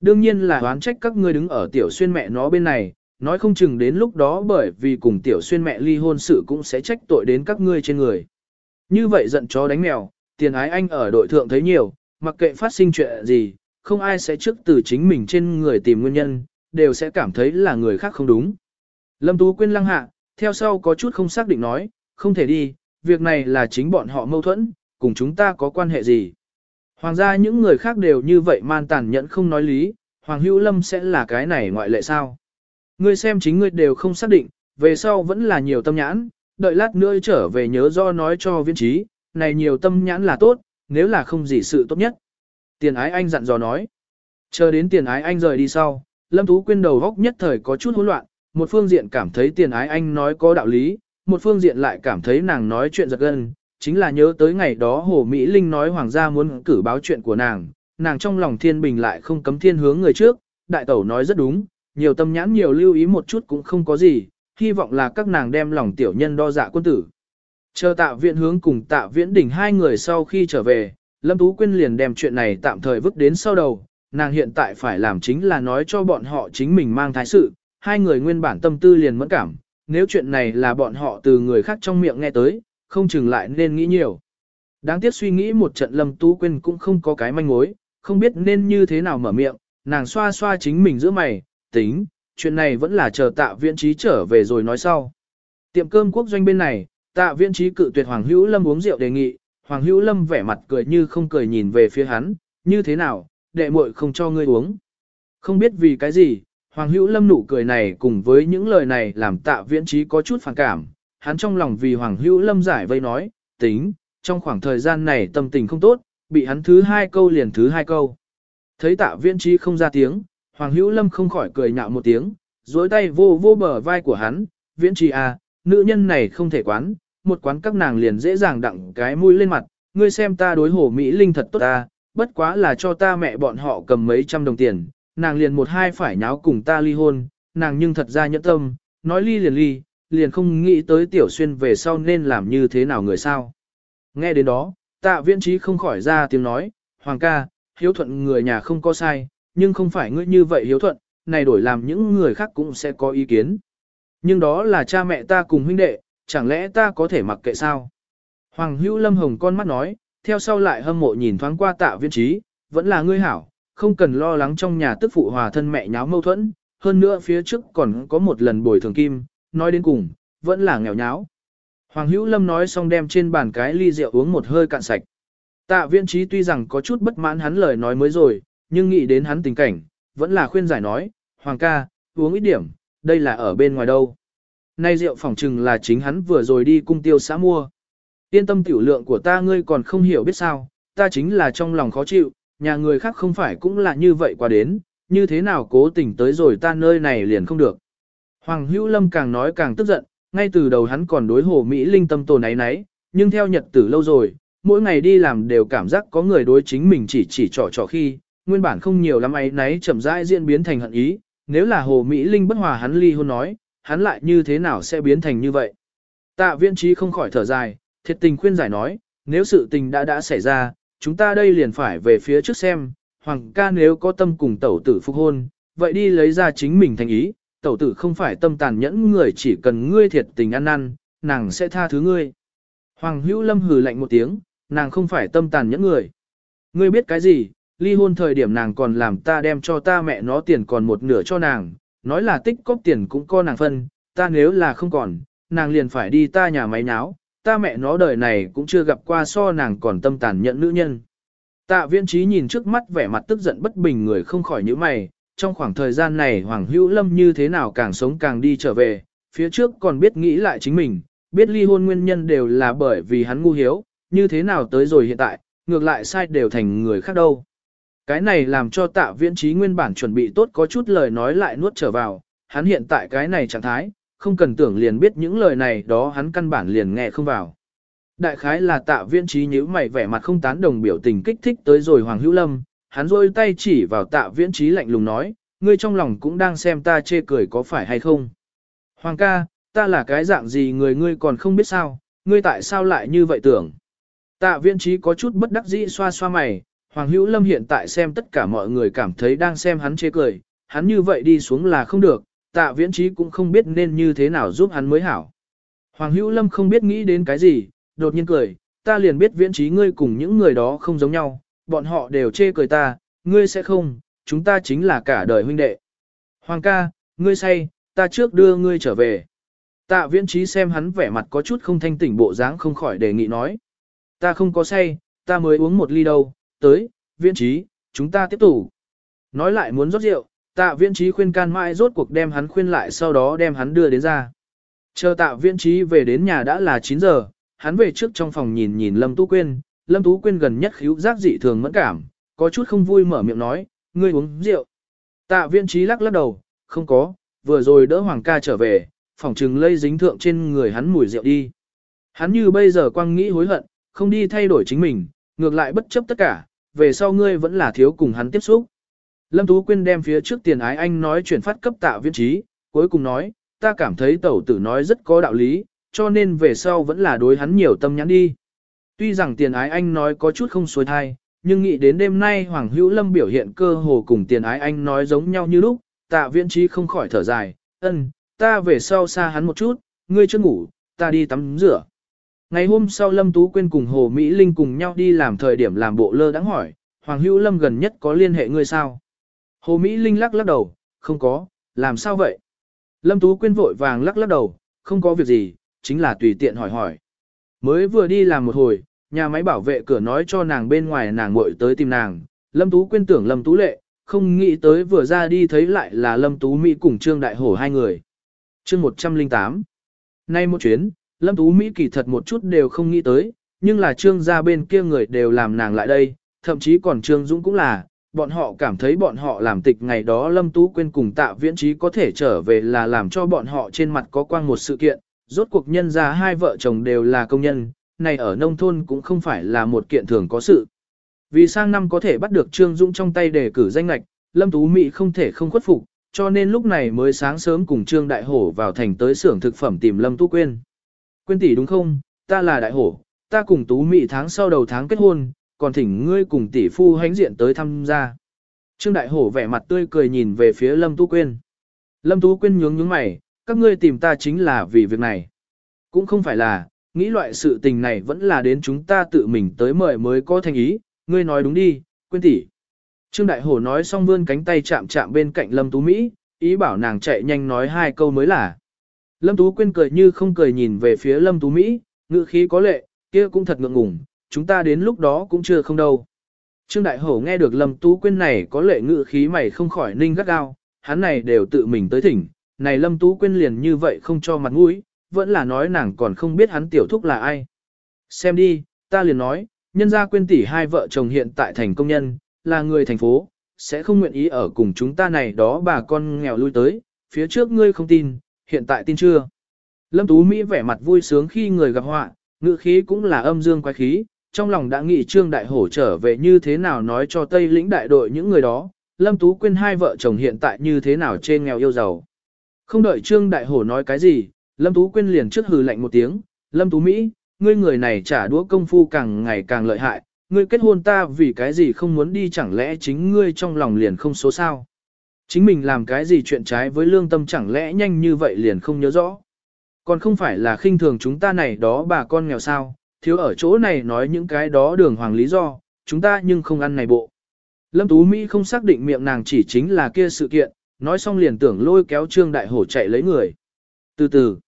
Đương nhiên là oán trách các ngươi đứng ở tiểu xuyên mẹ nó bên này, nói không chừng đến lúc đó bởi vì cùng tiểu xuyên mẹ ly hôn sự cũng sẽ trách tội đến các ngươi trên người. Như vậy giận chó đánh mèo, tiền ái anh ở đội thượng thấy nhiều, mặc kệ phát sinh chuyện gì, không ai sẽ trước từ chính mình trên người tìm nguyên nhân, đều sẽ cảm thấy là người khác không đúng. Lâm Tú Quyên lăng hạ, theo sau có chút không xác định nói, không thể đi, việc này là chính bọn họ mâu thuẫn, cùng chúng ta có quan hệ gì. Hoàng gia những người khác đều như vậy man tàn nhẫn không nói lý, Hoàng Hữu Lâm sẽ là cái này ngoại lệ sao? Ngươi xem chính ngươi đều không xác định, về sau vẫn là nhiều tâm nhãn, đợi lát nữa trở về nhớ do nói cho viên trí, này nhiều tâm nhãn là tốt, nếu là không gì sự tốt nhất. Tiền ái anh dặn dò nói. Chờ đến tiền ái anh rời đi sau, Lâm Tú Quyên đầu góc nhất thời có chút hỗn loạn, một phương diện cảm thấy tiền ái anh nói có đạo lý, một phương diện lại cảm thấy nàng nói chuyện giật gân, chính là nhớ tới ngày đó Hồ Mỹ Linh nói hoàng gia muốn cử báo chuyện của nàng, nàng trong lòng thiên bình lại không cấm thiên hướng người trước, đại tẩu nói rất đúng, nhiều tâm nhãn nhiều lưu ý một chút cũng không có gì, hy vọng là các nàng đem lòng tiểu nhân đo dạ quân tử. Chờ tạ viện hướng cùng tạ viễn đỉnh hai người sau khi trở về, Lâm Tú Quyên liền đem chuyện này tạm thời vứt đến sau đầu, nàng hiện tại phải làm chính là nói cho bọn họ chính mình mang thái sự, hai người nguyên bản tâm tư liền mẫn cảm, nếu chuyện này là bọn họ từ người khác trong miệng nghe tới, không chừng lại nên nghĩ nhiều. Đáng tiếc suy nghĩ một trận Lâm Tú Quyên cũng không có cái manh mối, không biết nên như thế nào mở miệng, nàng xoa xoa chính mình giữa mày, tính, chuyện này vẫn là chờ tạ viễn trí trở về rồi nói sau. Tiệm cơm quốc doanh bên này, tạ viễn trí cự tuyệt Hoàng Hữu Lâm uống rượu đề nghị, Hoàng Hữu Lâm vẻ mặt cười như không cười nhìn về phía hắn, như thế nào, đệ muội không cho ngươi uống. Không biết vì cái gì, Hoàng Hữu Lâm nụ cười này cùng với những lời này làm tạ viễn trí có chút phản cảm, hắn trong lòng vì Hoàng Hữu Lâm giải vây nói, tính, trong khoảng thời gian này tâm tình không tốt, bị hắn thứ hai câu liền thứ hai câu. Thấy tạ viễn trí không ra tiếng, Hoàng Hữu Lâm không khỏi cười nhạo một tiếng, duỗi tay vô vô bờ vai của hắn, viễn trí à, nữ nhân này không thể quán, một quán các nàng liền dễ dàng đặng cái mũi lên mặt, ngươi xem ta đối hồ Mỹ Linh thật tốt ta, bất quá là cho ta mẹ bọn họ cầm mấy trăm đồng tiền, nàng liền một hai phải nháo cùng ta ly hôn, nàng nhưng thật ra nhẫn tâm, nói ly liền ly, liền không nghĩ tới tiểu xuyên về sau nên làm như thế nào người sao. Nghe đến đó, tạ viễn trí không khỏi ra tiếng nói, Hoàng ca, hiếu thuận người nhà không có sai, nhưng không phải ngươi như vậy hiếu thuận, này đổi làm những người khác cũng sẽ có ý kiến. Nhưng đó là cha mẹ ta cùng huynh đệ, chẳng lẽ ta có thể mặc kệ sao? Hoàng hữu lâm hồng con mắt nói, theo sau lại hâm mộ nhìn thoáng qua tạ viên trí, vẫn là ngươi hảo, không cần lo lắng trong nhà tức phụ hòa thân mẹ nháo mâu thuẫn, hơn nữa phía trước còn có một lần bồi thường kim, nói đến cùng, vẫn là nghèo nháo. Hoàng hữu lâm nói xong đem trên bàn cái ly rượu uống một hơi cạn sạch. Tạ viên trí tuy rằng có chút bất mãn hắn lời nói mới rồi, nhưng nghĩ đến hắn tình cảnh, vẫn là khuyên giải nói, Hoàng ca, uống ít điểm, đây là ở bên ngoài đâu. Nay rượu phỏng chừng là chính hắn vừa rồi đi cung tiêu xã mua. Yên tâm tiểu lượng của ta ngươi còn không hiểu biết sao, ta chính là trong lòng khó chịu, nhà người khác không phải cũng là như vậy qua đến, như thế nào cố tình tới rồi ta nơi này liền không được. Hoàng Hữu Lâm càng nói càng tức giận, ngay từ đầu hắn còn đối hồ Mỹ Linh tâm tồn náy náy, nhưng theo nhật tử lâu rồi, mỗi ngày đi làm đều cảm giác có người đối chính mình chỉ chỉ trỏ trỏ khi, nguyên bản không nhiều lắm ấy náy chậm rãi diễn biến thành hận ý, nếu là hồ Mỹ Linh bất hòa hắn ly hôn nói, hắn lại như thế nào sẽ biến thành như vậy. Tạ viên trí không khỏi thở dài, thiệt tình khuyên giải nói, nếu sự tình đã đã xảy ra, chúng ta đây liền phải về phía trước xem, hoàng ca nếu có tâm cùng tẩu tử phục hôn, vậy đi lấy ra chính mình thành ý, tẩu tử không phải tâm tàn nhẫn người chỉ cần ngươi thiệt tình ăn năn, nàng sẽ tha thứ ngươi. Hoàng hữu lâm hừ lạnh một tiếng, nàng không phải tâm tàn nhẫn người. Ngươi biết cái gì, ly hôn thời điểm nàng còn làm ta đem cho ta mẹ nó tiền còn một nửa cho nàng, nói là tích cóp tiền cũng có nàng phân, ta nếu là không còn, nàng liền phải đi ta nhà máy náo, ta mẹ nó đời này cũng chưa gặp qua so nàng còn tâm tàn nhẫn nữ nhân. Tạ viễn trí nhìn trước mắt vẻ mặt tức giận bất bình người không khỏi như mày, trong khoảng thời gian này Hoàng Hữu Lâm như thế nào càng sống càng đi trở về, phía trước còn biết nghĩ lại chính mình, biết ly hôn nguyên nhân đều là bởi vì hắn ngu hiếu, như thế nào tới rồi hiện tại, ngược lại sai đều thành người khác đâu. Cái này làm cho tạ viễn trí nguyên bản chuẩn bị tốt có chút lời nói lại nuốt trở vào, hắn hiện tại cái này trạng thái, không cần tưởng liền biết những lời này đó hắn căn bản liền nghe không vào. Đại khái là tạ viễn trí nhíu mày vẻ mặt không tán đồng biểu tình kích thích tới rồi Hoàng Hữu Lâm, hắn rôi tay chỉ vào tạ viễn trí lạnh lùng nói, ngươi trong lòng cũng đang xem ta chê cười có phải hay không. Hoàng ca, ta là cái dạng gì người ngươi còn không biết sao, ngươi tại sao lại như vậy tưởng. Tạ viễn trí có chút bất đắc dĩ xoa xoa mày, Hoàng Hữu Lâm hiện tại xem tất cả mọi người cảm thấy đang xem hắn chê cười, hắn như vậy đi xuống là không được, tạ viễn trí cũng không biết nên như thế nào giúp hắn mới hảo. Hoàng Hữu Lâm không biết nghĩ đến cái gì, đột nhiên cười, ta liền biết viễn trí ngươi cùng những người đó không giống nhau, bọn họ đều chê cười ta, ngươi sẽ không, chúng ta chính là cả đời huynh đệ. Hoàng ca, ngươi say, ta trước đưa ngươi trở về. Tạ viễn trí xem hắn vẻ mặt có chút không thanh tỉnh bộ dáng không khỏi đề nghị nói. Ta không có say, ta mới uống một ly đâu, tới, viễn trí, chúng ta tiếp tục. Nói lại muốn rót rượu, Tạ viễn trí khuyên can mãi rốt cuộc đem hắn khuyên lại sau đó đem hắn đưa đến ra. Chờ tạ viễn trí về đến nhà đã là 9 giờ, hắn về trước trong phòng nhìn nhìn Lâm Tu Quyên, Lâm Tú Quyên gần nhất khíu giác dị thường mẫn cảm, có chút không vui mở miệng nói, ngươi uống rượu. Tạ viễn trí lắc lắc đầu, không có, vừa rồi đỡ Hoàng ca trở về, phòng trừng lây dính thượng trên người hắn mùi rượu đi. Hắn như bây giờ quăng nghĩ hối hận, không đi thay đổi chính mình, ngược lại bất chấp tất cả, về sau ngươi vẫn là thiếu cùng hắn tiếp xúc. Lâm Tú Quyên đem phía trước tiền ái anh nói chuyển phát cấp tạ viễn trí, cuối cùng nói, ta cảm thấy tẩu tử nói rất có đạo lý, cho nên về sau vẫn là đối hắn nhiều tâm nhắn đi. Tuy rằng tiền ái anh nói có chút không xuôi thai, nhưng nghĩ đến đêm nay Hoàng Hữu Lâm biểu hiện cơ hồ cùng tiền ái anh nói giống nhau như lúc, tạ viễn trí không khỏi thở dài, ân, ta về sau xa hắn một chút, ngươi chưa ngủ, ta đi tắm rửa. Ngày hôm sau Lâm Tú Quyên cùng Hồ Mỹ Linh cùng nhau đi làm thời điểm làm bộ lơ đắng hỏi, Hoàng Hữu Lâm gần nhất có liên hệ ngươi sao? Hồ Mỹ Linh lắc lắc đầu, không có, làm sao vậy? Lâm Tú Quyên vội vàng lắc lắc đầu, không có việc gì, chính là tùy tiện hỏi hỏi. Mới vừa đi làm một hồi, nhà máy bảo vệ cửa nói cho nàng bên ngoài nàng muội tới tìm nàng, Lâm Tú quên tưởng Lâm Tú Lệ, không nghĩ tới vừa ra đi thấy lại là Lâm Tú Mỹ cùng Trương Đại Hổ hai người. Chương 108 Nay một chuyến, Lâm Tú Mỹ kỳ thật một chút đều không nghĩ tới, nhưng là Trương gia bên kia người đều làm nàng lại đây, thậm chí còn Trương Dũng cũng là, bọn họ cảm thấy bọn họ làm tịch ngày đó Lâm Tú Quyên cùng tạ viễn trí có thể trở về là làm cho bọn họ trên mặt có quang một sự kiện, rốt cuộc nhân ra hai vợ chồng đều là công nhân, này ở nông thôn cũng không phải là một kiện thường có sự. Vì sang năm có thể bắt được Trương Dũng trong tay để cử danh lạch, Lâm Tú Mỹ không thể không khuất phục, cho nên lúc này mới sáng sớm cùng Trương Đại Hổ vào thành tới xưởng thực phẩm tìm Lâm Tú Quyên. Quyên tỷ đúng không, ta là Đại Hổ, ta cùng Tú Mỹ tháng sau đầu tháng kết hôn, còn thỉnh ngươi cùng tỷ phu hánh diện tới thăm gia. Trương Đại Hổ vẻ mặt tươi cười nhìn về phía Lâm Tú Quyên. Lâm Tú Quyên nhướng nhướng mày, các ngươi tìm ta chính là vì việc này. Cũng không phải là, nghĩ loại sự tình này vẫn là đến chúng ta tự mình tới mời mới có thành ý, ngươi nói đúng đi, Quyên tỷ. Trương Đại Hổ nói xong vươn cánh tay chạm chạm bên cạnh Lâm Tú Mỹ, ý bảo nàng chạy nhanh nói hai câu mới là. Lâm Tú Quyên cười như không cười nhìn về phía Lâm Tú Mỹ, ngữ khí có lệ, kia cũng thật ngượng ngùng, chúng ta đến lúc đó cũng chưa không đâu. Trương Đại Hổ nghe được Lâm Tú Quyên này có lệ ngữ khí mày không khỏi ninh gắt gao, hắn này đều tự mình tới thỉnh, này Lâm Tú Quyên liền như vậy không cho mặt mũi, vẫn là nói nàng còn không biết hắn tiểu thúc là ai. Xem đi, ta liền nói, nhân gia Quyên tỷ hai vợ chồng hiện tại thành công nhân, là người thành phố, sẽ không nguyện ý ở cùng chúng ta này đó bà con nghèo lui tới, phía trước ngươi không tin, hiện tại tin chưa. Lâm Tú Mỹ vẻ mặt vui sướng khi người gặp họa, ngữ khí cũng là âm dương quái khí, trong lòng đã nghĩ Trương Đại Hổ trở về như thế nào nói cho Tây lĩnh đại đội những người đó, Lâm Tú Quyên hai vợ chồng hiện tại như thế nào trên nghèo yêu giàu. Không đợi Trương Đại Hổ nói cái gì, Lâm Tú Quyên liền trước hừ lạnh một tiếng, Lâm Tú Mỹ, ngươi người này trả đũa công phu càng ngày càng lợi hại, ngươi kết hôn ta vì cái gì không muốn đi chẳng lẽ chính ngươi trong lòng liền không số sao. Chính mình làm cái gì chuyện trái với lương tâm chẳng lẽ nhanh như vậy liền không nhớ rõ. Còn không phải là khinh thường chúng ta này đó bà con nghèo sao, thiếu ở chỗ này nói những cái đó đường hoàng lý do, chúng ta nhưng không ăn này bộ. Lâm Tú Mỹ không xác định miệng nàng chỉ chính là kia sự kiện, nói xong liền tưởng lôi kéo Trương Đại Hổ chạy lấy người. Từ từ,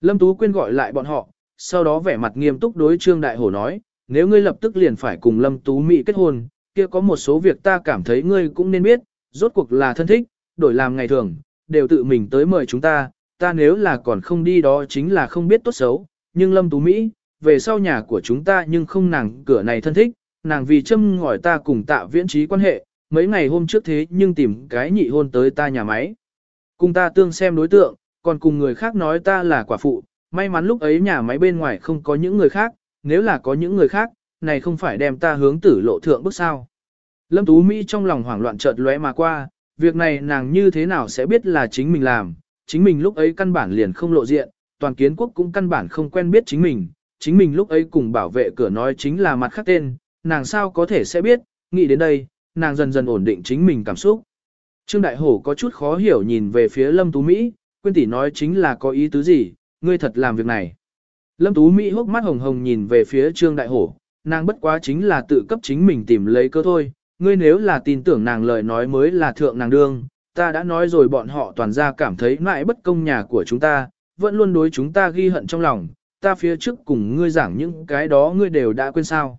Lâm Tú Quyên gọi lại bọn họ, sau đó vẻ mặt nghiêm túc đối Trương Đại Hổ nói, nếu ngươi lập tức liền phải cùng Lâm Tú Mỹ kết hôn, kia có một số việc ta cảm thấy ngươi cũng nên biết, rốt cuộc là thân thích, đổi làm ngày thường, đều tự mình tới mời chúng ta, ta nếu là còn không đi đó chính là không biết tốt xấu, nhưng Lâm Tú Mỹ, về sau nhà của chúng ta nhưng không nàng cửa này thân thích, nàng vì châm ngòi ta cùng tạ viễn trí quan hệ, mấy ngày hôm trước thế nhưng tìm cái nhị hôn tới ta nhà máy. Cùng ta tương xem đối tượng, còn cùng người khác nói ta là quả phụ, may mắn lúc ấy nhà máy bên ngoài không có những người khác, nếu là có những người khác, này không phải đem ta hướng tử lộ thượng bước sao. Lâm Tú Mỹ trong lòng hoảng loạn chợt lóe mà qua, việc này nàng như thế nào sẽ biết là chính mình làm, chính mình lúc ấy căn bản liền không lộ diện, toàn kiến quốc cũng căn bản không quen biết chính mình, chính mình lúc ấy cùng bảo vệ cửa nói chính là mặt khác tên, nàng sao có thể sẽ biết, nghĩ đến đây, nàng dần dần ổn định chính mình cảm xúc. Trương Đại Hổ có chút khó hiểu nhìn về phía Lâm Tú Mỹ, quyên tỷ nói chính là có ý tứ gì, ngươi thật làm việc này. Lâm Tú Mỹ hốc mắt hồng hồng nhìn về phía Trương Đại Hổ, nàng bất quá chính là tự cấp chính mình tìm lấy cơ thôi, ngươi nếu là tin tưởng nàng lời nói mới là thượng nàng đương, ta đã nói rồi bọn họ toàn ra cảm thấy mãi bất công nhà của chúng ta, vẫn luôn đối chúng ta ghi hận trong lòng, ta phía trước cùng ngươi giảng những cái đó ngươi đều đã quên sao.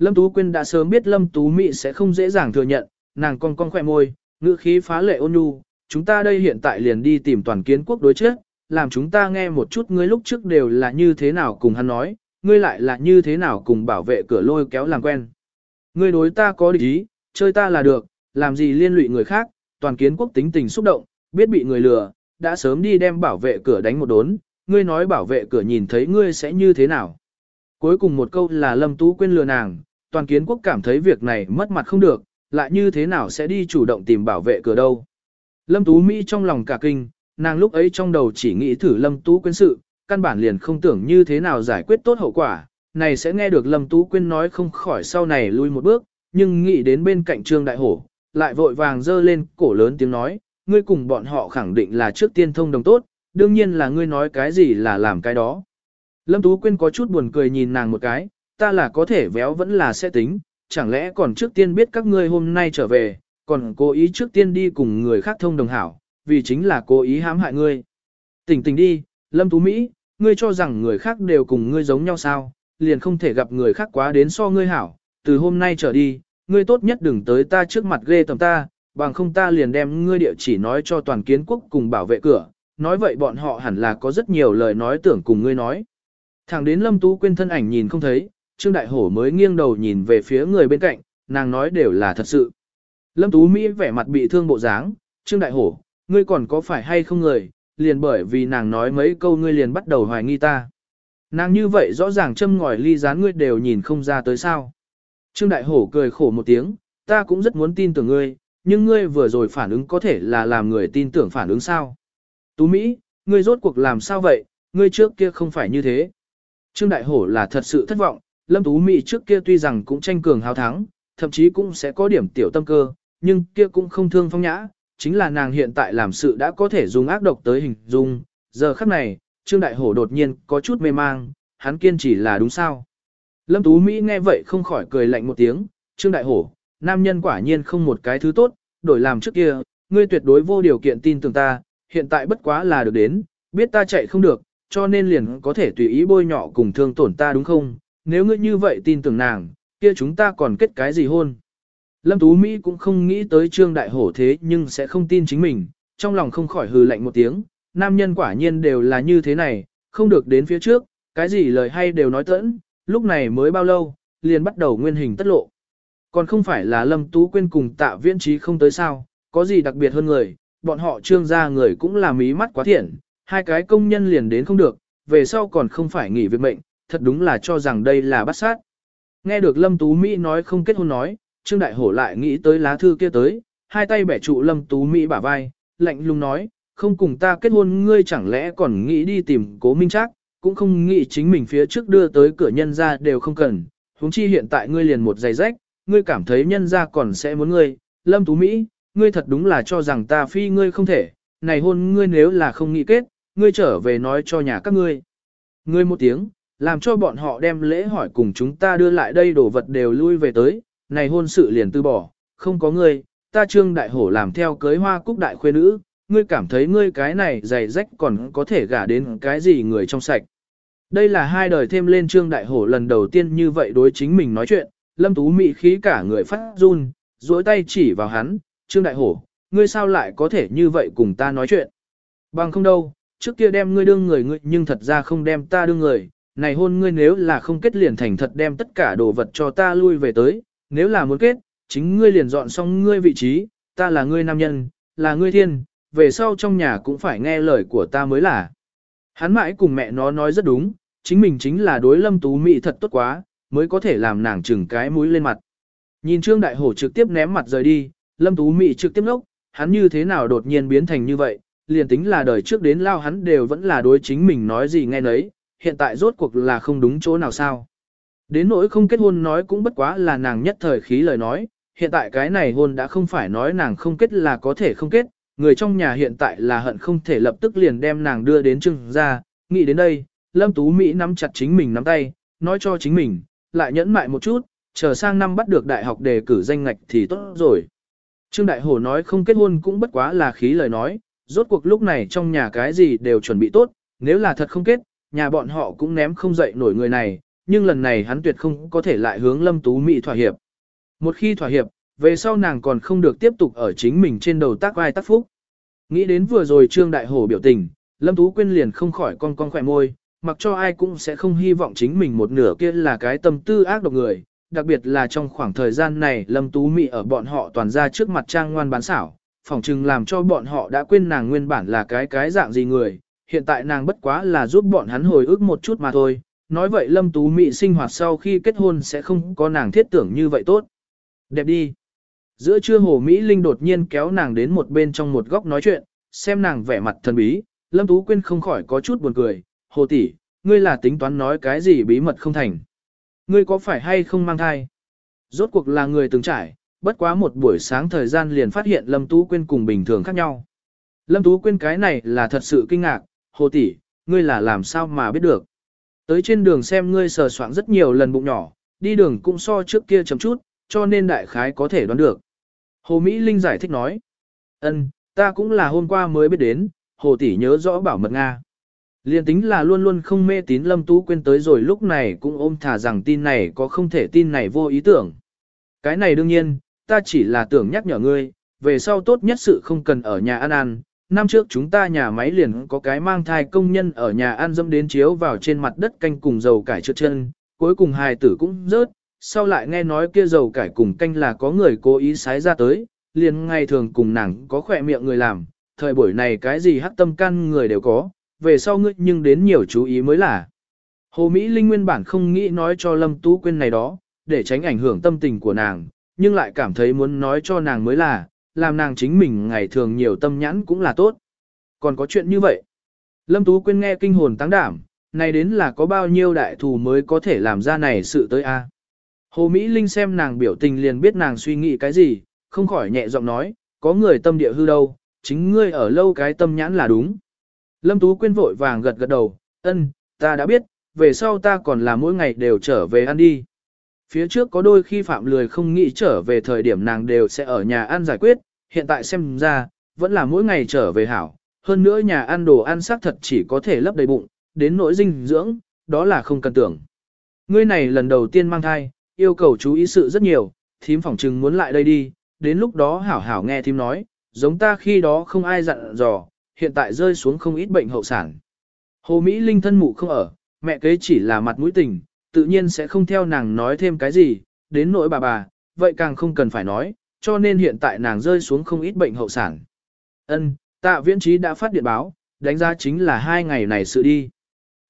Lâm Tú Quyên đã sớm biết Lâm Tú Mỹ sẽ không dễ dàng thừa nhận, nàng cong con khỏe môi, Ngữ khí phá lệ ôn nhu, chúng ta đây hiện tại liền đi tìm toàn kiến quốc đối trước, làm chúng ta nghe một chút ngươi lúc trước đều là như thế nào cùng hắn nói, ngươi lại là như thế nào cùng bảo vệ cửa lôi kéo làm quen. Ngươi đối ta có địch ý, chơi ta là được, làm gì liên lụy người khác, toàn kiến quốc tính tình xúc động, biết bị người lừa, đã sớm đi đem bảo vệ cửa đánh một đốn, ngươi nói bảo vệ cửa nhìn thấy ngươi sẽ như thế nào. Cuối cùng một câu là Lâm Tú quên lừa nàng, toàn kiến quốc cảm thấy việc này mất mặt không được, lại như thế nào sẽ đi chủ động tìm bảo vệ cửa đâu. Lâm Tú Mỹ trong lòng cả kinh, nàng lúc ấy trong đầu chỉ nghĩ thử Lâm Tú quên sự, căn bản liền không tưởng như thế nào giải quyết tốt hậu quả, này sẽ nghe được Lâm Tú Quyên nói không khỏi sau này lui một bước, nhưng nghĩ đến bên cạnh Trương Đại Hổ, lại vội vàng dơ lên cổ lớn tiếng nói, ngươi cùng bọn họ khẳng định là trước tiên thông đồng tốt, đương nhiên là ngươi nói cái gì là làm cái đó. Lâm Tú Quyên có chút buồn cười nhìn nàng một cái, ta là có thể véo vẫn là sẽ tính, chẳng lẽ còn trước tiên biết các ngươi hôm nay trở về, còn cố ý trước tiên đi cùng người khác thông đồng hảo, vì chính là cố ý hãm hại ngươi. Tỉnh tỉnh đi, Lâm Tú Mỹ, ngươi cho rằng người khác đều cùng ngươi giống nhau sao, liền không thể gặp người khác quá đến so ngươi hảo, từ hôm nay trở đi, ngươi tốt nhất đừng tới ta trước mặt ghê tầm ta, bằng không ta liền đem ngươi địa chỉ nói cho toàn kiến quốc cùng bảo vệ cửa, nói vậy bọn họ hẳn là có rất nhiều lời nói tưởng cùng ngươi nói. Thẳng đến Lâm Tú quên thân ảnh nhìn không thấy, Trương Đại Hổ mới nghiêng đầu nhìn về phía người bên cạnh, nàng nói đều là thật sự. Lâm Tú Mỹ vẻ mặt bị thương bộ dáng, Trương Đại Hổ, ngươi còn có phải hay không người, liền bởi vì nàng nói mấy câu ngươi liền bắt đầu hoài nghi ta. Nàng như vậy rõ ràng châm ngòi ly gián ngươi đều nhìn không ra tới sao. Trương Đại Hổ cười khổ một tiếng, ta cũng rất muốn tin tưởng ngươi, nhưng ngươi vừa rồi phản ứng có thể là làm người tin tưởng phản ứng sao. Tú Mỹ, ngươi rốt cuộc làm sao vậy, ngươi trước kia không phải như thế. Trương Đại Hổ là thật sự thất vọng, Lâm Tú Mỹ trước kia tuy rằng cũng tranh cường hào thắng, thậm chí cũng sẽ có điểm tiểu tâm cơ, nhưng kia cũng không thương phong nhã, chính là nàng hiện tại làm sự đã có thể dùng ác độc tới hình dung. Giờ khắc này, Trương Đại Hổ đột nhiên có chút mê mang, hắn kiên trì là đúng sao. Lâm Tú Mỹ nghe vậy không khỏi cười lạnh một tiếng, Trương Đại Hổ, nam nhân quả nhiên không một cái thứ tốt, đổi làm trước kia, ngươi tuyệt đối vô điều kiện tin tưởng ta, hiện tại bất quá là được đến, biết ta chạy không được, cho nên liền có thể tùy ý bôi nhọ cùng thương tổn ta đúng không? Nếu ngươi như vậy tin tưởng nàng, kia chúng ta còn kết cái gì hôn? Lâm Tú Mỹ cũng không nghĩ tới Trương Đại Hổ thế nhưng sẽ không tin chính mình, trong lòng không khỏi hừ lạnh một tiếng, nam nhân quả nhiên đều là như thế này, không được đến phía trước, cái gì lời hay đều nói tẫn, lúc này mới bao lâu, liền bắt đầu nguyên hình tất lộ. Còn không phải là Lâm Tú quên cùng tạ viễn trí không tới sao, có gì đặc biệt hơn người, bọn họ trương gia người cũng là mí mắt quá thiện, hai cái công nhân liền đến không được, về sau còn không phải nghỉ việc mệnh, thật đúng là cho rằng đây là bắt sát. Nghe được Lâm Tú Mỹ nói không kết hôn nói, Trương Đại Hổ lại nghĩ tới lá thư kia tới, hai tay bẻ trụ Lâm Tú Mỹ bả vai, lạnh lùng nói, không cùng ta kết hôn ngươi chẳng lẽ còn nghĩ đi tìm cố minh trác, cũng không nghĩ chính mình phía trước đưa tới cửa nhân ra đều không cần, huống chi hiện tại ngươi liền một giày rách, ngươi cảm thấy nhân ra còn sẽ muốn ngươi, Lâm Tú Mỹ, ngươi thật đúng là cho rằng ta phi ngươi không thể, này hôn ngươi nếu là không nghĩ kết, ngươi trở về nói cho nhà các ngươi. Ngươi một tiếng, làm cho bọn họ đem lễ hỏi cùng chúng ta đưa lại đây đồ vật đều lui về tới, này hôn sự liền từ bỏ, không có ngươi, ta trương đại hổ làm theo cưới hoa cúc đại khuê nữ, ngươi cảm thấy ngươi cái này dày rách còn có thể gả đến cái gì người trong sạch. Đây là hai đời thêm lên trương đại hổ lần đầu tiên như vậy đối chính mình nói chuyện, lâm tú mị khí cả người phát run, duỗi tay chỉ vào hắn, trương đại hổ, ngươi sao lại có thể như vậy cùng ta nói chuyện. Bằng không đâu, trước kia đem ngươi đương người ngươi nhưng thật ra không đem ta đương người, này hôn ngươi nếu là không kết liền thành thật đem tất cả đồ vật cho ta lui về tới, nếu là muốn kết, chính ngươi liền dọn xong ngươi vị trí, ta là ngươi nam nhân, là ngươi thiên, về sau trong nhà cũng phải nghe lời của ta mới là. Hắn mãi cùng mẹ nó nói rất đúng, chính mình chính là đối lâm tú mỹ thật tốt quá, mới có thể làm nàng chừng cái mũi lên mặt. Nhìn Trương Đại Hổ trực tiếp ném mặt rời đi, lâm tú mỹ trực tiếp lốc hắn như thế nào đột nhiên biến thành như vậy, liền tính là đời trước đến lao hắn đều vẫn là đối chính mình nói gì nghe nấy, hiện tại rốt cuộc là không đúng chỗ nào sao. Đến nỗi không kết hôn nói cũng bất quá là nàng nhất thời khí lời nói, hiện tại cái này hôn đã không phải nói nàng không kết là có thể không kết, người trong nhà hiện tại là hận không thể lập tức liền đem nàng đưa đến trưng ra, nghĩ đến đây, Lâm Tú Mỹ nắm chặt chính mình nắm tay, nói cho chính mình, lại nhẫn mại một chút, chờ sang năm bắt được đại học đề cử danh ngạch thì tốt rồi. Trương Đại Hổ nói không kết hôn cũng bất quá là khí lời nói, rốt cuộc lúc này trong nhà cái gì đều chuẩn bị tốt, nếu là thật không kết, nhà bọn họ cũng ném không dậy nổi người này, nhưng lần này hắn tuyệt không có thể lại hướng Lâm Tú Mỹ thỏa hiệp. Một khi thỏa hiệp, Về sau nàng còn không được tiếp tục ở chính mình trên đầu tác vai tác phúc. Nghĩ đến vừa rồi Trương Đại Hổ biểu tình, Lâm Tú Quyên liền không khỏi con con khỏe môi, mặc cho ai cũng sẽ không hy vọng chính mình một nửa kia là cái tâm tư ác độc người, đặc biệt là trong khoảng thời gian này Lâm Tú Mị ở bọn họ toàn ra trước mặt trang ngoan bán xảo, phỏng chừng làm cho bọn họ đã quên nàng nguyên bản là cái cái dạng gì người, hiện tại nàng bất quá là giúp bọn hắn hồi ức một chút mà thôi, nói vậy Lâm Tú Mị sinh hoạt sau khi kết hôn sẽ không có nàng thiết tưởng như vậy tốt. Đẹp đi. Giữa trưa Hồ Mỹ Linh đột nhiên kéo nàng đến một bên trong một góc nói chuyện, xem nàng vẻ mặt thần bí, Lâm Tú Quyên không khỏi có chút buồn cười, Hồ tỷ, ngươi là tính toán nói cái gì bí mật không thành. Ngươi có phải hay không mang thai? Rốt cuộc là người từng trải, bất quá một buổi sáng thời gian liền phát hiện Lâm Tú Quyên cùng bình thường khác nhau. Lâm Tú Quyên cái này là thật sự kinh ngạc, Hồ tỷ, ngươi là làm sao mà biết được. Tới trên đường xem ngươi sờ soạn rất nhiều lần bụng nhỏ, đi đường cũng so trước kia chậm chút, cho nên đại khái có thể đoán được. Hồ Mỹ Linh giải thích nói, ân, ta cũng là hôm qua mới biết đến, Hồ tỷ nhớ rõ bảo mật Nga. Liên tính là luôn luôn không mê tín Lâm Tú quên tới rồi lúc này cũng ôm thả rằng tin này có không thể tin này vô ý tưởng. Cái này đương nhiên, ta chỉ là tưởng nhắc nhở ngươi, về sau tốt nhất sự không cần ở nhà ăn ăn. Năm trước chúng ta nhà máy liền có cái mang thai công nhân ở nhà ăn dâm đến chiếu vào trên mặt đất canh cùng dầu cải trượt chân, cuối cùng hài tử cũng rớt, sau lại nghe nói kia dầu cải cùng canh là có người cố ý sái ra tới, liền ngày thường cùng nàng có khỏe miệng người làm, thời buổi này cái gì hắc tâm can người đều có, về sau ngươi nhưng đến nhiều chú ý mới là. Hồ Mỹ Linh nguyên bản không nghĩ nói cho Lâm Tú Quyên này đó, để tránh ảnh hưởng tâm tình của nàng, nhưng lại cảm thấy muốn nói cho nàng mới là, làm nàng chính mình ngày thường nhiều tâm nhãn cũng là tốt. Còn có chuyện như vậy. Lâm Tú Quyên nghe kinh hồn tăng đảm, này đến là có bao nhiêu đại thù mới có thể làm ra này sự tới a. Hồ Mỹ Linh xem nàng biểu tình liền biết nàng suy nghĩ cái gì, không khỏi nhẹ giọng nói, có người tâm địa hư đâu, chính ngươi ở lâu cái tâm nhãn là đúng. Lâm Tú Quyên vội vàng gật gật đầu, ân, ta đã biết, về sau ta còn là mỗi ngày đều trở về ăn đi. Phía trước có đôi khi Phạm Lười không nghĩ trở về thời điểm nàng đều sẽ ở nhà ăn giải quyết, hiện tại xem ra, vẫn là mỗi ngày trở về hảo. Hơn nữa nhà ăn đồ ăn xác thật chỉ có thể lấp đầy bụng, đến nỗi dinh dưỡng, đó là không cần tưởng. Ngươi này lần đầu tiên mang thai, yêu cầu chú ý sự rất nhiều, thím phỏng trừng muốn lại đây đi, đến lúc đó hảo hảo nghe thím nói, giống ta khi đó không ai dặn dò, hiện tại rơi xuống không ít bệnh hậu sản. Hồ Mỹ Linh thân mụ không ở, mẹ kế chỉ là mặt mũi tình, tự nhiên sẽ không theo nàng nói thêm cái gì, đến nỗi bà bà, vậy càng không cần phải nói, cho nên hiện tại nàng rơi xuống không ít bệnh hậu sản. Ân, tạ viễn trí đã phát điện báo, đánh giá chính là hai ngày này sự đi.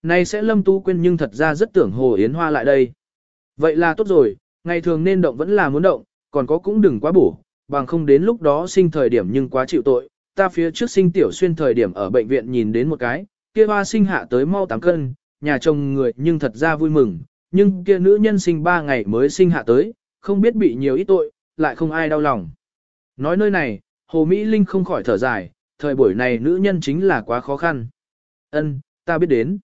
Nay sẽ lâm tu quên nhưng thật ra rất tưởng Hồ Yến Hoa lại đây. Vậy là tốt rồi, ngày thường nên động vẫn là muốn động, còn có cũng đừng quá bổ, bằng không đến lúc đó sinh thời điểm nhưng quá chịu tội, ta phía trước sinh tiểu xuyên thời điểm ở bệnh viện nhìn đến một cái, kia hoa sinh hạ tới mau 8 cân, nhà chồng người nhưng thật ra vui mừng, nhưng kia nữ nhân sinh 3 ngày mới sinh hạ tới, không biết bị nhiều ít tội, lại không ai đau lòng. Nói nơi này, Hồ Mỹ Linh không khỏi thở dài, thời buổi này nữ nhân chính là quá khó khăn. Ân, ta biết đến.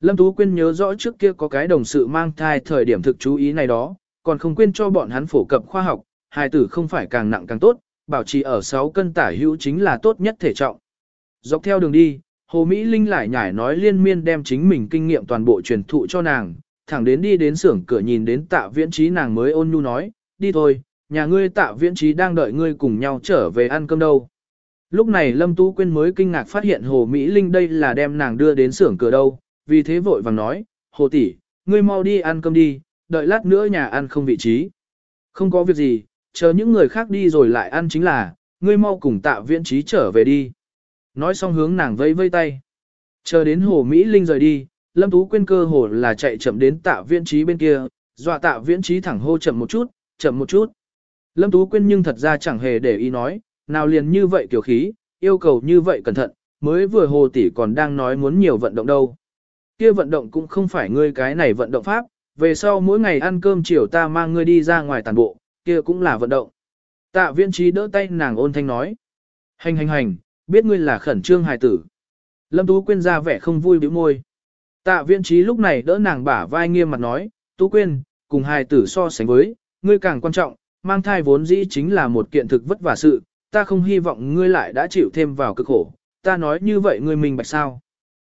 Lâm Tú Quyên nhớ rõ trước kia có cái đồng sự mang thai thời điểm thực chú ý này đó, còn không quên cho bọn hắn phổ cập khoa học, hài tử không phải càng nặng càng tốt, bảo trì ở 6 cân tả hữu chính là tốt nhất thể trọng. Dọc theo đường đi, Hồ Mỹ Linh lại nhải nói liên miên đem chính mình kinh nghiệm toàn bộ truyền thụ cho nàng, thẳng đến đi đến xưởng cửa nhìn đến tạ viễn trí nàng mới ôn nhu nói, đi thôi, nhà ngươi tạ viễn trí đang đợi ngươi cùng nhau trở về ăn cơm đâu. Lúc này Lâm Tú Quyên mới kinh ngạc phát hiện Hồ Mỹ Linh đây là đem nàng đưa đến xưởng cửa đâu, vì thế vội vàng nói, Hồ tỷ, ngươi mau đi ăn cơm đi, đợi lát nữa nhà ăn không vị trí. Không có việc gì, chờ những người khác đi rồi lại ăn chính là, ngươi mau cùng tạ viễn trí trở về đi. Nói xong hướng nàng vây vây tay. Chờ đến hồ Mỹ Linh rời đi, Lâm Tú Quyên cơ hồ là chạy chậm đến tạ viễn trí bên kia, dọa tạ viễn trí thẳng hô chậm một chút, chậm một chút. Lâm Tú quên nhưng thật ra chẳng hề để ý nói, nào liền như vậy kiểu khí, yêu cầu như vậy cẩn thận, mới vừa hồ tỷ còn đang nói muốn nhiều vận động đâu. Kia vận động cũng không phải ngươi cái này vận động pháp, về sau mỗi ngày ăn cơm chiều ta mang ngươi đi ra ngoài tàn bộ, kia cũng là vận động. Tạ viên trí đỡ tay nàng ôn thanh nói. Hành hành hành, biết ngươi là khẩn trương hài tử. Lâm Tú Quyên ra vẻ không vui bĩu môi. Tạ viên trí lúc này đỡ nàng bả vai nghiêm mặt nói, Tú Quyên, cùng hài tử so sánh với, ngươi càng quan trọng, mang thai vốn dĩ chính là một kiện thực vất vả sự, ta không hy vọng ngươi lại đã chịu thêm vào cực khổ, ta nói như vậy ngươi mình bạch sao.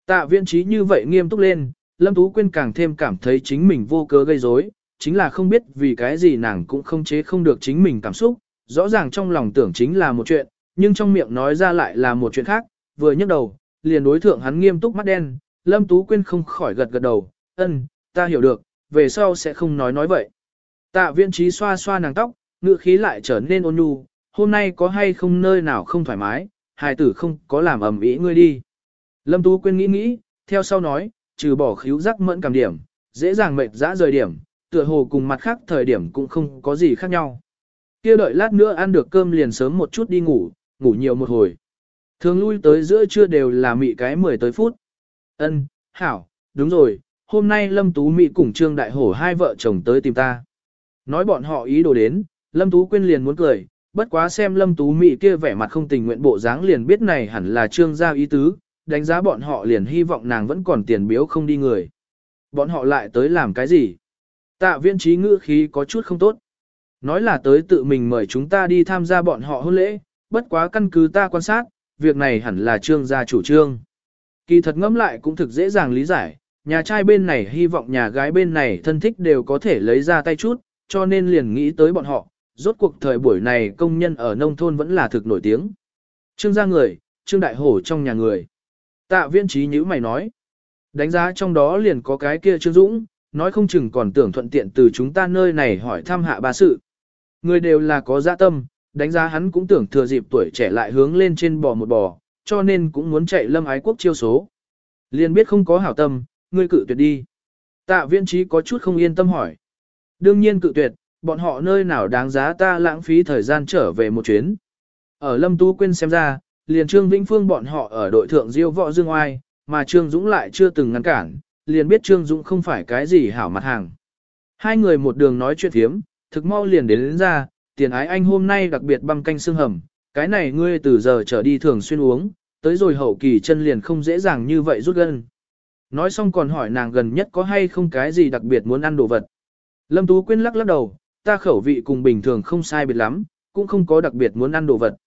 Tạ viên trí như vậy nghiêm túc lên, Lâm Tú Quyên càng thêm cảm thấy chính mình vô cớ gây rối, chính là không biết vì cái gì nàng cũng không chế không được chính mình cảm xúc, rõ ràng trong lòng tưởng chính là một chuyện, nhưng trong miệng nói ra lại là một chuyện khác, vừa nhấc đầu, liền đối thượng hắn nghiêm túc mắt đen, Lâm Tú Quyên không khỏi gật gật đầu, ân, ta hiểu được, về sau sẽ không nói nói vậy. Tạ viên trí xoa xoa nàng tóc, ngựa khí lại trở nên ôn nhu, hôm nay có hay không nơi nào không thoải mái, hài tử không có làm ầm ĩ ngươi đi. Lâm Tú Quyên nghĩ nghĩ, theo sau nói, trừ bỏ khíu giác mẫn cảm điểm, dễ dàng mệt dã rời điểm, tựa hồ cùng mặt khác thời điểm cũng không có gì khác nhau. Kia đợi lát nữa ăn được cơm liền sớm một chút đi ngủ, ngủ nhiều một hồi. Thường lui tới giữa trưa đều là mị cái 10 tới phút. Ân, hảo, đúng rồi, hôm nay Lâm Tú Mỹ cùng Trương Đại Hổ hai vợ chồng tới tìm ta. Nói bọn họ ý đồ đến, Lâm Tú Quyên liền muốn cười, bất quá xem Lâm Tú Mỹ kia vẻ mặt không tình nguyện bộ dáng liền biết này hẳn là Trương gia ý tứ, đánh giá bọn họ liền hy vọng nàng vẫn còn tiền biếu không đi người. Bọn họ lại tới làm cái gì? Tạ viên trí ngữ khí có chút không tốt. Nói là tới tự mình mời chúng ta đi tham gia bọn họ hôn lễ, bất quá căn cứ ta quan sát, việc này hẳn là trương gia chủ trương. Kỳ thật ngẫm lại cũng thực dễ dàng lý giải, nhà trai bên này hy vọng nhà gái bên này thân thích đều có thể lấy ra tay chút, cho nên liền nghĩ tới bọn họ, rốt cuộc thời buổi này công nhân ở nông thôn vẫn là thực nổi tiếng. Trương gia người, trương đại hổ trong nhà người. Tạ viên trí nhữ mày nói. Đánh giá trong đó liền có cái kia Trương Dũng, nói không chừng còn tưởng thuận tiện từ chúng ta nơi này hỏi thăm hạ bà sự. Người đều là có dạ tâm, đánh giá hắn cũng tưởng thừa dịp tuổi trẻ lại hướng lên trên bò một bò, cho nên cũng muốn chạy lâm ái quốc chiêu số. Liền biết không có hảo tâm, ngươi cự tuyệt đi. Tạ viên trí có chút không yên tâm hỏi. Đương nhiên cự tuyệt, bọn họ nơi nào đáng giá ta lãng phí thời gian trở về một chuyến. Ở Lâm Tu Quyên xem ra, liền Trương Vĩnh Phương bọn họ ở đội thượng diêu võ dương oai, mà Trương Dũng lại chưa từng ngăn cản, liền biết Trương Dũng không phải cái gì hảo mặt hàng. Hai người một đường nói chuyện thiếm, thực mau liền đến, đến ra, tiền ái anh hôm nay đặc biệt băm canh xương hầm, cái này ngươi từ giờ trở đi thường xuyên uống, tới rồi hậu kỳ chân liền không dễ dàng như vậy rút gân. Nói xong còn hỏi nàng gần nhất có hay không cái gì đặc biệt muốn ăn đồ vật. Lâm Tú Quyên lắc lắc đầu, ta khẩu vị cùng bình thường không sai biệt lắm, cũng không có đặc biệt muốn ăn đồ vật.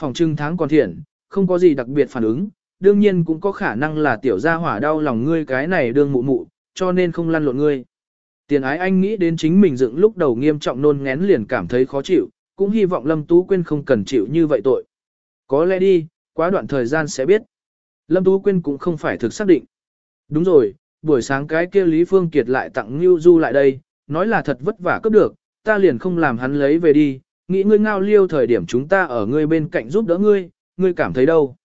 Phòng trưng tháng còn thiện, không có gì đặc biệt phản ứng, đương nhiên cũng có khả năng là tiểu gia hỏa đau lòng ngươi cái này đương mụ mụ, cho nên không lăn lộn ngươi. Tiền ái anh nghĩ đến chính mình dựng lúc đầu nghiêm trọng nôn ngén liền cảm thấy khó chịu, cũng hy vọng Lâm Tú Quyên không cần chịu như vậy tội. Có lẽ đi, quá đoạn thời gian sẽ biết. Lâm Tú Quyên cũng không phải thực xác định. Đúng rồi, buổi sáng cái kia Lý Phương Kiệt lại tặng Ngưu Du lại đây, nói là thật vất vả cấp được, ta liền không làm hắn lấy về đi, nghĩ ngươi ngao liêu thời điểm chúng ta ở ngươi bên cạnh giúp đỡ ngươi, ngươi cảm thấy đâu.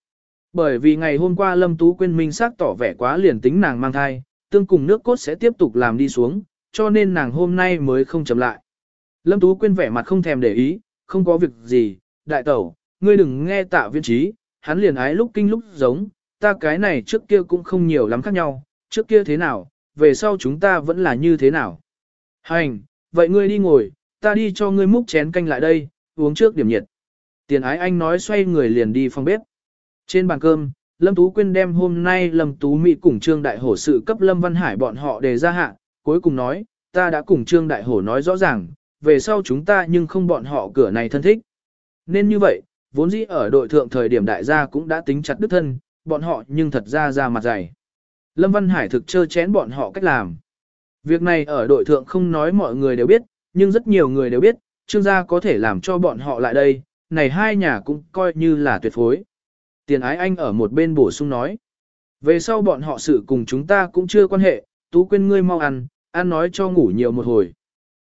Bởi vì ngày hôm qua Lâm Tú Quyên minh xác tỏ vẻ quá liền tính nàng mang thai, tương cùng nước cốt sẽ tiếp tục làm đi xuống, cho nên nàng hôm nay mới không chậm lại. Lâm Tú Quyên vẻ mặt không thèm để ý, không có việc gì, đại tẩu, ngươi đừng nghe tạ viên trí, hắn liền ái lúc kinh lúc giống, ta cái này trước kia cũng không nhiều lắm khác nhau, trước kia thế nào, về sau chúng ta vẫn là như thế nào. Hành, vậy ngươi đi ngồi, ta đi cho ngươi múc chén canh lại đây, uống trước điểm nhiệt. Tiền ái anh nói xoay người liền đi phòng bếp. Trên bàn cơm, Lâm Tú Quyên đem hôm nay Lâm Tú Mỹ cùng Trương Đại Hổ sự cấp Lâm Văn Hải bọn họ đề ra hạ, cuối cùng nói, ta đã cùng Trương Đại Hổ nói rõ ràng, về sau chúng ta nhưng không bọn họ cửa này thân thích. Nên như vậy, vốn dĩ ở đội thượng thời điểm đại gia cũng đã tính chặt đứt thân, bọn họ nhưng thật ra ra mặt dày. Lâm Văn Hải thực chơ chén bọn họ cách làm. Việc này ở đội thượng không nói mọi người đều biết, nhưng rất nhiều người đều biết, trương gia có thể làm cho bọn họ lại đây, này hai nhà cũng coi như là tuyệt phối. Tiền ái anh ở một bên bổ sung nói. Về sau bọn họ sự cùng chúng ta cũng chưa quan hệ, tú quên ngươi mau ăn, ăn nói cho ngủ nhiều một hồi.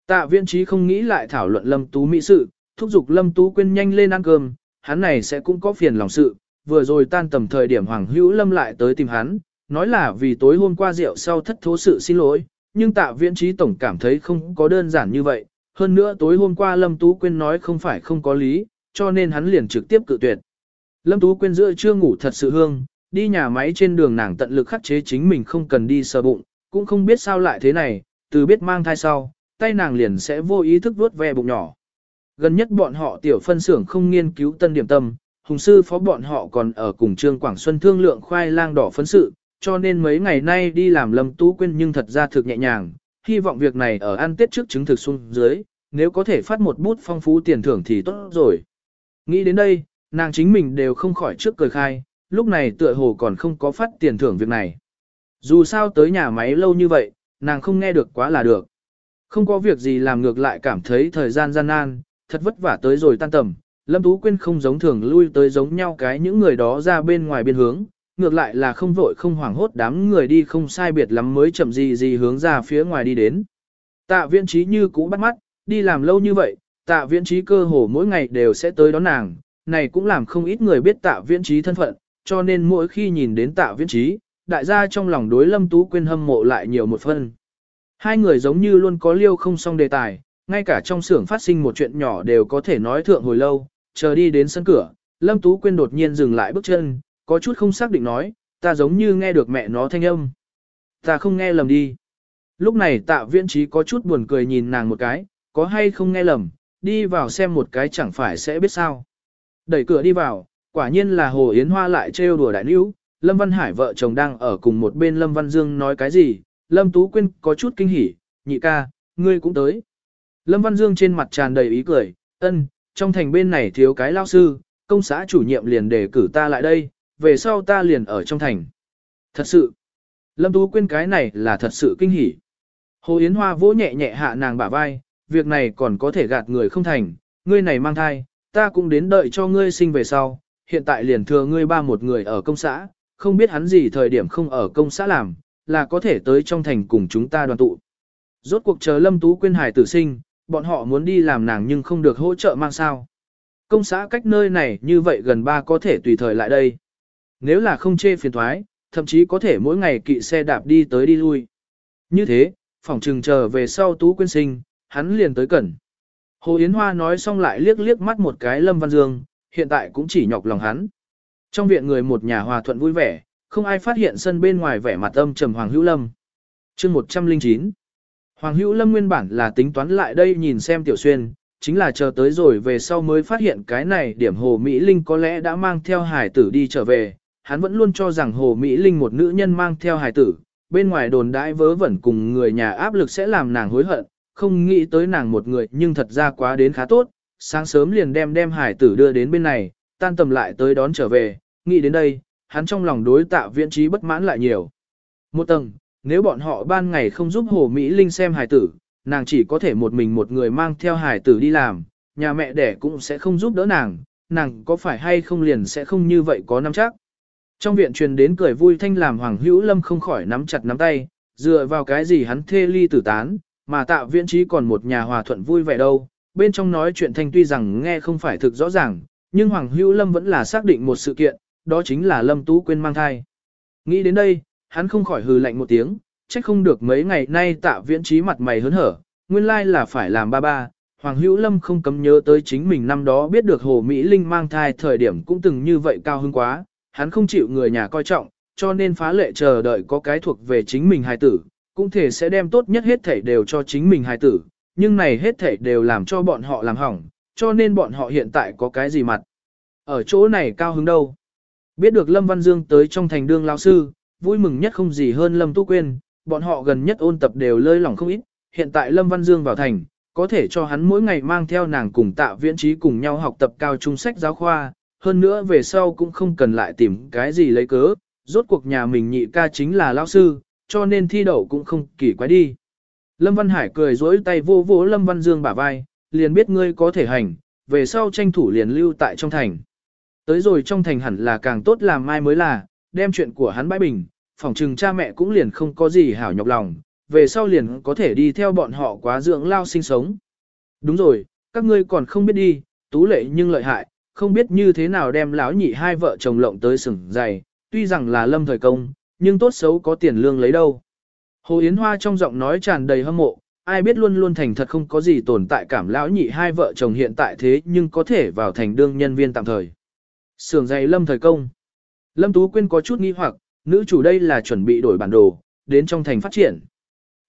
Tạ viên trí không nghĩ lại thảo luận lâm tú mỹ sự, thúc giục lâm tú quên nhanh lên ăn cơm, hắn này sẽ cũng có phiền lòng sự, vừa rồi tan tầm thời điểm Hoàng Hữu Lâm lại tới tìm hắn, nói là vì tối hôm qua rượu sau thất thố sự xin lỗi, nhưng tạ viễn trí tổng cảm thấy không có đơn giản như vậy, hơn nữa tối hôm qua Lâm Tú Quyên nói không phải không có lý, cho nên hắn liền trực tiếp cự tuyệt. Lâm Tú Quyên giữa chưa ngủ thật sự hương, đi nhà máy trên đường nàng tận lực khắc chế chính mình không cần đi sờ bụng, cũng không biết sao lại thế này, từ biết mang thai sau, tay nàng liền sẽ vô ý thức vuốt ve bụng nhỏ. Gần nhất bọn họ tiểu phân xưởng không nghiên cứu tân điểm tâm, hùng sư phó bọn họ còn ở cùng Trương Quảng Xuân thương lượng khoai lang đỏ phấn sự, cho nên mấy ngày nay đi làm Lâm Tú Quyên nhưng thật ra thực nhẹ nhàng, hy vọng việc này ở ăn tết trước chứng thực xuống dưới, nếu có thể phát một bút phong phú tiền thưởng thì tốt rồi. Nghĩ đến đây, nàng chính mình đều không khỏi trước cười khai, lúc này tựa hồ còn không có phát tiền thưởng việc này. Dù sao tới nhà máy lâu như vậy, nàng không nghe được quá là được. Không có việc gì làm ngược lại cảm thấy thời gian gian nan, thật vất vả tới rồi tan tầm. Lâm Tú Quyên không giống thường lui tới giống nhau cái những người đó ra bên ngoài biên hướng, ngược lại là không vội không hoảng hốt đám người đi không sai biệt lắm mới chậm gì gì hướng ra phía ngoài đi đến. Tạ viễn trí như cũ bắt mắt, đi làm lâu như vậy, tạ viễn trí cơ hồ mỗi ngày đều sẽ tới đón nàng, này cũng làm không ít người biết tạ viễn trí thân phận, cho nên mỗi khi nhìn đến tạ viễn trí, đại gia trong lòng đối lâm tú quên hâm mộ lại nhiều một phân. Hai người giống như luôn có liêu không xong đề tài, ngay cả trong xưởng phát sinh một chuyện nhỏ đều có thể nói thượng hồi lâu, chờ đi đến sân cửa, lâm tú quên đột nhiên dừng lại bước chân, có chút không xác định nói, ta giống như nghe được mẹ nó thanh âm. Ta không nghe lầm đi. Lúc này tạ viễn trí có chút buồn cười nhìn nàng một cái, có hay không nghe lầm, đi vào xem một cái chẳng phải sẽ biết sao. Đẩy cửa đi vào, quả nhiên là Hồ Yến Hoa lại trêu đùa đại nữ, Lâm Văn Hải vợ chồng đang ở cùng một bên Lâm Văn Dương nói cái gì, Lâm Tú Quyên có chút kinh hỉ, nhị ca, ngươi cũng tới. Lâm Văn Dương trên mặt tràn đầy ý cười, ân, trong thành bên này thiếu cái lao sư, công xã chủ nhiệm liền đề cử ta lại đây, về sau ta liền ở trong thành. Thật sự, Lâm Tú Quyên cái này là thật sự kinh hỉ. Hồ Yến Hoa vỗ nhẹ nhẹ hạ nàng bả vai, việc này còn có thể gạt người không thành, ngươi này mang thai, ta cũng đến đợi cho ngươi sinh về sau, hiện tại liền thừa ngươi ba một người ở công xã, không biết hắn gì thời điểm không ở công xã làm, là có thể tới trong thành cùng chúng ta đoàn tụ. Rốt cuộc chờ Lâm Tú Quyên hải tử sinh, bọn họ muốn đi làm nàng nhưng không được hỗ trợ mang sao. Công xã cách nơi này như vậy gần ba có thể tùy thời lại đây. Nếu là không chê phiền thoái, thậm chí có thể mỗi ngày kỵ xe đạp đi tới đi lui. Như thế, phòng trừng chờ về sau Tú Quyên sinh, hắn liền tới cẩn. Hồ Yến Hoa nói xong lại liếc liếc mắt một cái Lâm Văn Dương, hiện tại cũng chỉ nhọc lòng hắn. Trong viện người một nhà hòa thuận vui vẻ, không ai phát hiện sân bên ngoài vẻ mặt âm trầm Hoàng Hữu Lâm. chương 109 Hoàng Hữu Lâm nguyên bản là tính toán lại đây nhìn xem Tiểu Xuyên, chính là chờ tới rồi về sau mới phát hiện cái này điểm Hồ Mỹ Linh có lẽ đã mang theo hải tử đi trở về. Hắn vẫn luôn cho rằng Hồ Mỹ Linh một nữ nhân mang theo hải tử, bên ngoài đồn đãi vớ vẩn cùng người nhà áp lực sẽ làm nàng hối hận, không nghĩ tới nàng một người nhưng thật ra quá đến khá tốt, sáng sớm liền đem đem hải tử đưa đến bên này, tan tầm lại tới đón trở về, nghĩ đến đây, hắn trong lòng đối tạ viễn trí bất mãn lại nhiều. Một tầng, nếu bọn họ ban ngày không giúp Hồ Mỹ Linh xem hải tử, nàng chỉ có thể một mình một người mang theo hải tử đi làm, nhà mẹ đẻ cũng sẽ không giúp đỡ nàng, nàng có phải hay không liền sẽ không như vậy có nắm chắc. Trong viện truyền đến cười vui thanh làm Hoàng Hữu Lâm không khỏi nắm chặt nắm tay, dựa vào cái gì hắn thê ly tử tán, mà tạ viễn trí còn một nhà hòa thuận vui vẻ đâu. Bên trong nói chuyện thanh tuy rằng nghe không phải thực rõ ràng, nhưng Hoàng Hữu Lâm vẫn là xác định một sự kiện, đó chính là Lâm Tú Quyên mang thai. Nghĩ đến đây, hắn không khỏi hừ lạnh một tiếng, trách không được mấy ngày nay tạ viễn trí mặt mày hớn hở, nguyên lai là phải làm ba ba. Hoàng Hữu Lâm không cấm nhớ tới chính mình năm đó biết được Hồ Mỹ Linh mang thai thời điểm cũng từng như vậy cao hứng quá, hắn không chịu người nhà coi trọng, cho nên phá lệ chờ đợi có cái thuộc về chính mình hài tử, cũng thể sẽ đem tốt nhất hết thảy đều cho chính mình hài tử, nhưng này hết thảy đều làm cho bọn họ làm hỏng, cho nên bọn họ hiện tại có cái gì mặt. Ở chỗ này cao hứng đâu. Biết được Lâm Văn Dương tới trong thành đương lao sư, vui mừng nhất không gì hơn Lâm Tu Quyên, bọn họ gần nhất ôn tập đều lơi lỏng không ít, hiện tại Lâm Văn Dương vào thành, có thể cho hắn mỗi ngày mang theo nàng cùng tạ viễn trí cùng nhau học tập cao trung sách giáo khoa, hơn nữa về sau cũng không cần lại tìm cái gì lấy cớ, rốt cuộc nhà mình nhị ca chính là lao sư, cho nên thi đậu cũng không kỳ quái đi. Lâm Văn Hải cười dối tay vô vỗ Lâm Văn Dương bả vai, liền biết ngươi có thể hành, về sau tranh thủ liền lưu tại trong thành. Tới rồi trong thành hẳn là càng tốt làm mai mới là, đem chuyện của hắn bãi bình, phỏng chừng cha mẹ cũng liền không có gì hảo nhọc lòng, về sau liền có thể đi theo bọn họ quá dưỡng lao sinh sống. Đúng rồi, các ngươi còn không biết đi, tú lệ nhưng lợi hại, không biết như thế nào đem lão nhị hai vợ chồng lộng tới sừng dày, tuy rằng là lâm thời công, nhưng tốt xấu có tiền lương lấy đâu. Hồ Yến Hoa trong giọng nói tràn đầy hâm mộ, ai biết luôn luôn thành thật không có gì tồn tại cảm lão nhị hai vợ chồng hiện tại thế nhưng có thể vào thành đương nhân viên tạm thời. Sưởng dày lâm thời công. Lâm Tú Quyên có chút nghi hoặc, nữ chủ đây là chuẩn bị đổi bản đồ, đến trong thành phát triển.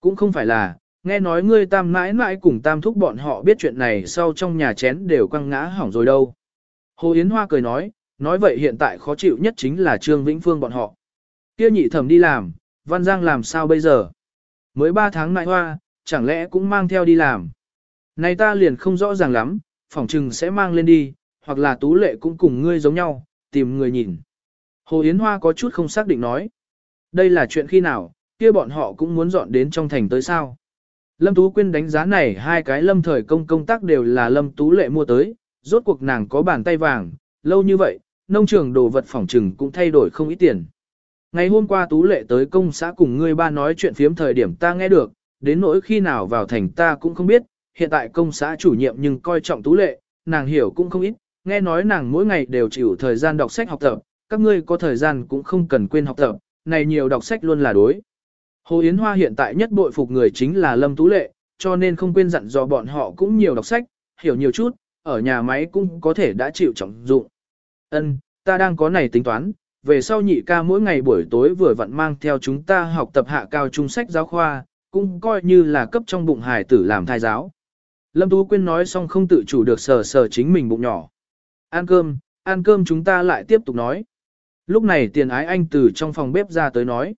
Cũng không phải là, nghe nói ngươi tam mãi mãi cùng tam thúc bọn họ biết chuyện này sau trong nhà chén đều quăng ngã hỏng rồi đâu. Hồ Yến Hoa cười nói, nói vậy hiện tại khó chịu nhất chính là Trương Vĩnh Phương bọn họ. Kia nhị thẩm đi làm, Văn Giang làm sao bây giờ? Mới 3 tháng nại hoa, chẳng lẽ cũng mang theo đi làm? Này ta liền không rõ ràng lắm, phỏng chừng sẽ mang lên đi, hoặc là tú lệ cũng cùng ngươi giống nhau, tìm người nhìn. Hồ Yến Hoa có chút không xác định nói. Đây là chuyện khi nào, kia bọn họ cũng muốn dọn đến trong thành tới sao? Lâm Tú Quyên đánh giá này hai cái lâm thời công công tác đều là Lâm Tú Lệ mua tới, rốt cuộc nàng có bàn tay vàng, lâu như vậy, nông trường đồ vật phòng trừng cũng thay đổi không ít tiền. Ngày hôm qua Tú Lệ tới công xã cùng ngươi ba nói chuyện phiếm thời điểm ta nghe được, đến nỗi khi nào vào thành ta cũng không biết, hiện tại công xã chủ nhiệm nhưng coi trọng Tú Lệ, nàng hiểu cũng không ít, nghe nói nàng mỗi ngày đều chịu thời gian đọc sách học tập, các ngươi có thời gian cũng không cần quên học tập, này nhiều đọc sách luôn là đối. Hồ Yến Hoa hiện tại nhất bội phục người chính là Lâm Tú Lệ, cho nên không quên dặn dò bọn họ cũng nhiều đọc sách, hiểu nhiều chút, ở nhà máy cũng có thể đã chịu trọng dụng. Ân, ta đang có này tính toán, về sau nhị ca mỗi ngày buổi tối vừa vặn mang theo chúng ta học tập hạ cao trung sách giáo khoa, cũng coi như là cấp trong bụng hài tử làm thai giáo. Lâm Tú Quyên nói xong không tự chủ được sờ sờ chính mình bụng nhỏ. Ăn cơm, ăn cơm chúng ta lại tiếp tục nói. Lúc này tiền ái anh từ trong phòng bếp ra tới nói.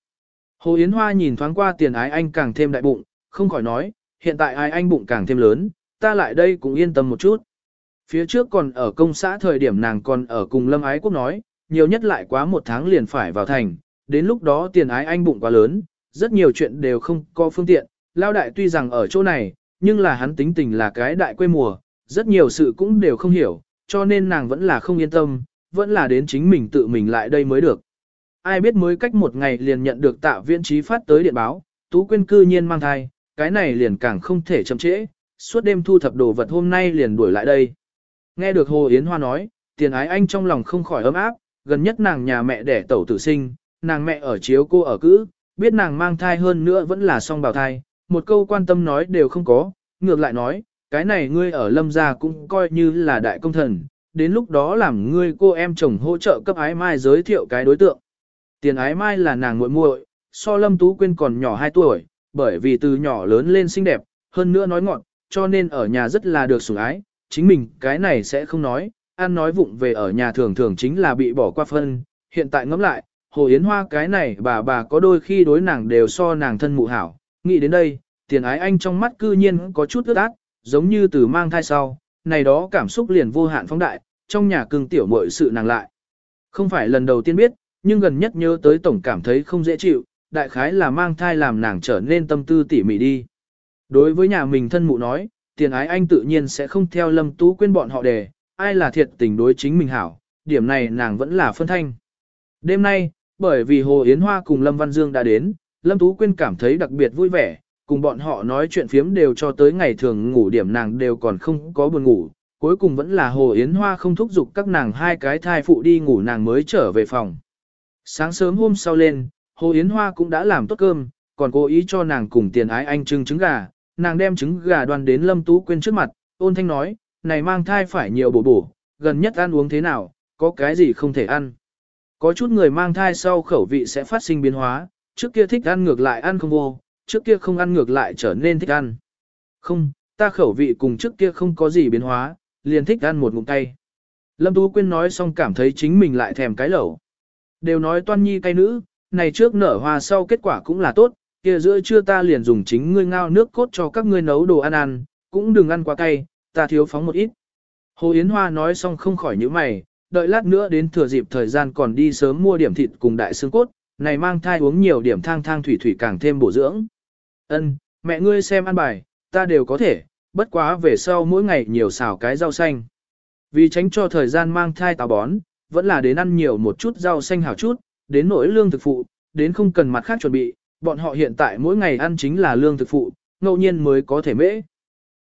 Hồ Yến Hoa nhìn thoáng qua tiền ái anh càng thêm đại bụng, không khỏi nói, hiện tại ai anh bụng càng thêm lớn, ta lại đây cũng yên tâm một chút. Phía trước còn ở công xã thời điểm nàng còn ở cùng Lâm Ái Quốc nói, nhiều nhất lại quá một tháng liền phải vào thành, đến lúc đó tiền ái anh bụng quá lớn, rất nhiều chuyện đều không có phương tiện, lao đại tuy rằng ở chỗ này, nhưng là hắn tính tình là cái đại quê mùa, rất nhiều sự cũng đều không hiểu, cho nên nàng vẫn là không yên tâm, vẫn là đến chính mình tự mình lại đây mới được. Ai biết mới cách một ngày liền nhận được tạ viên trí phát tới điện báo, Tú Quyên cư nhiên mang thai, cái này liền càng không thể chậm trễ, suốt đêm thu thập đồ vật hôm nay liền đuổi lại đây. Nghe được Hồ Yến Hoa nói, tiền ái anh trong lòng không khỏi ấm áp, gần nhất nàng nhà mẹ đẻ tẩu tử sinh, nàng mẹ ở chiếu cô ở cữ, biết nàng mang thai hơn nữa vẫn là song bào thai, một câu quan tâm nói đều không có, ngược lại nói, cái này ngươi ở lâm gia cũng coi như là đại công thần, đến lúc đó làm ngươi cô em chồng hỗ trợ cấp ái mai giới thiệu cái đối tượng. Tiền ái mai là nàng muội muội, so lâm tú quên còn nhỏ 2 tuổi, bởi vì từ nhỏ lớn lên xinh đẹp, hơn nữa nói ngọn, cho nên ở nhà rất là được sủng ái, chính mình cái này sẽ không nói, ăn nói vụng về ở nhà thường thường chính là bị bỏ qua phân, hiện tại ngẫm lại, Hồ Yến Hoa cái này bà bà có đôi khi đối nàng đều so nàng thân mụ hảo, nghĩ đến đây, tiền ái anh trong mắt cư nhiên có chút ướt át, giống như từ mang thai sau, này đó cảm xúc liền vô hạn phóng đại, trong nhà cưng tiểu muội sự nàng lại. Không phải lần đầu tiên biết, nhưng gần nhất nhớ tới tổng cảm thấy không dễ chịu, đại khái là mang thai làm nàng trở nên tâm tư tỉ mỉ đi. Đối với nhà mình thân mụ nói, tiền ái anh tự nhiên sẽ không theo lâm tú Quyên bọn họ đề, ai là thiệt tình đối chính mình hảo, điểm này nàng vẫn là phân thanh. Đêm nay, bởi vì Hồ Yến Hoa cùng Lâm Văn Dương đã đến, Lâm Tú Quyên cảm thấy đặc biệt vui vẻ, cùng bọn họ nói chuyện phiếm đều cho tới ngày thường ngủ điểm nàng đều còn không có buồn ngủ, cuối cùng vẫn là Hồ Yến Hoa không thúc giục các nàng hai cái thai phụ đi ngủ nàng mới trở về phòng. Sáng sớm hôm sau lên, Hồ Yến Hoa cũng đã làm tốt cơm, còn cố ý cho nàng cùng tiền ái anh trưng trứng gà, nàng đem trứng gà đoan đến Lâm Tú Quyên trước mặt, ôn thanh nói, này mang thai phải nhiều bổ bổ, gần nhất ăn uống thế nào, có cái gì không thể ăn. Có chút người mang thai sau khẩu vị sẽ phát sinh biến hóa, trước kia thích ăn ngược lại ăn không vô, trước kia không ăn ngược lại trở nên thích ăn. Không, ta khẩu vị cùng trước kia không có gì biến hóa, liền thích ăn một ngụm tay. Lâm Tú Quyên nói xong cảm thấy chính mình lại thèm cái lẩu. Đều nói toan nhi cay nữ, này trước nở hoa sau kết quả cũng là tốt, kia giữa trưa ta liền dùng chính ngươi ngao nước cốt cho các ngươi nấu đồ ăn ăn, cũng đừng ăn quá cay, ta thiếu phóng một ít. Hồ Yến Hoa nói xong không khỏi nhíu mày, đợi lát nữa đến thừa dịp thời gian còn đi sớm mua điểm thịt cùng đại xương cốt, này mang thai uống nhiều điểm thang thang thủy thủy càng thêm bổ dưỡng. Ân, mẹ ngươi xem ăn bài, ta đều có thể, bất quá về sau mỗi ngày nhiều xào cái rau xanh. Vì tránh cho thời gian mang thai táo bón, vẫn là đến ăn nhiều một chút rau xanh hảo chút, đến nỗi lương thực phụ, đến không cần mặt khác chuẩn bị, bọn họ hiện tại mỗi ngày ăn chính là lương thực phụ, ngẫu nhiên mới có thể mễ.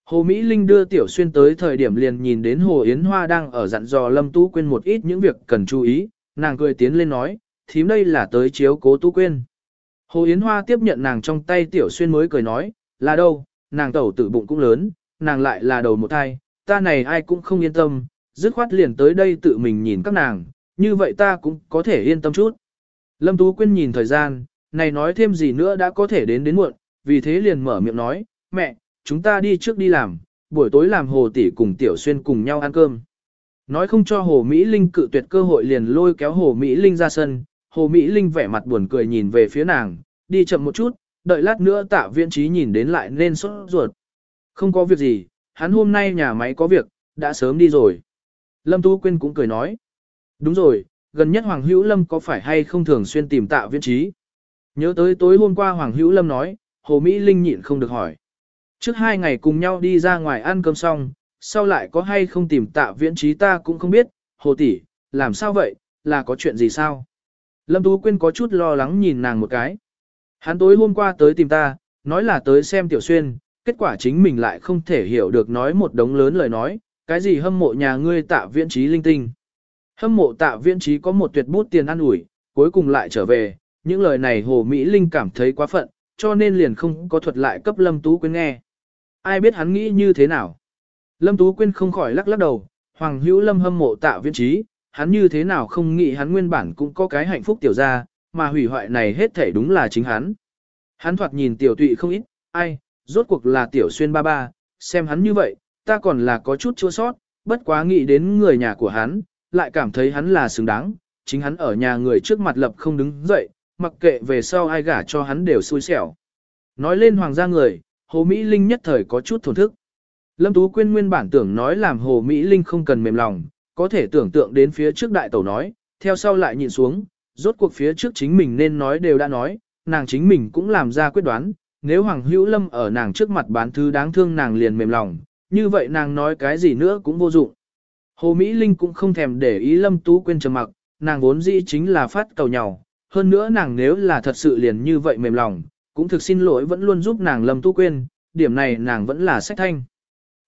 Hồ Mỹ Linh đưa Tiểu Xuyên tới thời điểm liền nhìn đến Hồ Yến Hoa đang ở dặn dò Lâm Tú Quyên một ít những việc cần chú ý, nàng cười tiến lên nói, thím đây là tới chiếu cố Tú Quyên. Hồ Yến Hoa tiếp nhận nàng trong tay Tiểu Xuyên mới cười nói, là đâu, nàng tẩu tử bụng cũng lớn, nàng lại là đầu một thai, ta này ai cũng không yên tâm, dứt khoát liền tới đây tự mình nhìn các nàng, như vậy ta cũng có thể yên tâm chút. Lâm Tú Quyên nhìn thời gian, này nói thêm gì nữa đã có thể đến đến muộn, vì thế liền mở miệng nói, mẹ, chúng ta đi trước đi làm, buổi tối làm Hồ Tỷ cùng Tiểu Xuyên cùng nhau ăn cơm. Nói không cho Hồ Mỹ Linh cự tuyệt cơ hội liền lôi kéo Hồ Mỹ Linh ra sân, Hồ Mỹ Linh vẻ mặt buồn cười nhìn về phía nàng, đi chậm một chút, đợi lát nữa tạ viên trí nhìn đến lại nên sốt ruột. Không có việc gì, hắn hôm nay nhà máy có việc, đã sớm đi rồi. Lâm Tú Quyên cũng cười nói. Đúng rồi, gần nhất Hoàng Hữu Lâm có phải hay không thường xuyên tìm tạ viên trí? Nhớ tới tối hôm qua Hoàng Hữu Lâm nói, Hồ Mỹ Linh nhịn không được hỏi. Trước hai ngày cùng nhau đi ra ngoài ăn cơm xong, sau lại có hay không tìm tạ viễn trí ta cũng không biết, hồ tỷ, làm sao vậy, là có chuyện gì sao? Lâm Tú Quyên có chút lo lắng nhìn nàng một cái. Hắn tối hôm qua tới tìm ta, nói là tới xem Tiểu Xuyên, kết quả chính mình lại không thể hiểu được nói một đống lớn lời nói, cái gì hâm mộ nhà ngươi tạ viễn trí linh tinh. Hâm mộ tạ viễn trí có một tuyệt bút tiền ăn ủi, cuối cùng lại trở về, những lời này Hồ Mỹ Linh cảm thấy quá phận, cho nên liền không có thuật lại cấp Lâm Tú Quyên nghe. Ai biết hắn nghĩ như thế nào? Lâm Tú Quyên không khỏi lắc lắc đầu, Hoàng Hữu Lâm hâm mộ tạo viên trí, hắn như thế nào không nghĩ hắn nguyên bản cũng có cái hạnh phúc tiểu ra, mà hủy hoại này hết thể đúng là chính hắn. Hắn thoạt nhìn tiểu tụy không ít, ai, rốt cuộc là tiểu xuyên ba ba, xem hắn như vậy, ta còn là có chút chua sót, bất quá nghĩ đến người nhà của hắn, lại cảm thấy hắn là xứng đáng, chính hắn ở nhà người trước mặt lập không đứng dậy, mặc kệ về sau ai gả cho hắn đều xui xẻo. Nói lên hoàng gia người, Hồ Mỹ Linh nhất thời có chút thổn thức. Lâm Tú Quyên nguyên bản tưởng nói làm Hồ Mỹ Linh không cần mềm lòng, có thể tưởng tượng đến phía trước đại tẩu nói, theo sau lại nhìn xuống, rốt cuộc phía trước chính mình nên nói đều đã nói, nàng chính mình cũng làm ra quyết đoán, nếu Hoàng Hữu Lâm ở nàng trước mặt bán thứ đáng thương nàng liền mềm lòng, như vậy nàng nói cái gì nữa cũng vô dụng. Hồ Mỹ Linh cũng không thèm để ý Lâm Tú Quyên trầm mặc, nàng vốn dĩ chính là phát cầu nhau, hơn nữa nàng nếu là thật sự liền như vậy mềm lòng, cũng thực xin lỗi vẫn luôn giúp nàng Lâm Tu Quyên, điểm này nàng vẫn là sách thanh.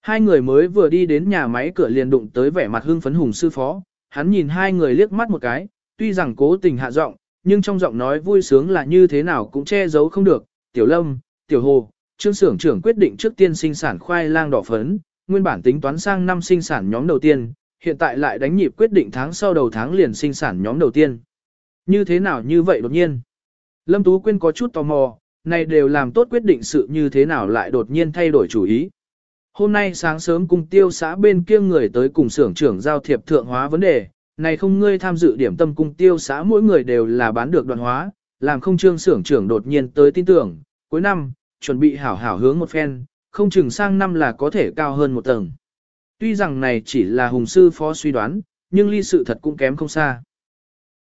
Hai người mới vừa đi đến nhà máy cửa liền đụng tới vẻ mặt hưng phấn hùng sư phó, hắn nhìn hai người liếc mắt một cái, tuy rằng cố tình hạ giọng, nhưng trong giọng nói vui sướng là như thế nào cũng che giấu không được. Tiểu Lâm, Tiểu Hồ, Trương Sưởng trưởng quyết định trước tiên sinh sản khoai lang đỏ phấn, nguyên bản tính toán sang năm sinh sản nhóm đầu tiên, hiện tại lại đánh nhịp quyết định tháng sau đầu tháng liền sinh sản nhóm đầu tiên. Như thế nào như vậy đột nhiên? Lâm Tú Quyên có chút tò mò, này đều làm tốt quyết định sự như thế nào lại đột nhiên thay đổi chủ ý. Hôm nay sáng sớm cùng tiêu xã bên kia người tới cùng xưởng trưởng giao thiệp thượng hóa vấn đề, này không ngươi tham dự điểm tâm cung tiêu xã mỗi người đều là bán được đoạn hóa, làm không trương xưởng trưởng đột nhiên tới tin tưởng, cuối năm, chuẩn bị hảo hảo hướng một phen, không chừng sang năm là có thể cao hơn một tầng. Tuy rằng này chỉ là hùng sư phó suy đoán, nhưng ly sự thật cũng kém không xa.